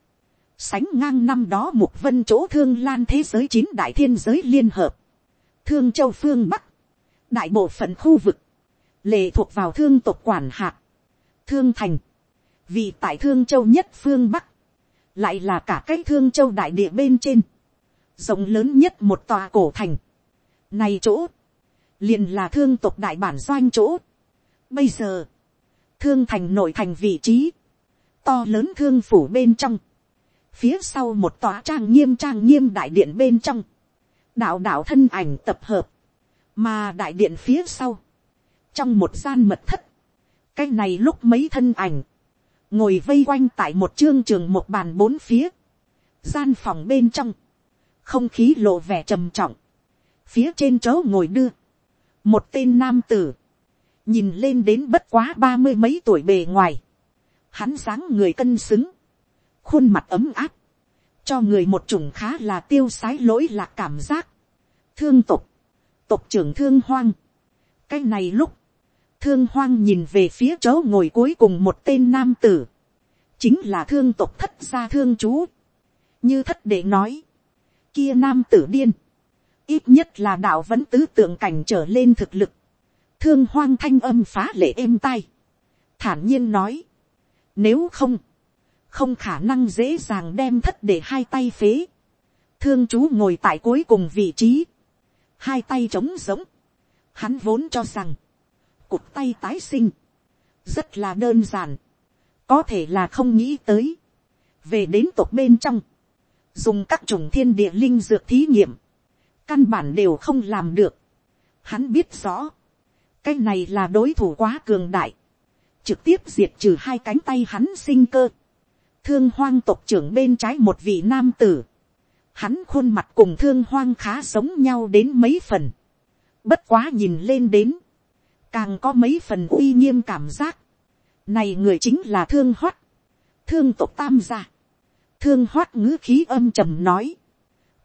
sánh ngang năm đó mục vân chỗ thương lan thế giới chín đại thiên giới liên hợp, thương châu phương bắc, đại bộ phận khu vực, lệ thuộc vào thương tộc quản hạt, thương thành, vì tại thương châu nhất phương bắc, lại là cả cái thương châu đại địa bên trên, rộng lớn nhất một tòa cổ thành. Này chỗ, liền là thương tộc đại bản doanh chỗ. Bây giờ, thương thành nội thành vị trí, to lớn thương phủ bên trong, phía sau một tòa trang nghiêm trang nghiêm đại điện bên trong, đạo đạo thân ảnh tập hợp, mà đại điện phía sau, trong một gian mật thất, cái này lúc mấy thân ảnh, ngồi vây quanh tại một chương trường một bàn bốn phía, gian phòng bên trong, không khí lộ vẻ trầm trọng, phía trên chỗ ngồi đưa, một tên nam tử, nhìn lên đến bất quá ba mươi mấy tuổi bề ngoài, hắn sáng người cân xứng, khuôn mặt ấm áp, cho người một chủng khá là tiêu sái lỗi lạc cảm giác, thương tục, tục trưởng thương hoang, cái này lúc, thương hoang nhìn về phía chỗ ngồi cuối cùng một tên nam tử, chính là thương Tộc thất gia thương chú, như thất đệ nói, kia nam tử điên, ít nhất là đạo vẫn tứ tượng cảnh trở lên thực lực, thương hoang thanh âm phá lệ êm tai, thản nhiên nói, nếu không, không khả năng dễ dàng đem thất để hai tay phế, thương chú ngồi tại cuối cùng vị trí, hai tay trống giống, hắn vốn cho rằng, cụt tay tái sinh, rất là đơn giản, có thể là không nghĩ tới, về đến tộc bên trong, dùng các chủng thiên địa linh dược thí nghiệm, căn bản đều không làm được. Hắn biết rõ, cái này là đối thủ quá cường đại, trực tiếp diệt trừ hai cánh tay hắn sinh cơ. Thương hoang tộc trưởng bên trái một vị nam tử, hắn khuôn mặt cùng thương hoang khá giống nhau đến mấy phần, bất quá nhìn lên đến, càng có mấy phần uy nghiêm cảm giác. Này người chính là thương hoát, thương tộc tam gia. Thương hoát ngữ khí âm trầm nói,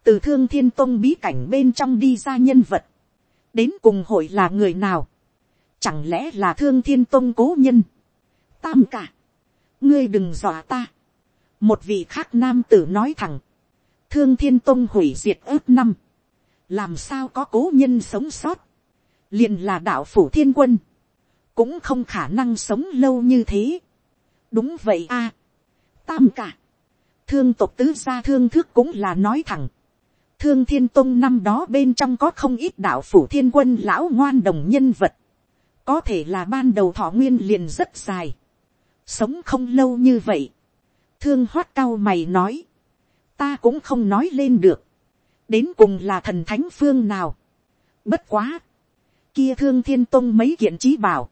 từ thương thiên tông bí cảnh bên trong đi ra nhân vật, đến cùng hội là người nào, chẳng lẽ là thương thiên tông cố nhân, tam cả, ngươi đừng dọa ta, một vị khác nam tử nói thẳng, thương thiên tông hủy diệt ước năm, làm sao có cố nhân sống sót, liền là đạo phủ thiên quân, cũng không khả năng sống lâu như thế. đúng vậy a, tam cả, thương tộc tứ gia thương thước cũng là nói thẳng. Thương thiên tông năm đó bên trong có không ít đạo phủ thiên quân lão ngoan đồng nhân vật. Có thể là ban đầu thọ nguyên liền rất dài. Sống không lâu như vậy. Thương hoát cao mày nói. Ta cũng không nói lên được. Đến cùng là thần thánh phương nào. Bất quá. Kia thương thiên tông mấy kiện trí bảo.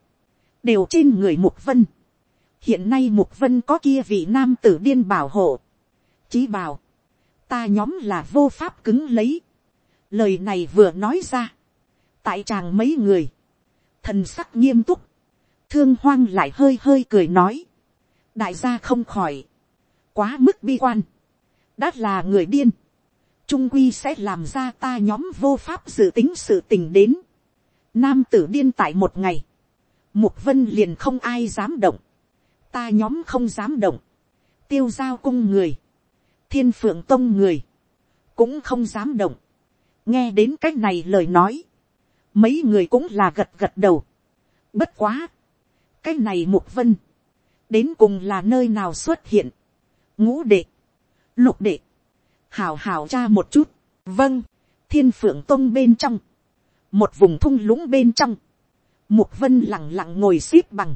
Đều trên người mục vân. Hiện nay mục vân có kia vị nam tử điên bảo hộ chí bảo, ta nhóm là vô pháp cứng lấy. Lời này vừa nói ra, tại chàng mấy người, thần sắc nghiêm túc, thương hoang lại hơi hơi cười nói, đại gia không khỏi, quá mức bi quan, đã là người điên, trung quy sẽ làm ra ta nhóm vô pháp dự tính sự tình đến. Nam tử điên tại một ngày, mục vân liền không ai dám động, ta nhóm không dám động, tiêu giao cung người, thiên phượng tông người, cũng không dám động, nghe đến cách này lời nói, mấy người cũng là gật gật đầu, bất quá, cái này mục vân, đến cùng là nơi nào xuất hiện, ngũ đệ, lục đệ, Hảo Hảo cha một chút, vâng, thiên phượng tông bên trong, một vùng thung lũng bên trong, mục vân lẳng lặng ngồi x ế p bằng,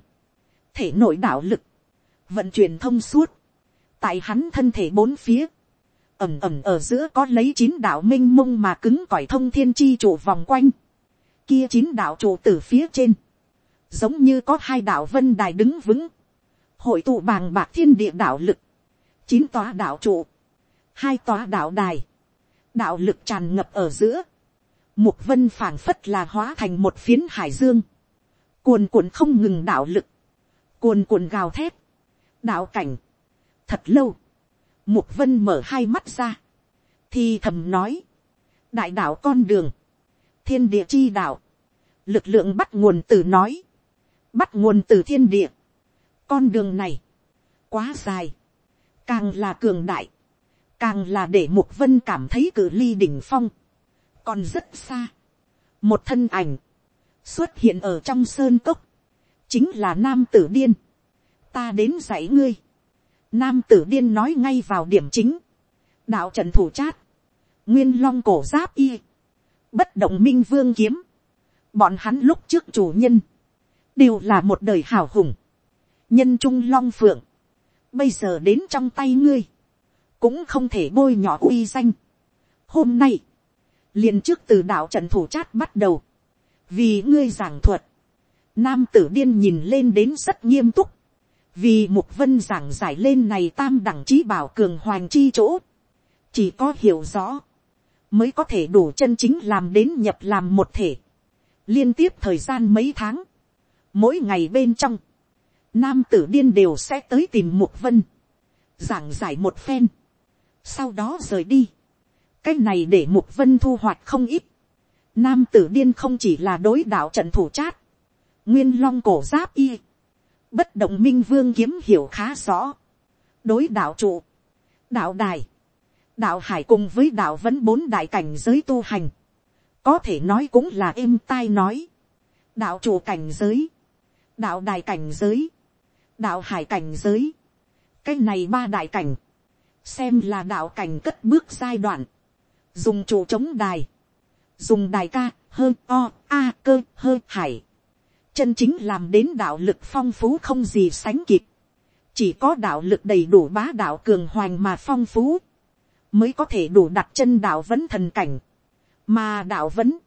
thể nội đạo lực, vận chuyển thông suốt, tại hắn thân thể bốn phía, ẩm ẩm ở giữa có lấy chín đạo m i n h mông mà cứng cỏi thông thiên chi trụ vòng quanh, kia chín đạo trụ từ phía trên, giống như có hai đạo vân đài đứng vững, hội tụ bàng bạc thiên địa đạo lực, chín tòa đạo trụ, hai tòa đạo đài, đạo lực tràn ngập ở giữa, mục vân phảng phất là hóa thành một phiến hải dương, cuồn cuộn không ngừng đạo lực, cuồn cuộn gào thét, đạo cảnh, thật lâu, mục vân mở hai mắt ra, thì thầm nói, đại đạo con đường, thiên địa chi đạo, lực lượng bắt nguồn từ nói, bắt nguồn từ thiên địa, con đường này, quá dài, càng là cường đại, càng là để mục vân cảm thấy cử ly đỉnh phong, còn rất xa, một thân ảnh, xuất hiện ở trong sơn cốc, chính là nam tử điên, ta đến dạy ngươi, Nam tử điên nói ngay vào điểm chính. Đạo trần thủ chát. Nguyên long cổ giáp y. Bất động minh vương kiếm. Bọn hắn lúc trước chủ nhân. Đều là một đời hào hùng. Nhân trung long phượng. Bây giờ đến trong tay ngươi. Cũng không thể bôi nhỏ uy danh. Hôm nay liền trước từ đạo trận thủ chát bắt đầu. Vì ngươi giảng thuật. Nam tử điên nhìn lên đến rất nghiêm túc vì mục vân giảng giải lên này tam đẳng trí bảo cường hoàng chi chỗ, chỉ có hiểu rõ, mới có thể đủ chân chính làm đến nhập làm một thể, liên tiếp thời gian mấy tháng, mỗi ngày bên trong, nam tử điên đều sẽ tới tìm mục vân, giảng giải một phen, sau đó rời đi, cái này để mục vân thu hoạch không ít, nam tử điên không chỉ là đối đạo trận thủ chát, nguyên long cổ giáp y, bất động minh vương kiếm hiểu khá rõ. đối đạo trụ, đạo đài, đạo hải cùng với đạo vẫn bốn đại cảnh giới tu hành, có thể nói cũng là êm tai nói. đạo trụ cảnh giới, đạo đài cảnh giới, đạo hải cảnh giới, cái này ba đại cảnh, xem là đạo cảnh cất bước giai đoạn, dùng trụ chống đài, dùng đài ca, hơ o, a cơ hơ hải, chân chính làm đến đạo lực phong phú không gì sánh kịp, chỉ có đạo lực đầy đủ bá đạo cường hoành mà phong phú, mới có thể đủ đặt chân đạo vẫn thần cảnh, mà đạo vẫn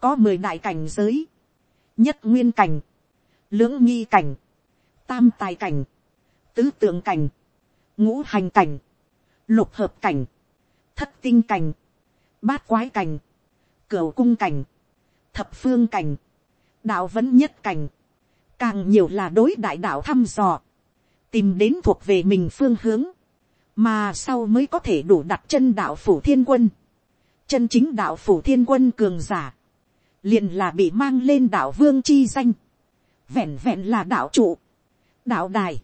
có mười đại cảnh giới, nhất nguyên cảnh, lưỡng nghi cảnh, tam tài cảnh, tứ tượng cảnh, ngũ hành cảnh, lục hợp cảnh, thất tinh cảnh, bát quái cảnh, cửu cung cảnh, thập phương cảnh, đạo vẫn nhất cảnh, càng nhiều là đối đại đạo thăm dò, tìm đến thuộc về mình phương hướng, mà sau mới có thể đủ đặt chân đạo phủ thiên quân, chân chính đạo phủ thiên quân cường giả, liền là bị mang lên đạo vương chi danh, vẹn vẹn là đạo trụ, đạo đài,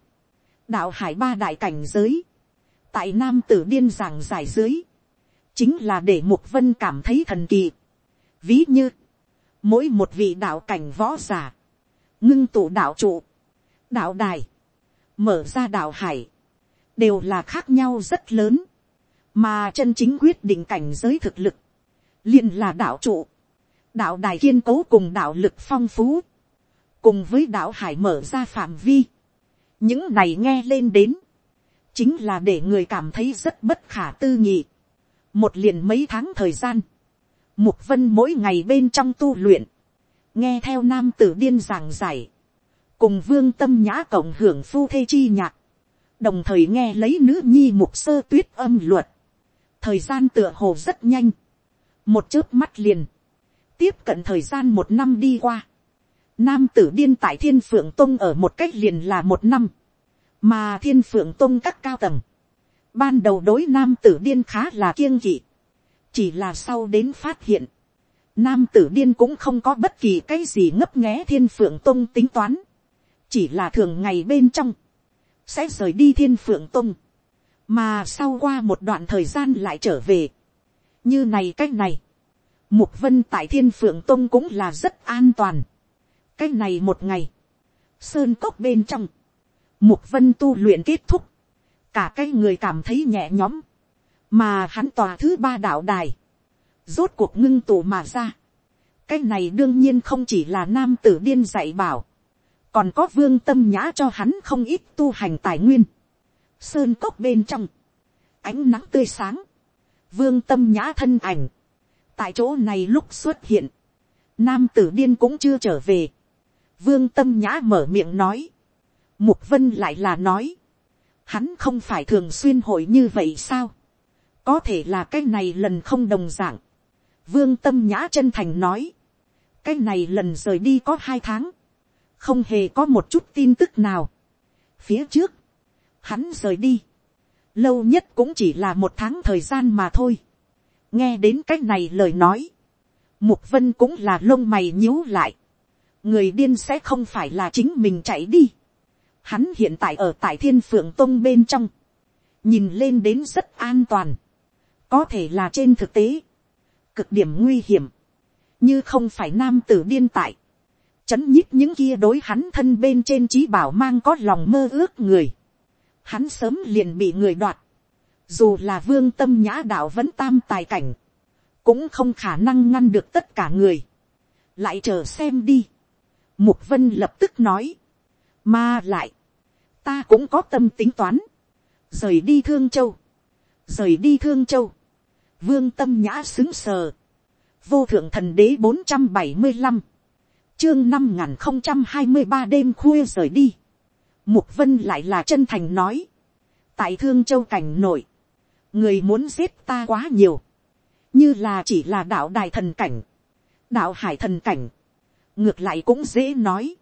đạo hải ba đại cảnh giới, tại nam tử điên giảng giải dưới, chính là để mục vân cảm thấy thần kỳ. Ví như, mỗi một vị đạo cảnh võ giả, ngưng tụ đạo trụ, đạo đài, mở ra đạo hải, đều là khác nhau rất lớn, mà chân chính quyết định cảnh giới thực lực, liền là đạo trụ, đạo đài kiên cố cùng đạo lực phong phú, cùng với đạo hải mở ra phạm vi, những này nghe lên đến, chính là để người cảm thấy rất bất khả tư nghị, một liền mấy tháng thời gian, Mục vân mỗi ngày bên trong tu luyện. Nghe theo nam tử điên giảng giải. Cùng vương tâm nhã cộng hưởng phu thê chi nhạc. Đồng thời nghe lấy nữ nhi mục sơ tuyết âm luật. Thời gian tựa hồ rất nhanh. Một chớp mắt liền. Tiếp cận thời gian một năm đi qua. Nam tử điên tại thiên phượng tông ở một cách liền là một năm. Mà thiên phượng tông các cao tầng. Ban đầu đối nam tử điên khá là kiêng kỵ. Chỉ là sau đến phát hiện. Nam tử điên cũng không có bất kỳ cái gì ngấp nghé thiên phượng tông tính toán. Chỉ là thường ngày bên trong. Sẽ rời đi thiên phượng tông. Mà sau qua một đoạn thời gian lại trở về. Như này cách này. Mục vân tại thiên phượng tông cũng là rất an toàn cách này một ngày, sơn cốc bên trong, mục vân tu luyện kết thúc, cả cái người cảm thấy nhẹ nhõm, mà hắn tòa thứ ba đạo đài, rốt cuộc ngưng tụ mà ra. cái này đương nhiên không chỉ là nam tử điên dạy bảo, còn có vương tâm nhã cho hắn không ít tu hành tài nguyên. sơn cốc bên trong, ánh nắng tươi sáng, vương tâm nhã thân ảnh, tại chỗ này lúc xuất hiện, nam tử điên cũng chưa trở về, Vương tâm nhã mở miệng nói. Mục vân lại là nói. Hắn không phải thường xuyên hội như vậy sao? Có thể là cái này lần không đồng dạng. Vương tâm nhã chân thành nói. Cái này lần rời đi có hai tháng. Không hề có một chút tin tức nào. Phía trước. Hắn rời đi. Lâu nhất cũng chỉ là một tháng thời gian mà thôi. Nghe đến cái này lời nói. Mục vân cũng là lông mày nhíu lại người điên sẽ không phải là chính mình chạy đi. Hắn hiện tại ở tại thiên phượng tông bên trong, nhìn lên đến rất an toàn, có thể là trên thực tế, cực điểm nguy hiểm, như không phải nam tử điên tại, chấn nhích những kia đối hắn thân bên trên trí bảo mang có lòng mơ ước người, hắn sớm liền bị người đoạt, dù là vương tâm nhã đạo vẫn tam tài cảnh, cũng không khả năng ngăn được tất cả người, lại chờ xem đi, Mục vân lập tức nói. Mà lại. Ta cũng có tâm tính toán. Rời đi Thương Châu. Rời đi Thương Châu. Vương tâm nhã xứng sờ. Vô thượng thần đế 475. Chương 5023 đêm khuya rời đi. Mục vân lại là chân thành nói. Tại Thương Châu cảnh nội Người muốn giết ta quá nhiều. Như là chỉ là đạo đài thần cảnh. Đạo hải thần cảnh ngược lại cũng dễ nói,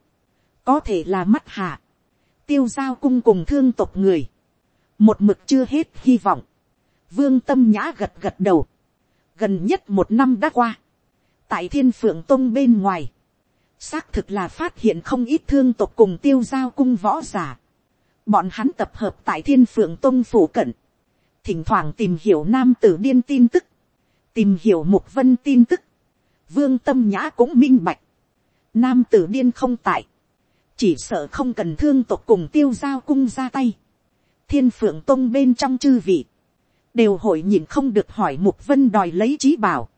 có thể là mắt hạ, tiêu giao cung cùng thương tộc người, một mực chưa hết hy vọng, vương tâm nhã gật gật đầu, gần nhất một năm đã qua, tại thiên phượng tông bên ngoài, xác thực là phát hiện không ít thương tộc cùng tiêu giao cung võ giả, bọn hắn tập hợp tại thiên phượng tông phủ cận, thỉnh thoảng tìm hiểu nam tử điên tin tức, tìm hiểu mục vân tin tức, vương tâm nhã cũng minh bạch, nam tử điên không tại, chỉ sợ không cần thương tộc cùng tiêu giao cung ra tay, thiên phượng tông bên trong chư vị, đều hội nhìn không được hỏi mục vân đòi lấy trí bảo,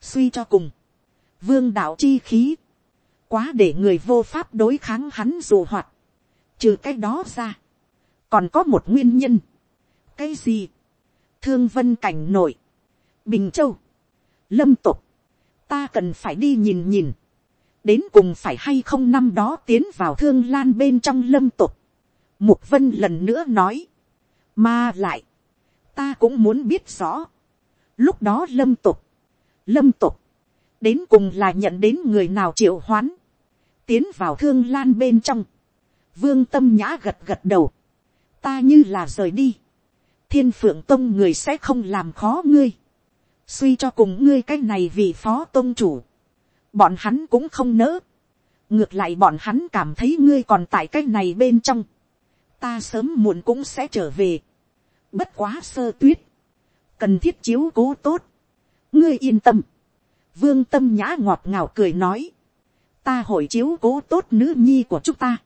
suy cho cùng, vương đạo chi khí, quá để người vô pháp đối kháng hắn dù hoạt, trừ cái đó ra, còn có một nguyên nhân, cái gì, thương vân cảnh nội bình châu, lâm tục, ta cần phải đi nhìn nhìn, đến cùng phải hay không năm đó tiến vào thương lan bên trong lâm tục. Mục vân lần nữa nói, mà lại, ta cũng muốn biết rõ. Lúc đó lâm tục, lâm tục, đến cùng là nhận đến người nào triệu hoán, tiến vào thương lan bên trong. Vương tâm nhã gật gật đầu, ta như là rời đi. Thiên phượng tông người sẽ không làm khó ngươi. Suy cho cùng ngươi cái này vì phó tông chủ bọn hắn cũng không nỡ. ngược lại bọn hắn cảm thấy ngươi còn tại cái này bên trong. ta sớm muộn cũng sẽ trở về. bất quá sơ tuyết. cần thiết chiếu cố tốt. ngươi yên tâm. vương tâm nhã ngọt ngào cười nói. ta hội chiếu cố tốt nữ nhi của chúng ta.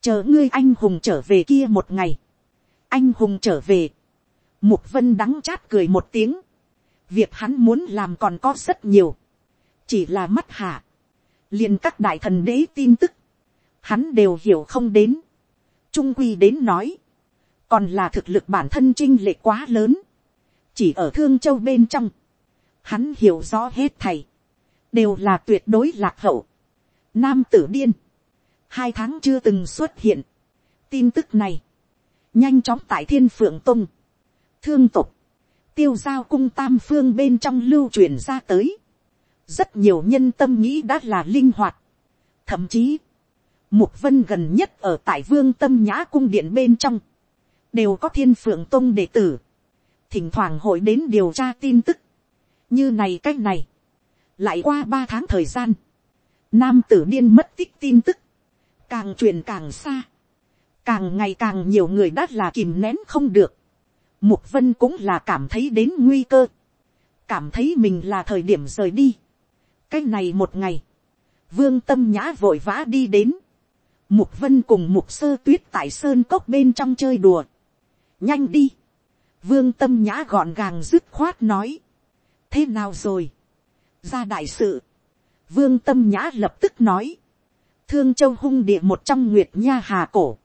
chờ ngươi anh hùng trở về kia một ngày. anh hùng trở về. mục vân đắng chát cười một tiếng. việc hắn muốn làm còn có rất nhiều chỉ là mắt hạ, liền các đại thần đế tin tức, hắn đều hiểu không đến, trung quy đến nói, còn là thực lực bản thân trinh lệ quá lớn, chỉ ở thương châu bên trong, hắn hiểu rõ hết thầy, đều là tuyệt đối lạc hậu, nam tử điên, hai tháng chưa từng xuất hiện, tin tức này, nhanh chóng tại thiên phượng tung, thương tục, tiêu giao cung tam phương bên trong lưu truyền ra tới, rất nhiều nhân tâm nghĩ đã là linh hoạt, thậm chí, mục vân gần nhất ở tại vương tâm nhã cung điện bên trong, đều có thiên phượng tông đệ tử, thỉnh thoảng hội đến điều tra tin tức, như này cách này, lại qua ba tháng thời gian, nam tử điên mất tích tin tức, càng truyền càng xa, càng ngày càng nhiều người đã là kìm nén không được, mục vân cũng là cảm thấy đến nguy cơ, cảm thấy mình là thời điểm rời đi, cái này một ngày, vương tâm nhã vội vã đi đến, mục vân cùng mục sơ tuyết tại sơn cốc bên trong chơi đùa, nhanh đi, vương tâm nhã gọn gàng dứt khoát nói, thế nào rồi, ra đại sự, vương tâm nhã lập tức nói, thương châu hung địa một trong nguyệt nha hà cổ,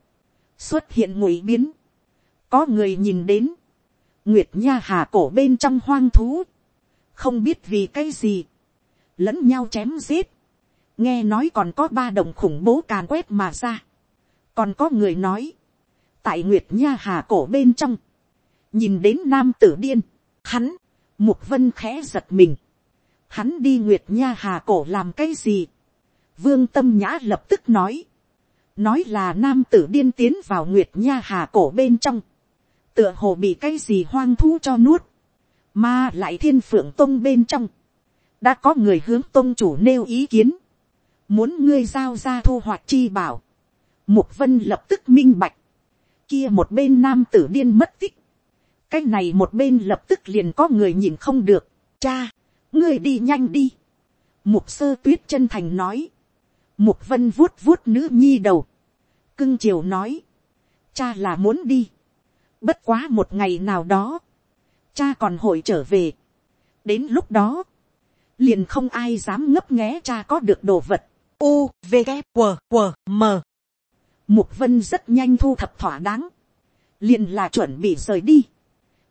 xuất hiện ngụy biến, có người nhìn đến, nguyệt nha hà cổ bên trong hoang thú, không biết vì cái gì, lẫn nhau chém giết, nghe nói còn có ba đồng khủng bố càn quét mà ra, còn có người nói, tại nguyệt nha hà cổ bên trong, nhìn đến nam tử điên, hắn, mục vân khẽ giật mình, hắn đi nguyệt nha hà cổ làm cái gì, vương tâm nhã lập tức nói, nói là nam tử điên tiến vào nguyệt nha hà cổ bên trong, tựa hồ bị cái gì hoang thú cho nuốt, mà lại thiên phượng tông bên trong, đã có người hướng tông chủ nêu ý kiến, muốn ngươi giao ra thu hoạch chi bảo, mục vân lập tức minh bạch, kia một bên nam tử điên mất tích, cái này một bên lập tức liền có người nhìn không được, cha, ngươi đi nhanh đi, mục sơ tuyết chân thành nói, mục vân vuốt vuốt nữ nhi đầu, cưng chiều nói, cha là muốn đi, bất quá một ngày nào đó, cha còn hội trở về, đến lúc đó, liền không ai dám ngấp nghé cha có được đồ vật, u v g W, W, m. Mục vân rất nhanh thu thập thỏa đáng, liền là chuẩn bị rời đi,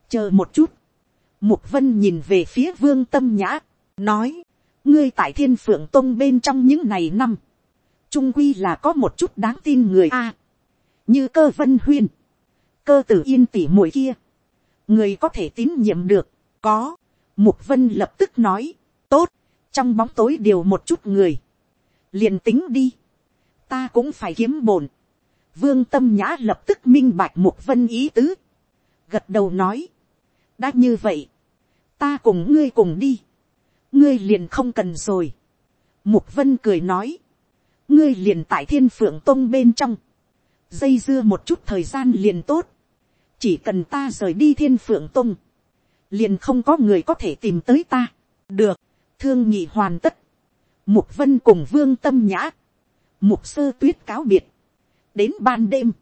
chờ một chút, mục vân nhìn về phía vương tâm nhã, nói, ngươi tại thiên phượng tông bên trong những ngày năm, trung quy là có một chút đáng tin người a, như cơ vân huyên, cơ tử yên tỉ mũi kia, người có thể tín nhiệm được, có, mục vân lập tức nói, tốt, trong bóng tối điều một chút người, liền tính đi, ta cũng phải kiếm bổn, vương tâm nhã lập tức minh bạch mục vân ý tứ, gật đầu nói, đã như vậy, ta cùng ngươi cùng đi, ngươi liền không cần rồi. Mục vân cười nói, ngươi liền tại thiên phượng tông bên trong, dây dưa một chút thời gian liền tốt, chỉ cần ta rời đi thiên phượng tông, liền không có người có thể tìm tới ta, được, thương nhị hoàn tất, mục vân cùng vương tâm nhã, mục sơ tuyết cáo biệt, đến ban đêm,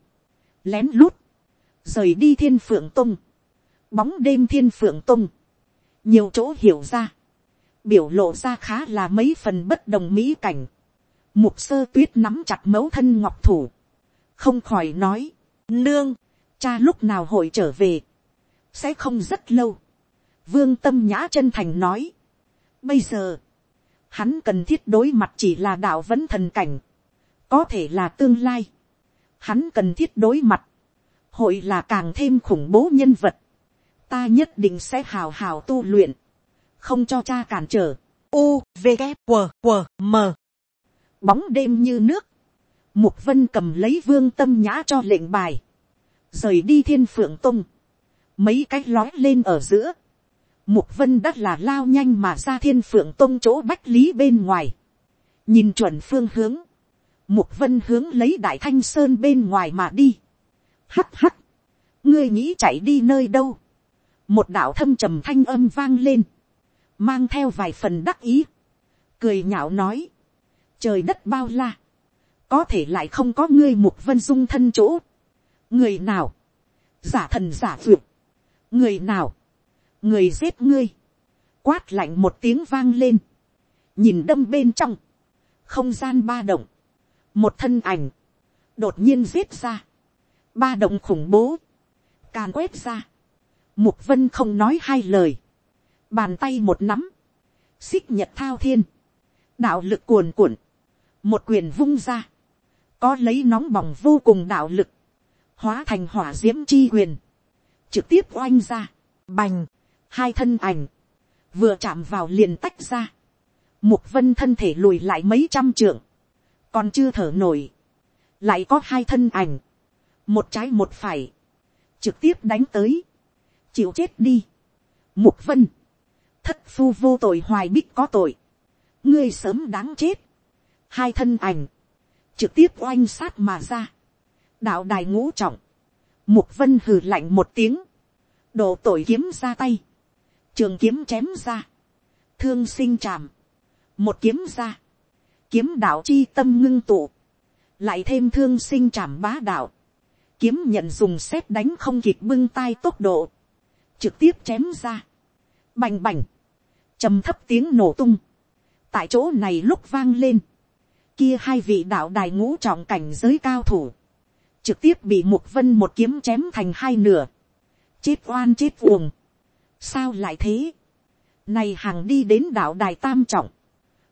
lén lút, rời đi thiên phượng tông, bóng đêm thiên phượng tung, nhiều chỗ hiểu ra, biểu lộ ra khá là mấy phần bất đồng mỹ cảnh, mục sơ tuyết nắm chặt mấu thân ngọc thủ, không khỏi nói, nương, cha lúc nào hội trở về, sẽ không rất lâu, vương tâm nhã chân thành nói, bây giờ, hắn cần thiết đối mặt chỉ là đạo vẫn thần cảnh, có thể là tương lai, hắn cần thiết đối mặt, hội là càng thêm khủng bố nhân vật, ta nhất định sẽ hào hào tu luyện, không cho cha cản trở. U, V, K, W, W, M. Bóng đêm như nước, mục vân cầm lấy vương tâm nhã cho lệnh bài, rời đi thiên phượng tung, mấy cái lói lên ở giữa, mục vân đắt là lao nhanh mà ra thiên phượng tông chỗ bách lý bên ngoài, nhìn chuẩn phương hướng, mục vân hướng lấy đại thanh sơn bên ngoài mà đi, hắt hắt, ngươi nghĩ chạy đi nơi đâu, một đạo thâm trầm thanh âm vang lên, mang theo vài phần đắc ý, cười nhạo nói, trời đất bao la, có thể lại không có ngươi mục vân dung thân chỗ, người nào, giả thần giả vượt, người nào, người giết ngươi, quát lạnh một tiếng vang lên, nhìn đâm bên trong, không gian ba động, một thân ảnh, đột nhiên giết ra, ba động khủng bố, càn quét ra, Mục vân không nói hai lời. Bàn tay một nắm. Xích nhật thao thiên. Đạo lực cuồn cuộn. Một quyền vung ra. Có lấy nóng bỏng vô cùng đạo lực. Hóa thành hỏa diễm chi quyền. Trực tiếp oanh ra. Bành. Hai thân ảnh. Vừa chạm vào liền tách ra. Mục vân thân thể lùi lại mấy trăm trượng. còn chưa thở nổi, lại có hai thân ảnh, một trái một phải, trực tiếp đánh tới, chịu chết đi, mục vân, thất phu vô tội hoài bích có tội, ngươi sớm đáng chết, hai thân ảnh, trực tiếp oanh sát mà ra, đạo đài ngũ trọng, mục vân hừ lạnh một tiếng, độ tội kiếm ra tay, trường kiếm chém ra, thương sinh tràm, một kiếm ra, kiếm đạo chi tâm ngưng tụ, lại thêm thương sinh trảm bá đạo, kiếm nhận dùng xét đánh không kịp bưng tay tốc độ, trực tiếp chém ra, bành bành, trầm thấp tiếng nổ tung, tại chỗ này lúc vang lên, kia hai vị đạo đài ngũ trọng cảnh giới cao thủ, trực tiếp bị mục vân một kiếm chém thành hai nửa, chết oan chết uồng, sao lại thế, này hàng đi đến đạo đài tam trọng,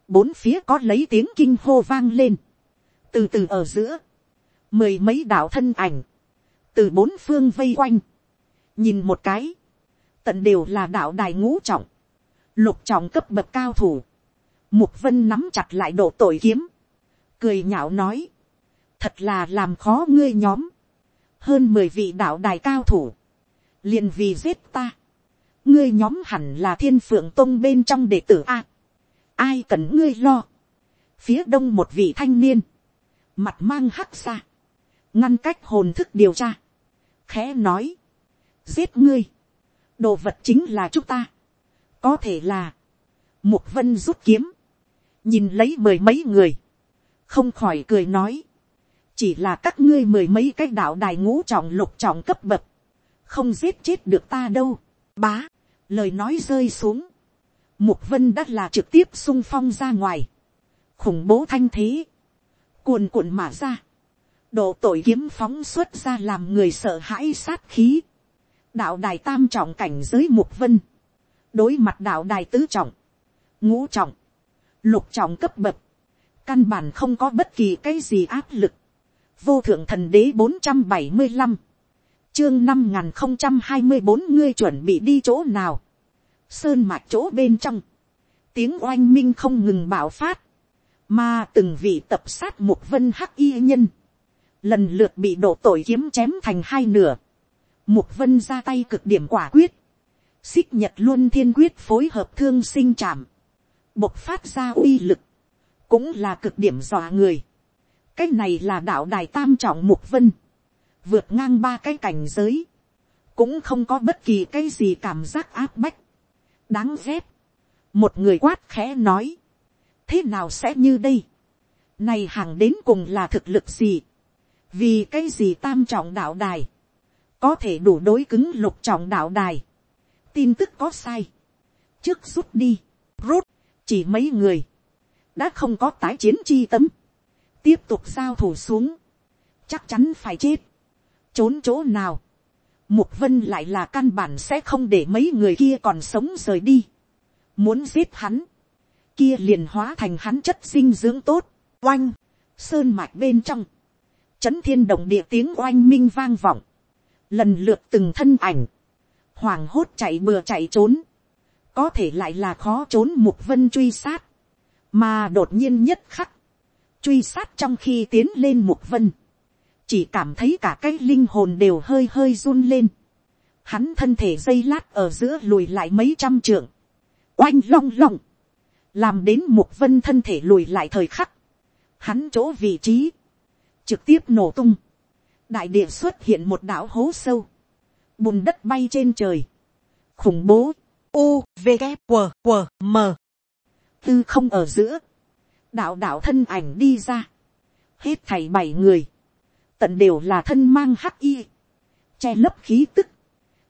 bốn phía có lấy tiếng kinh hô vang lên, từ từ ở giữa, mười mấy đạo thân ảnh, từ bốn phương vây quanh, nhìn một cái, tận đều là đạo đài ngũ trọng, lục trọng cấp bậc cao thủ, mục vân nắm chặt lại độ tội kiếm, cười nhạo nói, thật là làm khó ngươi nhóm, hơn mười vị đạo đài cao thủ, liền vì giết ta, ngươi nhóm hẳn là thiên phượng tông bên trong đệ tử a, ai cần ngươi lo, phía đông một vị thanh niên, mặt mang hắc xa, ngăn cách hồn thức điều tra, khẽ nói, giết ngươi, đồ vật chính là chúng ta, có thể là, mục vân rút kiếm, nhìn lấy mười mấy người, không khỏi cười nói, chỉ là các ngươi mười mấy cái đạo đài ngũ trọng lục trọng cấp bậc, không giết chết được ta đâu, Bá, lời nói rơi xuống. Mục vân đã là trực tiếp sung phong ra ngoài. Khủng bố thanh thế. Cuồn cuộn mà ra. Độ tội kiếm phóng xuất ra làm người sợ hãi sát khí. Đạo đài tam trọng cảnh giới mục vân. Đối mặt đạo đài tứ trọng. Ngũ trọng. Lục trọng cấp bậc. Căn bản không có bất kỳ cái gì áp lực. Vô thượng thần đế 475 chương năm n không trăm hai mươi bốn ngươi chuẩn bị đi chỗ nào, sơn mạch chỗ bên trong, tiếng oanh minh không ngừng bạo phát, mà từng vị tập sát một vân hắc y nhân, lần lượt bị đổ tội kiếm chém thành hai nửa, mục vân ra tay cực điểm quả quyết, xích nhật luôn thiên quyết phối hợp thương sinh chạm, bộc phát ra uy lực, cũng là cực điểm dọa người. Cái này là đạo đài tam trọng mục vân, vượt ngang ba cái cảnh giới, cũng không có bất kỳ cái gì cảm giác áp bách, đáng ghét, một người quát khẽ nói, thế nào sẽ như đây, này hàng đến cùng là thực lực gì, vì cái gì tam trọng đạo đài, có thể đủ đối cứng lục trọng đạo đài, tin tức có sai, trước rút đi, rút, chỉ mấy người, đã không có tái chiến chi tấm, tiếp tục giao thủ xuống, chắc chắn phải chết, trốn chỗ nào, mục vân lại là căn bản sẽ không để mấy người kia còn sống rời đi, muốn giết hắn, kia liền hóa thành hắn chất dinh dưỡng tốt, oanh, sơn mạch bên trong, chấn thiên động địa tiếng oanh minh vang vọng, lần lượt từng thân ảnh, hoàng hốt chạy bừa chạy trốn, có thể lại là khó trốn mục vân truy sát, mà đột nhiên nhất khắc, truy sát trong khi tiến lên mục vân, chỉ cảm thấy cả cái linh hồn đều hơi hơi run lên, hắn thân thể dây lát ở giữa lùi lại mấy trăm trượng, oanh long long, làm đến một vân thân thể lùi lại thời khắc, hắn chỗ vị trí, trực tiếp nổ tung, đại địa xuất hiện một đảo hố sâu, bùn đất bay trên trời, khủng bố, u v g W, W, m. Tư không ở giữa, đạo đạo thân ảnh đi ra, hết thảy bảy người, tận đều là thân mang hắc y, che lấp khí tức,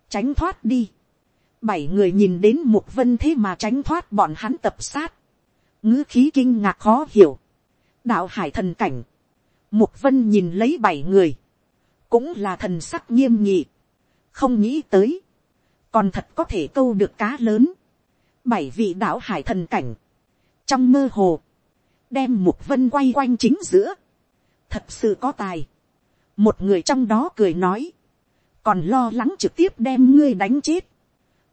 tránh thoát đi. Bảy người nhìn đến mục vân thế mà tránh thoát bọn hắn tập sát, ngữ khí kinh ngạc khó hiểu, đạo hải thần cảnh, mục vân nhìn lấy bảy người, cũng là thần sắc nghiêm nhị, không nghĩ tới, còn thật có thể câu được cá lớn, bảy vị đạo hải thần cảnh, trong mơ hồ, đem mục vân quay quanh chính giữa, thật sự có tài một người trong đó cười nói, còn lo lắng trực tiếp đem ngươi đánh chết,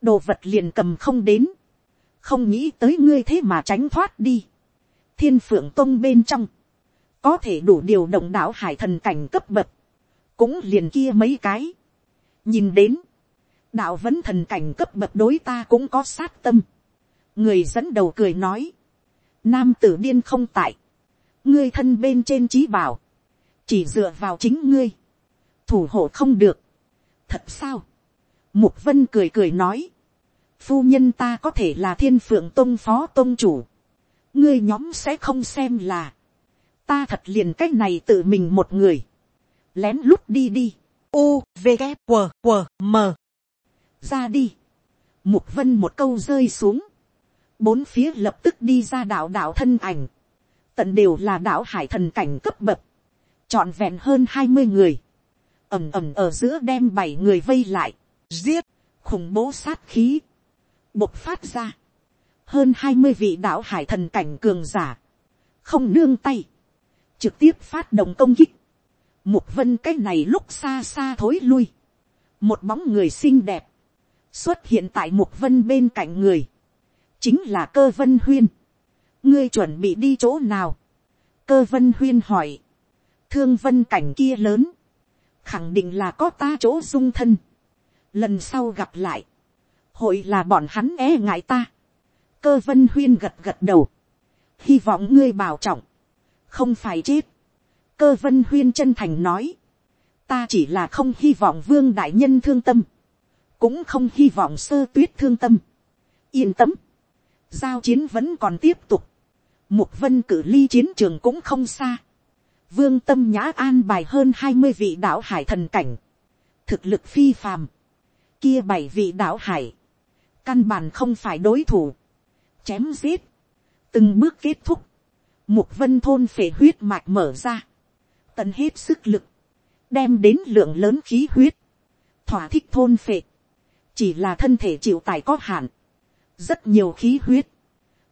đồ vật liền cầm không đến, không nghĩ tới ngươi thế mà tránh thoát đi. thiên phượng tông bên trong, có thể đủ điều động đạo hải thần cảnh cấp bậc, cũng liền kia mấy cái. nhìn đến, đạo vẫn thần cảnh cấp bậc đối ta cũng có sát tâm. người dẫn đầu cười nói, nam tử điên không tại, ngươi thân bên trên trí bảo, chỉ dựa vào chính ngươi, thủ hộ không được. thật sao, mục vân cười cười nói, phu nhân ta có thể là thiên phượng tôn phó tôn chủ, ngươi nhóm sẽ không xem là, ta thật liền cái này tự mình một người, lén lút đi đi, u v g q q m. Ra đi, mục vân một câu rơi xuống, bốn phía lập tức đi ra đạo đạo thân ảnh, tận đều là đạo hải thần cảnh cấp bậc, trọn vẹn hơn hai mươi người, ẩm ẩm ở giữa đem bảy người vây lại, giết, khủng bố sát khí, bộc phát ra, hơn hai mươi vị đạo hải thần cảnh cường giả, không nương tay, trực tiếp phát động công kích, mục vân cái này lúc xa xa thối lui, một bóng người xinh đẹp, xuất hiện tại mục vân bên cạnh người, chính là cơ vân huyên, ngươi chuẩn bị đi chỗ nào, cơ vân huyên hỏi, thương vân cảnh kia lớn, khẳng định là có ta chỗ dung thân, lần sau gặp lại, hội là bọn hắn e ngại ta, cơ vân huyên gật gật đầu, hy vọng ngươi bảo trọng, không phải chết, cơ vân huyên chân thành nói, ta chỉ là không hy vọng vương đại nhân thương tâm, cũng không hy vọng sơ tuyết thương tâm, yên tâm, giao chiến vẫn còn tiếp tục, mục vân cử ly chiến trường cũng không xa, vương tâm nhã an bài hơn hai mươi vị đạo hải thần cảnh, thực lực phi phàm, kia bảy vị đạo hải, căn bản không phải đối thủ, chém giết, từng bước kết thúc, mục vân thôn phể huyết mạch mở ra, tận hết sức lực, đem đến lượng lớn khí huyết, thỏa thích thôn phệ, chỉ là thân thể chịu tài có hạn, rất nhiều khí huyết,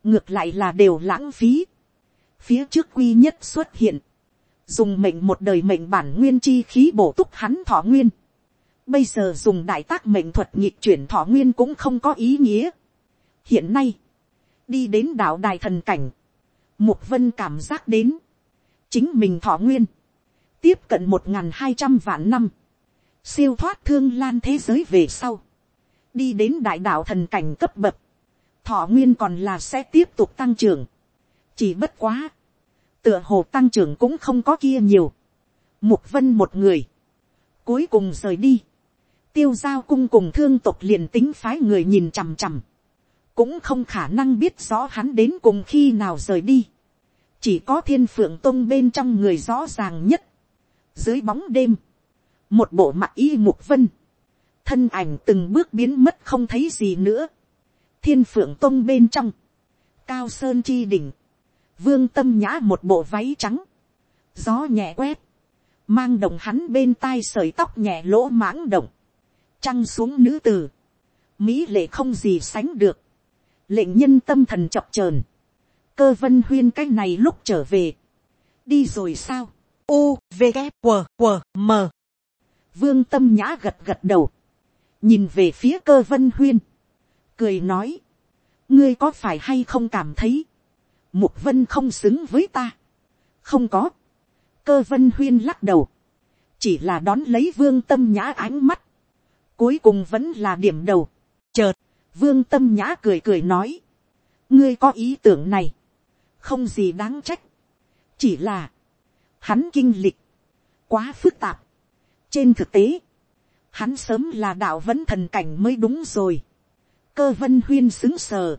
ngược lại là đều lãng phí, phía trước quy nhất xuất hiện, dùng mệnh một đời mệnh bản nguyên chi khí bổ túc hắn thọ nguyên, bây giờ dùng đại tác mệnh thuật nhịp chuyển thọ nguyên cũng không có ý nghĩa. hiện nay, đi đến đảo đài thần cảnh, mục vân cảm giác đến, chính mình thọ nguyên, tiếp cận một n g h n hai trăm vạn năm, siêu thoát thương lan thế giới về sau, đi đến đại đạo thần cảnh cấp bậc, thọ nguyên còn là sẽ tiếp tục tăng trưởng, chỉ bất quá, tựa hồ tăng trưởng cũng không có kia nhiều, mục vân một người, cuối cùng rời đi, tiêu giao cung cùng thương tộc liền tính phái người nhìn chằm chằm, cũng không khả năng biết rõ hắn đến cùng khi nào rời đi, chỉ có thiên phượng tông bên trong người rõ ràng nhất, dưới bóng đêm, một bộ mặt y mục vân, thân ảnh từng bước biến mất không thấy gì nữa, thiên phượng tông bên trong, cao sơn chi đỉnh, vương tâm nhã một bộ váy trắng, gió nhẹ quét, mang đồng hắn bên tai sợi tóc nhẹ lỗ mãng động, trăng xuống nữ tử, mỹ lệ không gì sánh được, lệnh nhân tâm thần chọc trờn, cơ vân huyên cái này lúc trở về, đi rồi sao, u v g q q m. Vương tâm nhã gật gật đầu. Nhìn về phía cơ vân huyên. Cười nói. Ngươi có phải hay không cảm thấy? Mục vân không xứng với ta. Không có. Cơ vân huyên lắc đầu. Chỉ là đón lấy vương tâm nhã ánh mắt. Cuối cùng vẫn là điểm đầu. Chợt vương tâm nhã cười cười nói. Ngươi có ý tưởng này. Không gì đáng trách. Chỉ là hắn kinh lịch, quá phức tạp. trên thực tế, hắn sớm là đạo vẫn thần cảnh mới đúng rồi. cơ vân huyên xứng sờ.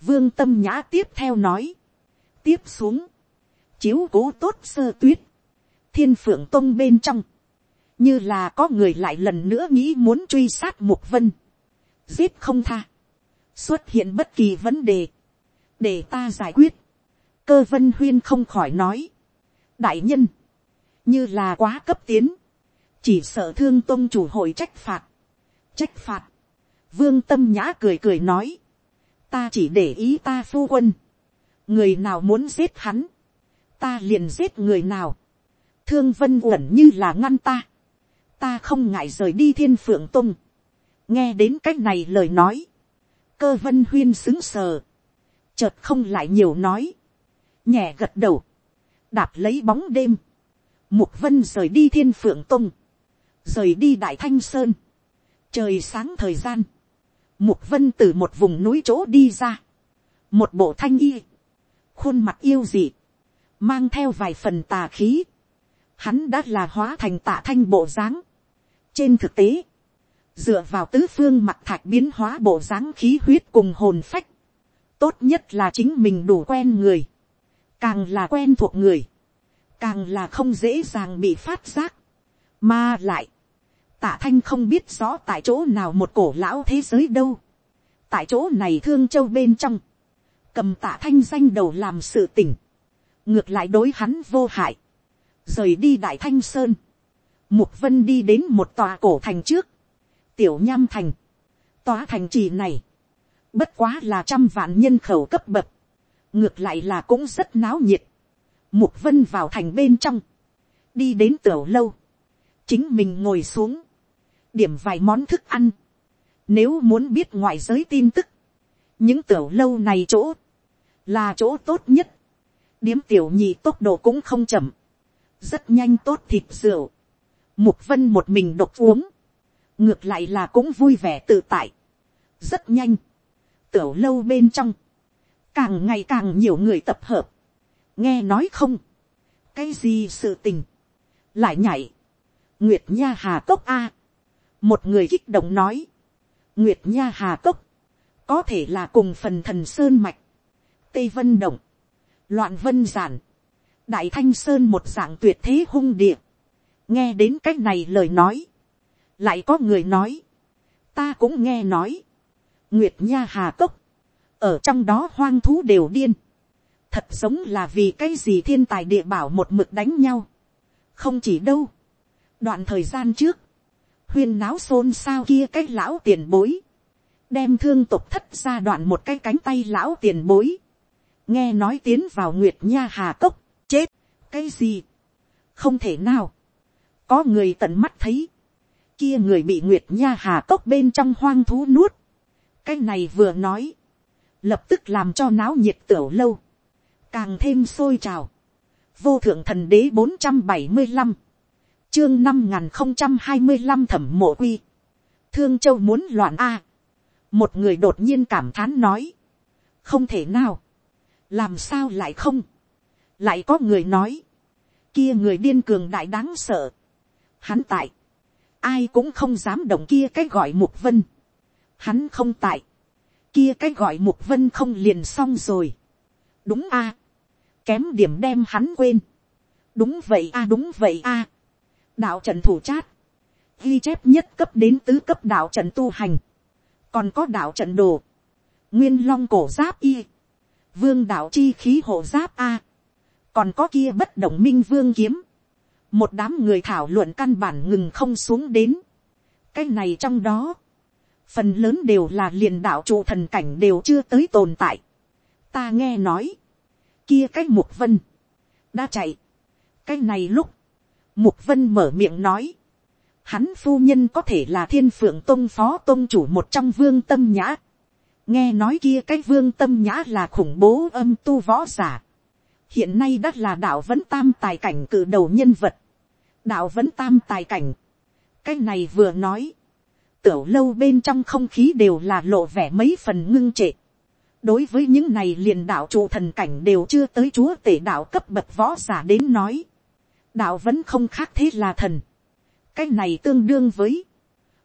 vương tâm nhã tiếp theo nói tiếp xuống, chiếu cố tốt sơ tuyết, thiên phượng tông bên trong, như là có người lại lần nữa nghĩ muốn truy sát mục vân, giết không tha, xuất hiện bất kỳ vấn đề, để ta giải quyết, cơ vân huyên không khỏi nói, đại nhân, như là quá cấp tiến, chỉ sợ thương tôn chủ hội trách phạt, trách phạt, vương tâm nhã cười cười nói, ta chỉ để ý ta phu quân, người nào muốn giết hắn, ta liền giết người nào, thương vân uẩn như là ngăn ta, ta không ngại rời đi thiên phượng tung, nghe đến c á c h này lời nói, cơ vân huyên xứng sờ, chợt không lại nhiều nói, nhẹ gật đầu, đạp lấy bóng đêm, mục vân rời đi thiên phượng tung, rời đi đại thanh sơn, trời sáng thời gian, mục vân từ một vùng núi chỗ đi ra, một bộ thanh y, khuôn mặt yêu dị, mang theo vài phần tà khí, hắn đã là hóa thành tạ thanh bộ dáng. trên thực tế, dựa vào tứ phương mặt thạch biến hóa bộ dáng khí huyết cùng hồn phách, tốt nhất là chính mình đủ quen người, càng là quen thuộc người, càng là không dễ dàng bị phát giác, mà lại, tạ thanh không biết rõ tại chỗ nào một cổ lão thế giới đâu, tại chỗ này thương châu bên trong, cầm tạ thanh danh đầu làm sự tình, ngược lại đối hắn vô hại, rời đi đại thanh sơn, mục vân đi đến một tòa cổ thành trước, tiểu nham thành, tòa thành trì này, bất quá là trăm vạn nhân khẩu cấp bậc, ngược lại là cũng rất náo nhiệt, mục vân vào thành bên trong, đi đến tiểu lâu, chính mình ngồi xuống, điểm vài món thức ăn, nếu muốn biết ngoại giới tin tức, những tiểu lâu này chỗ, là chỗ tốt nhất, điếm tiểu nhị tốc độ cũng không chậm, rất nhanh tốt thịt rượu, mục vân một mình độc uống, ngược lại là cũng vui vẻ tự tại, rất nhanh, tiểu lâu bên trong, càng ngày càng nhiều người tập hợp, nghe nói không, cái gì sự tình, lại nhảy, nguyệt nha hà cốc a, một người kích động nói, nguyệt nha hà cốc, có thể là cùng phần thần sơn mạch, tây vân động, loạn vân giản, đại thanh sơn một dạng tuyệt thế hung địa, nghe đến c á c h này lời nói, lại có người nói, ta cũng nghe nói, nguyệt nha hà cốc, ở trong đó hoang thú đều điên, thật giống là vì cái gì thiên tài địa bảo một mực đánh nhau, không chỉ đâu, đoạn thời gian trước, huyên náo xôn xao kia cái lão tiền bối, đem thương tục thất ra đoạn một cái cánh tay lão tiền bối, nghe nói tiến vào nguyệt nha hà cốc, chết, cái gì, không thể nào, có người tận mắt thấy, kia người bị nguyệt nha hà cốc bên trong hoang thú nuốt, cái này vừa nói, lập tức làm cho náo nhiệt tiểu lâu, càng thêm sôi trào, vô thượng thần đế bốn trăm bảy mươi năm, chương năm n g h n không trăm hai mươi năm thẩm mộ quy, thương châu muốn loạn a, một người đột nhiên cảm thán nói, không thể nào, làm sao lại không, lại có người nói, kia người điên cường đại đáng sợ, hắn tại, ai cũng không dám động kia cái gọi mục vân, hắn không tại, kia cái gọi mục vân không liền xong rồi, đúng a, kém điểm đem hắn quên, đúng vậy a đúng vậy a, đạo trận thủ chát, ghi chép nhất cấp đến tứ cấp đạo trận tu hành, còn có đạo trận đồ, nguyên long cổ giáp y, vương đạo chi khí hộ giáp a, còn có kia bất động minh vương kiếm, một đám người thảo luận căn bản ngừng không xuống đến, cái này trong đó, phần lớn đều là liền đạo trụ thần cảnh đều chưa tới tồn tại. ta nghe nói, kia cái mục vân, đã chạy, cái này lúc, mục vân mở miệng nói, hắn phu nhân có thể là thiên phượng tôn phó tôn chủ một trong vương tâm nhã, nghe nói kia cái vương tâm nhã là khủng bố âm tu võ giả, hiện nay đã là đạo vẫn tam tài cảnh cử đầu nhân vật, đạo vẫn tam tài cảnh, cái này vừa nói, tiểu lâu bên trong không khí đều là lộ vẻ mấy phần ngưng trệ, đối với những này liền đạo trụ thần cảnh đều chưa tới chúa tể đạo cấp bậc võ giả đến nói, đạo vẫn không khác thế là thần, cái này tương đương với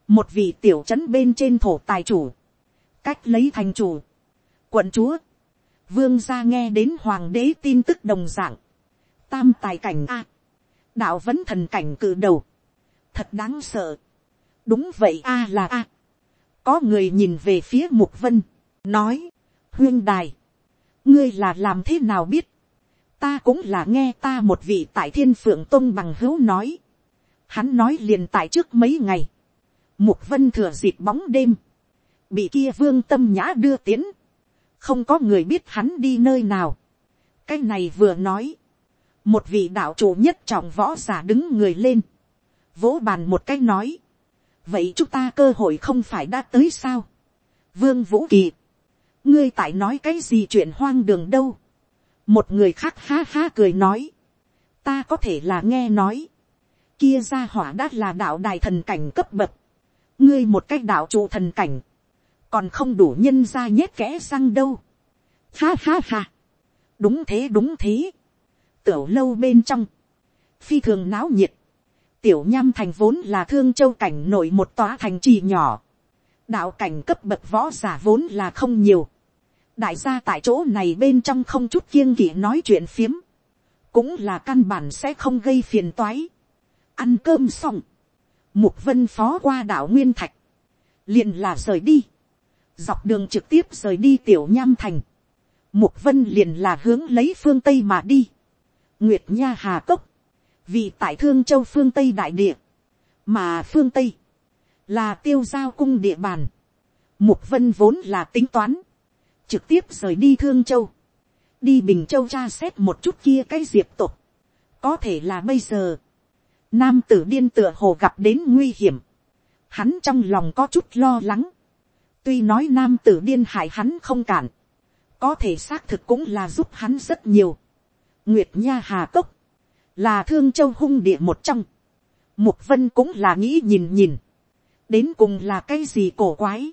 một vị tiểu trấn bên trên thổ tài chủ, cách lấy thành chủ, quận chúa, vương gia nghe đến hoàng đế tin tức đồng dạng, tam tài cảnh a, đạo vẫn thần cảnh cự đầu, thật đáng sợ, đúng vậy a là a, có người nhìn về phía mục vân, nói, huyên đài, ngươi là làm thế nào biết, ta cũng là nghe ta một vị tại thiên phượng tôn bằng hữu nói, hắn nói liền tại trước mấy ngày, mục vân thừa dịp bóng đêm, bị kia vương tâm nhã đưa tiến, không có người biết hắn đi nơi nào. cái này vừa nói, một vị đạo chủ nhất trọng võ giả đứng người lên, vỗ bàn một cái nói, vậy chúng ta cơ hội không phải đã tới sao. vương vũ kỳ, ngươi tại nói cái gì chuyện hoang đường đâu. một người khác ha ha cười nói, ta có thể là nghe nói, kia ra hỏa đã là đạo đài thần cảnh cấp bậc, ngươi một cách đạo trụ thần cảnh, còn không đủ nhân ra nhét kẽ răng đâu. Ha ha ha, đúng thế đúng thế, tiểu lâu bên trong, phi thường náo nhiệt, tiểu nham thành vốn là thương châu cảnh nổi một tòa thành trì nhỏ, đạo cảnh cấp bậc võ giả vốn là không nhiều, đại gia tại chỗ này bên trong không chút kiêng kỵ nói chuyện phiếm, cũng là căn bản sẽ không gây phiền toái ăn cơm xong, mục vân phó qua đảo nguyên thạch, liền là rời đi, dọc đường trực tiếp rời đi tiểu nham thành, mục vân liền là hướng lấy phương tây mà đi, nguyệt nha hà cốc, vì tại thương châu phương tây đại địa, mà phương tây, là tiêu giao cung địa bàn, mục vân vốn là tính toán, trực tiếp rời đi thương châu, đi bình châu tra xét một chút kia cái diệp tục, có thể là bây giờ, nam tử điên tựa hồ gặp đến nguy hiểm, hắn trong lòng có chút lo lắng, tuy nói nam tử điên hại hắn không cản, có thể xác thực cũng là giúp hắn rất nhiều. Nguyệt nha hà cốc, là thương châu hung địa một trong, mục vân cũng là nghĩ nhìn nhìn, đến cùng là cái gì cổ quái,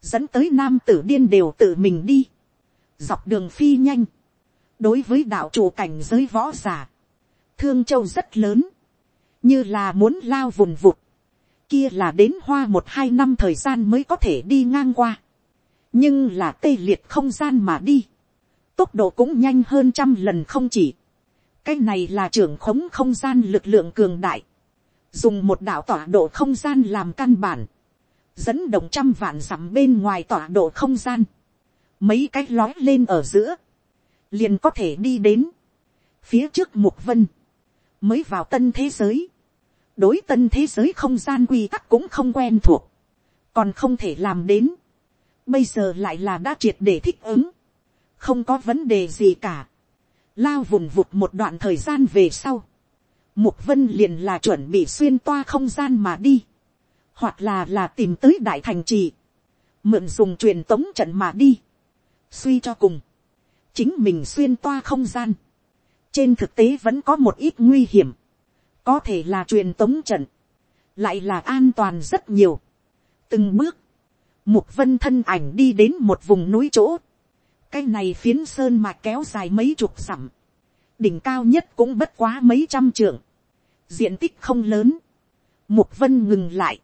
dẫn tới nam tử điên đều tự mình đi, dọc đường phi nhanh, đối với đạo chủ cảnh giới võ giả, thương châu rất lớn, như là muốn lao vùng vụt, kia là đến hoa một hai năm thời gian mới có thể đi ngang qua, nhưng là tê liệt không gian mà đi, tốc độ cũng nhanh hơn trăm lần không chỉ, cái này là trưởng khống không gian lực lượng cường đại, dùng một đạo tọa độ không gian làm căn bản, dẫn động trăm vạn dặm bên ngoài tọa độ không gian, mấy cái lói lên ở giữa, liền có thể đi đến, phía trước mục vân, mới vào tân thế giới, đối tân thế giới không gian quy tắc cũng không quen thuộc, còn không thể làm đến, bây giờ lại là đã triệt để thích ứng, không có vấn đề gì cả, lao vùng vụt một đoạn thời gian về sau, mục vân liền là chuẩn bị xuyên toa không gian mà đi, hoặc là là tìm tới đại thành trì, mượn dùng truyền tống trận mà đi, suy cho cùng, chính mình xuyên toa không gian, trên thực tế vẫn có một ít nguy hiểm, có thể là truyền tống trận, lại là an toàn rất nhiều. từng bước, mục vân thân ảnh đi đến một vùng núi chỗ, cái này phiến sơn mà kéo dài mấy chục dặm, đỉnh cao nhất cũng bất quá mấy trăm trượng, diện tích không lớn, mục vân ngừng lại,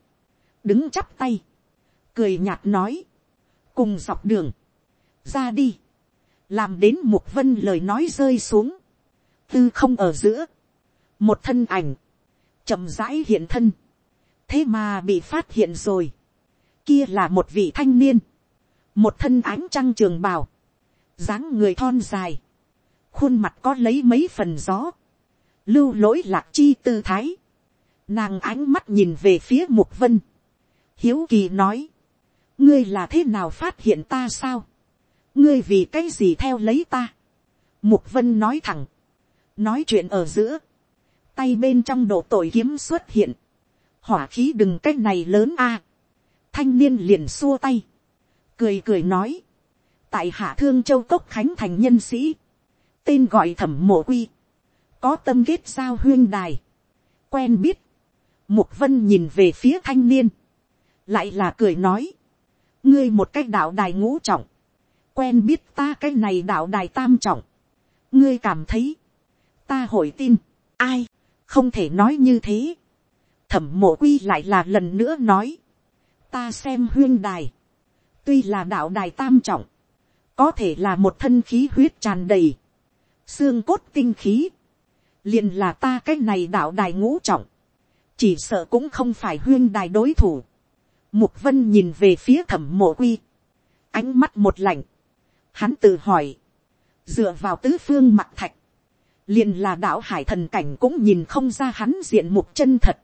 đứng chắp tay, cười nhạt nói, cùng dọc đường, ra đi, làm đến mục vân lời nói rơi xuống, tư không ở giữa, một thân ảnh, chậm rãi hiện thân, thế mà bị phát hiện rồi, kia là một vị thanh niên, một thân ánh trăng trường bào, dáng người thon dài, khuôn mặt có lấy mấy phần gió, lưu lỗi lạc chi tư thái, nàng ánh mắt nhìn về phía mục vân, hiếu kỳ nói, ngươi là thế nào phát hiện ta sao, ngươi vì cái gì theo lấy ta, mục vân nói thẳng, nói chuyện ở giữa, tay bên trong độ tội kiếm xuất hiện, hỏa khí đừng cái này lớn a, thanh niên liền xua tay, cười cười nói, tại hạ thương châu cốc khánh thành nhân sĩ, tên gọi thẩm mộ quy, có tâm kết giao huyên đài, quen biết, mục vân nhìn về phía thanh niên, lại là cười nói, ngươi một cách đạo đài ngũ trọng, quen biết ta cái này đạo đài tam trọng, ngươi cảm thấy, ta hội tin, ai, không thể nói như thế, thẩm mộ quy lại là lần nữa nói, ta xem huyên đài, tuy là đạo đài tam trọng, có thể là một thân khí huyết tràn đầy, xương cốt tinh khí, liền là ta cái này đạo đài ngũ trọng, chỉ sợ cũng không phải huyên đài đối thủ. Mục vân nhìn về phía thẩm mộ quy, ánh mắt một lạnh, hắn tự hỏi, dựa vào tứ phương mặt thạch, liền là đạo hải thần cảnh cũng nhìn không ra hắn diện mục chân thật.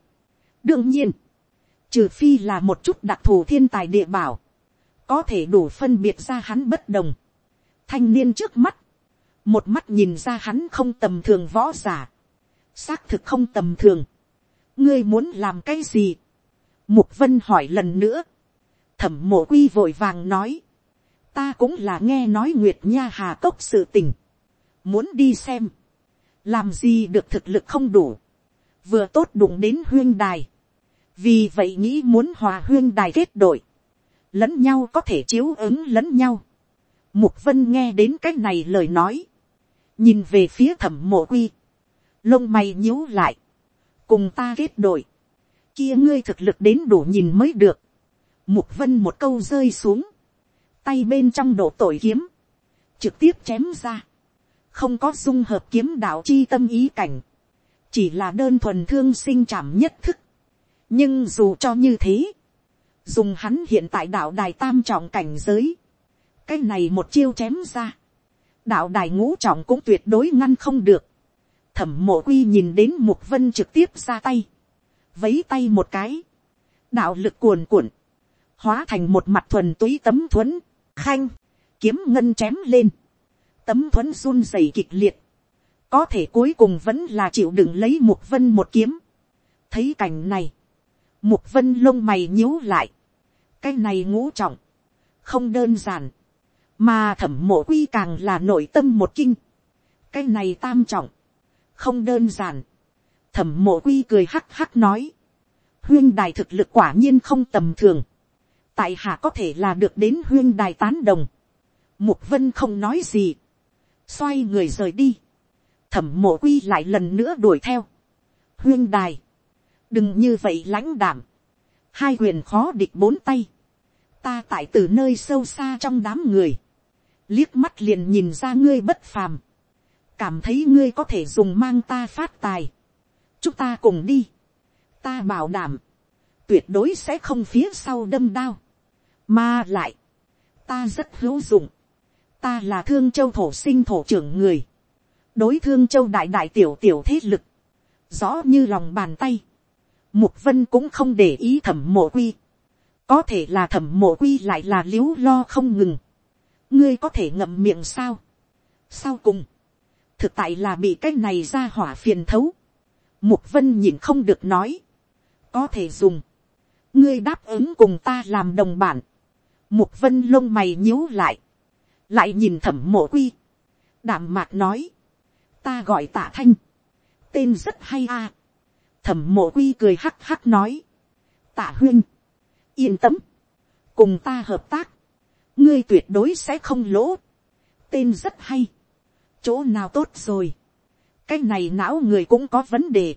đương nhiên, trừ phi là một chút đặc thù thiên tài địa bảo, có thể đủ phân biệt ra hắn bất đồng. thanh niên trước mắt, một mắt nhìn ra hắn không tầm thường võ giả, xác thực không tầm thường. ngươi muốn làm cái gì. mục vân hỏi lần nữa. thẩm mộ quy vội vàng nói. ta cũng là nghe nói nguyệt nha hà cốc sự tình. muốn đi xem làm gì được thực lực không đủ, vừa tốt đụng đến huyên đài, vì vậy nghĩ muốn hòa huyên đài kết đội, lẫn nhau có thể chiếu ứng lẫn nhau. Mục vân nghe đến cái này lời nói, nhìn về phía thẩm mộ quy, lông mày nhíu lại, cùng ta kết đội, kia ngươi thực lực đến đủ nhìn mới được. Mục vân một câu rơi xuống, tay bên trong độ tội kiếm, trực tiếp chém ra, không có dung hợp kiếm đạo chi tâm ý cảnh, chỉ là đơn thuần thương sinh chạm nhất thức. nhưng dù cho như thế, dùng hắn hiện tại đạo đài tam trọng cảnh giới, cái này một chiêu chém ra, đạo đài ngũ trọng cũng tuyệt đối ngăn không được. thẩm mộ quy nhìn đến mục vân trực tiếp ra tay, vấy tay một cái, đạo lực cuồn cuộn, hóa thành một mặt thuần túy tấm thuấn, khanh, kiếm ngân chém lên, tấm thuẫn run rẩy kịch liệt, có thể cuối cùng vẫn là chịu đựng lấy mục vân một kiếm. thấy cảnh này, mục vân lông mày nhíu lại, cái này ngũ trọng, không đơn giản, mà thẩm mộ quy càng là nội tâm một kinh, cái này tam trọng, không đơn giản, thẩm mộ quy cười hắc hắc nói, huyên đài thực lực quả nhiên không tầm thường, tại hạ có thể là được đến huyên đài tán đồng, mục vân không nói gì, xoay người rời đi, thẩm mộ quy lại lần nữa đuổi theo, huyên đài, đừng như vậy lãnh đảm, hai quyền khó địch bốn tay, ta tại từ nơi sâu xa trong đám người, liếc mắt liền nhìn ra ngươi bất phàm, cảm thấy ngươi có thể dùng mang ta phát tài, chúng ta cùng đi, ta bảo đảm, tuyệt đối sẽ không phía sau đâm đao, mà lại, ta rất hữu dụng, ta là thương châu thổ sinh thổ trưởng người, đối thương châu đại đại tiểu tiểu thế lực, rõ như lòng bàn tay, mục vân cũng không để ý thẩm mộ quy, có thể là thẩm mộ quy lại là l i ế u lo không ngừng, ngươi có thể ngậm miệng sao, sau cùng, thực tại là bị cái này ra hỏa phiền thấu, mục vân nhìn không được nói, có thể dùng, ngươi đáp ứng cùng ta làm đồng bản, mục vân lông mày nhíu lại, lại nhìn thẩm mộ quy, đảm mạc nói, ta gọi tạ thanh, tên rất hay a. thẩm mộ quy cười hắc hắc nói, tạ huyên, yên tâm, cùng ta hợp tác, ngươi tuyệt đối sẽ không lỗ, tên rất hay, chỗ nào tốt rồi, cái này não người cũng có vấn đề,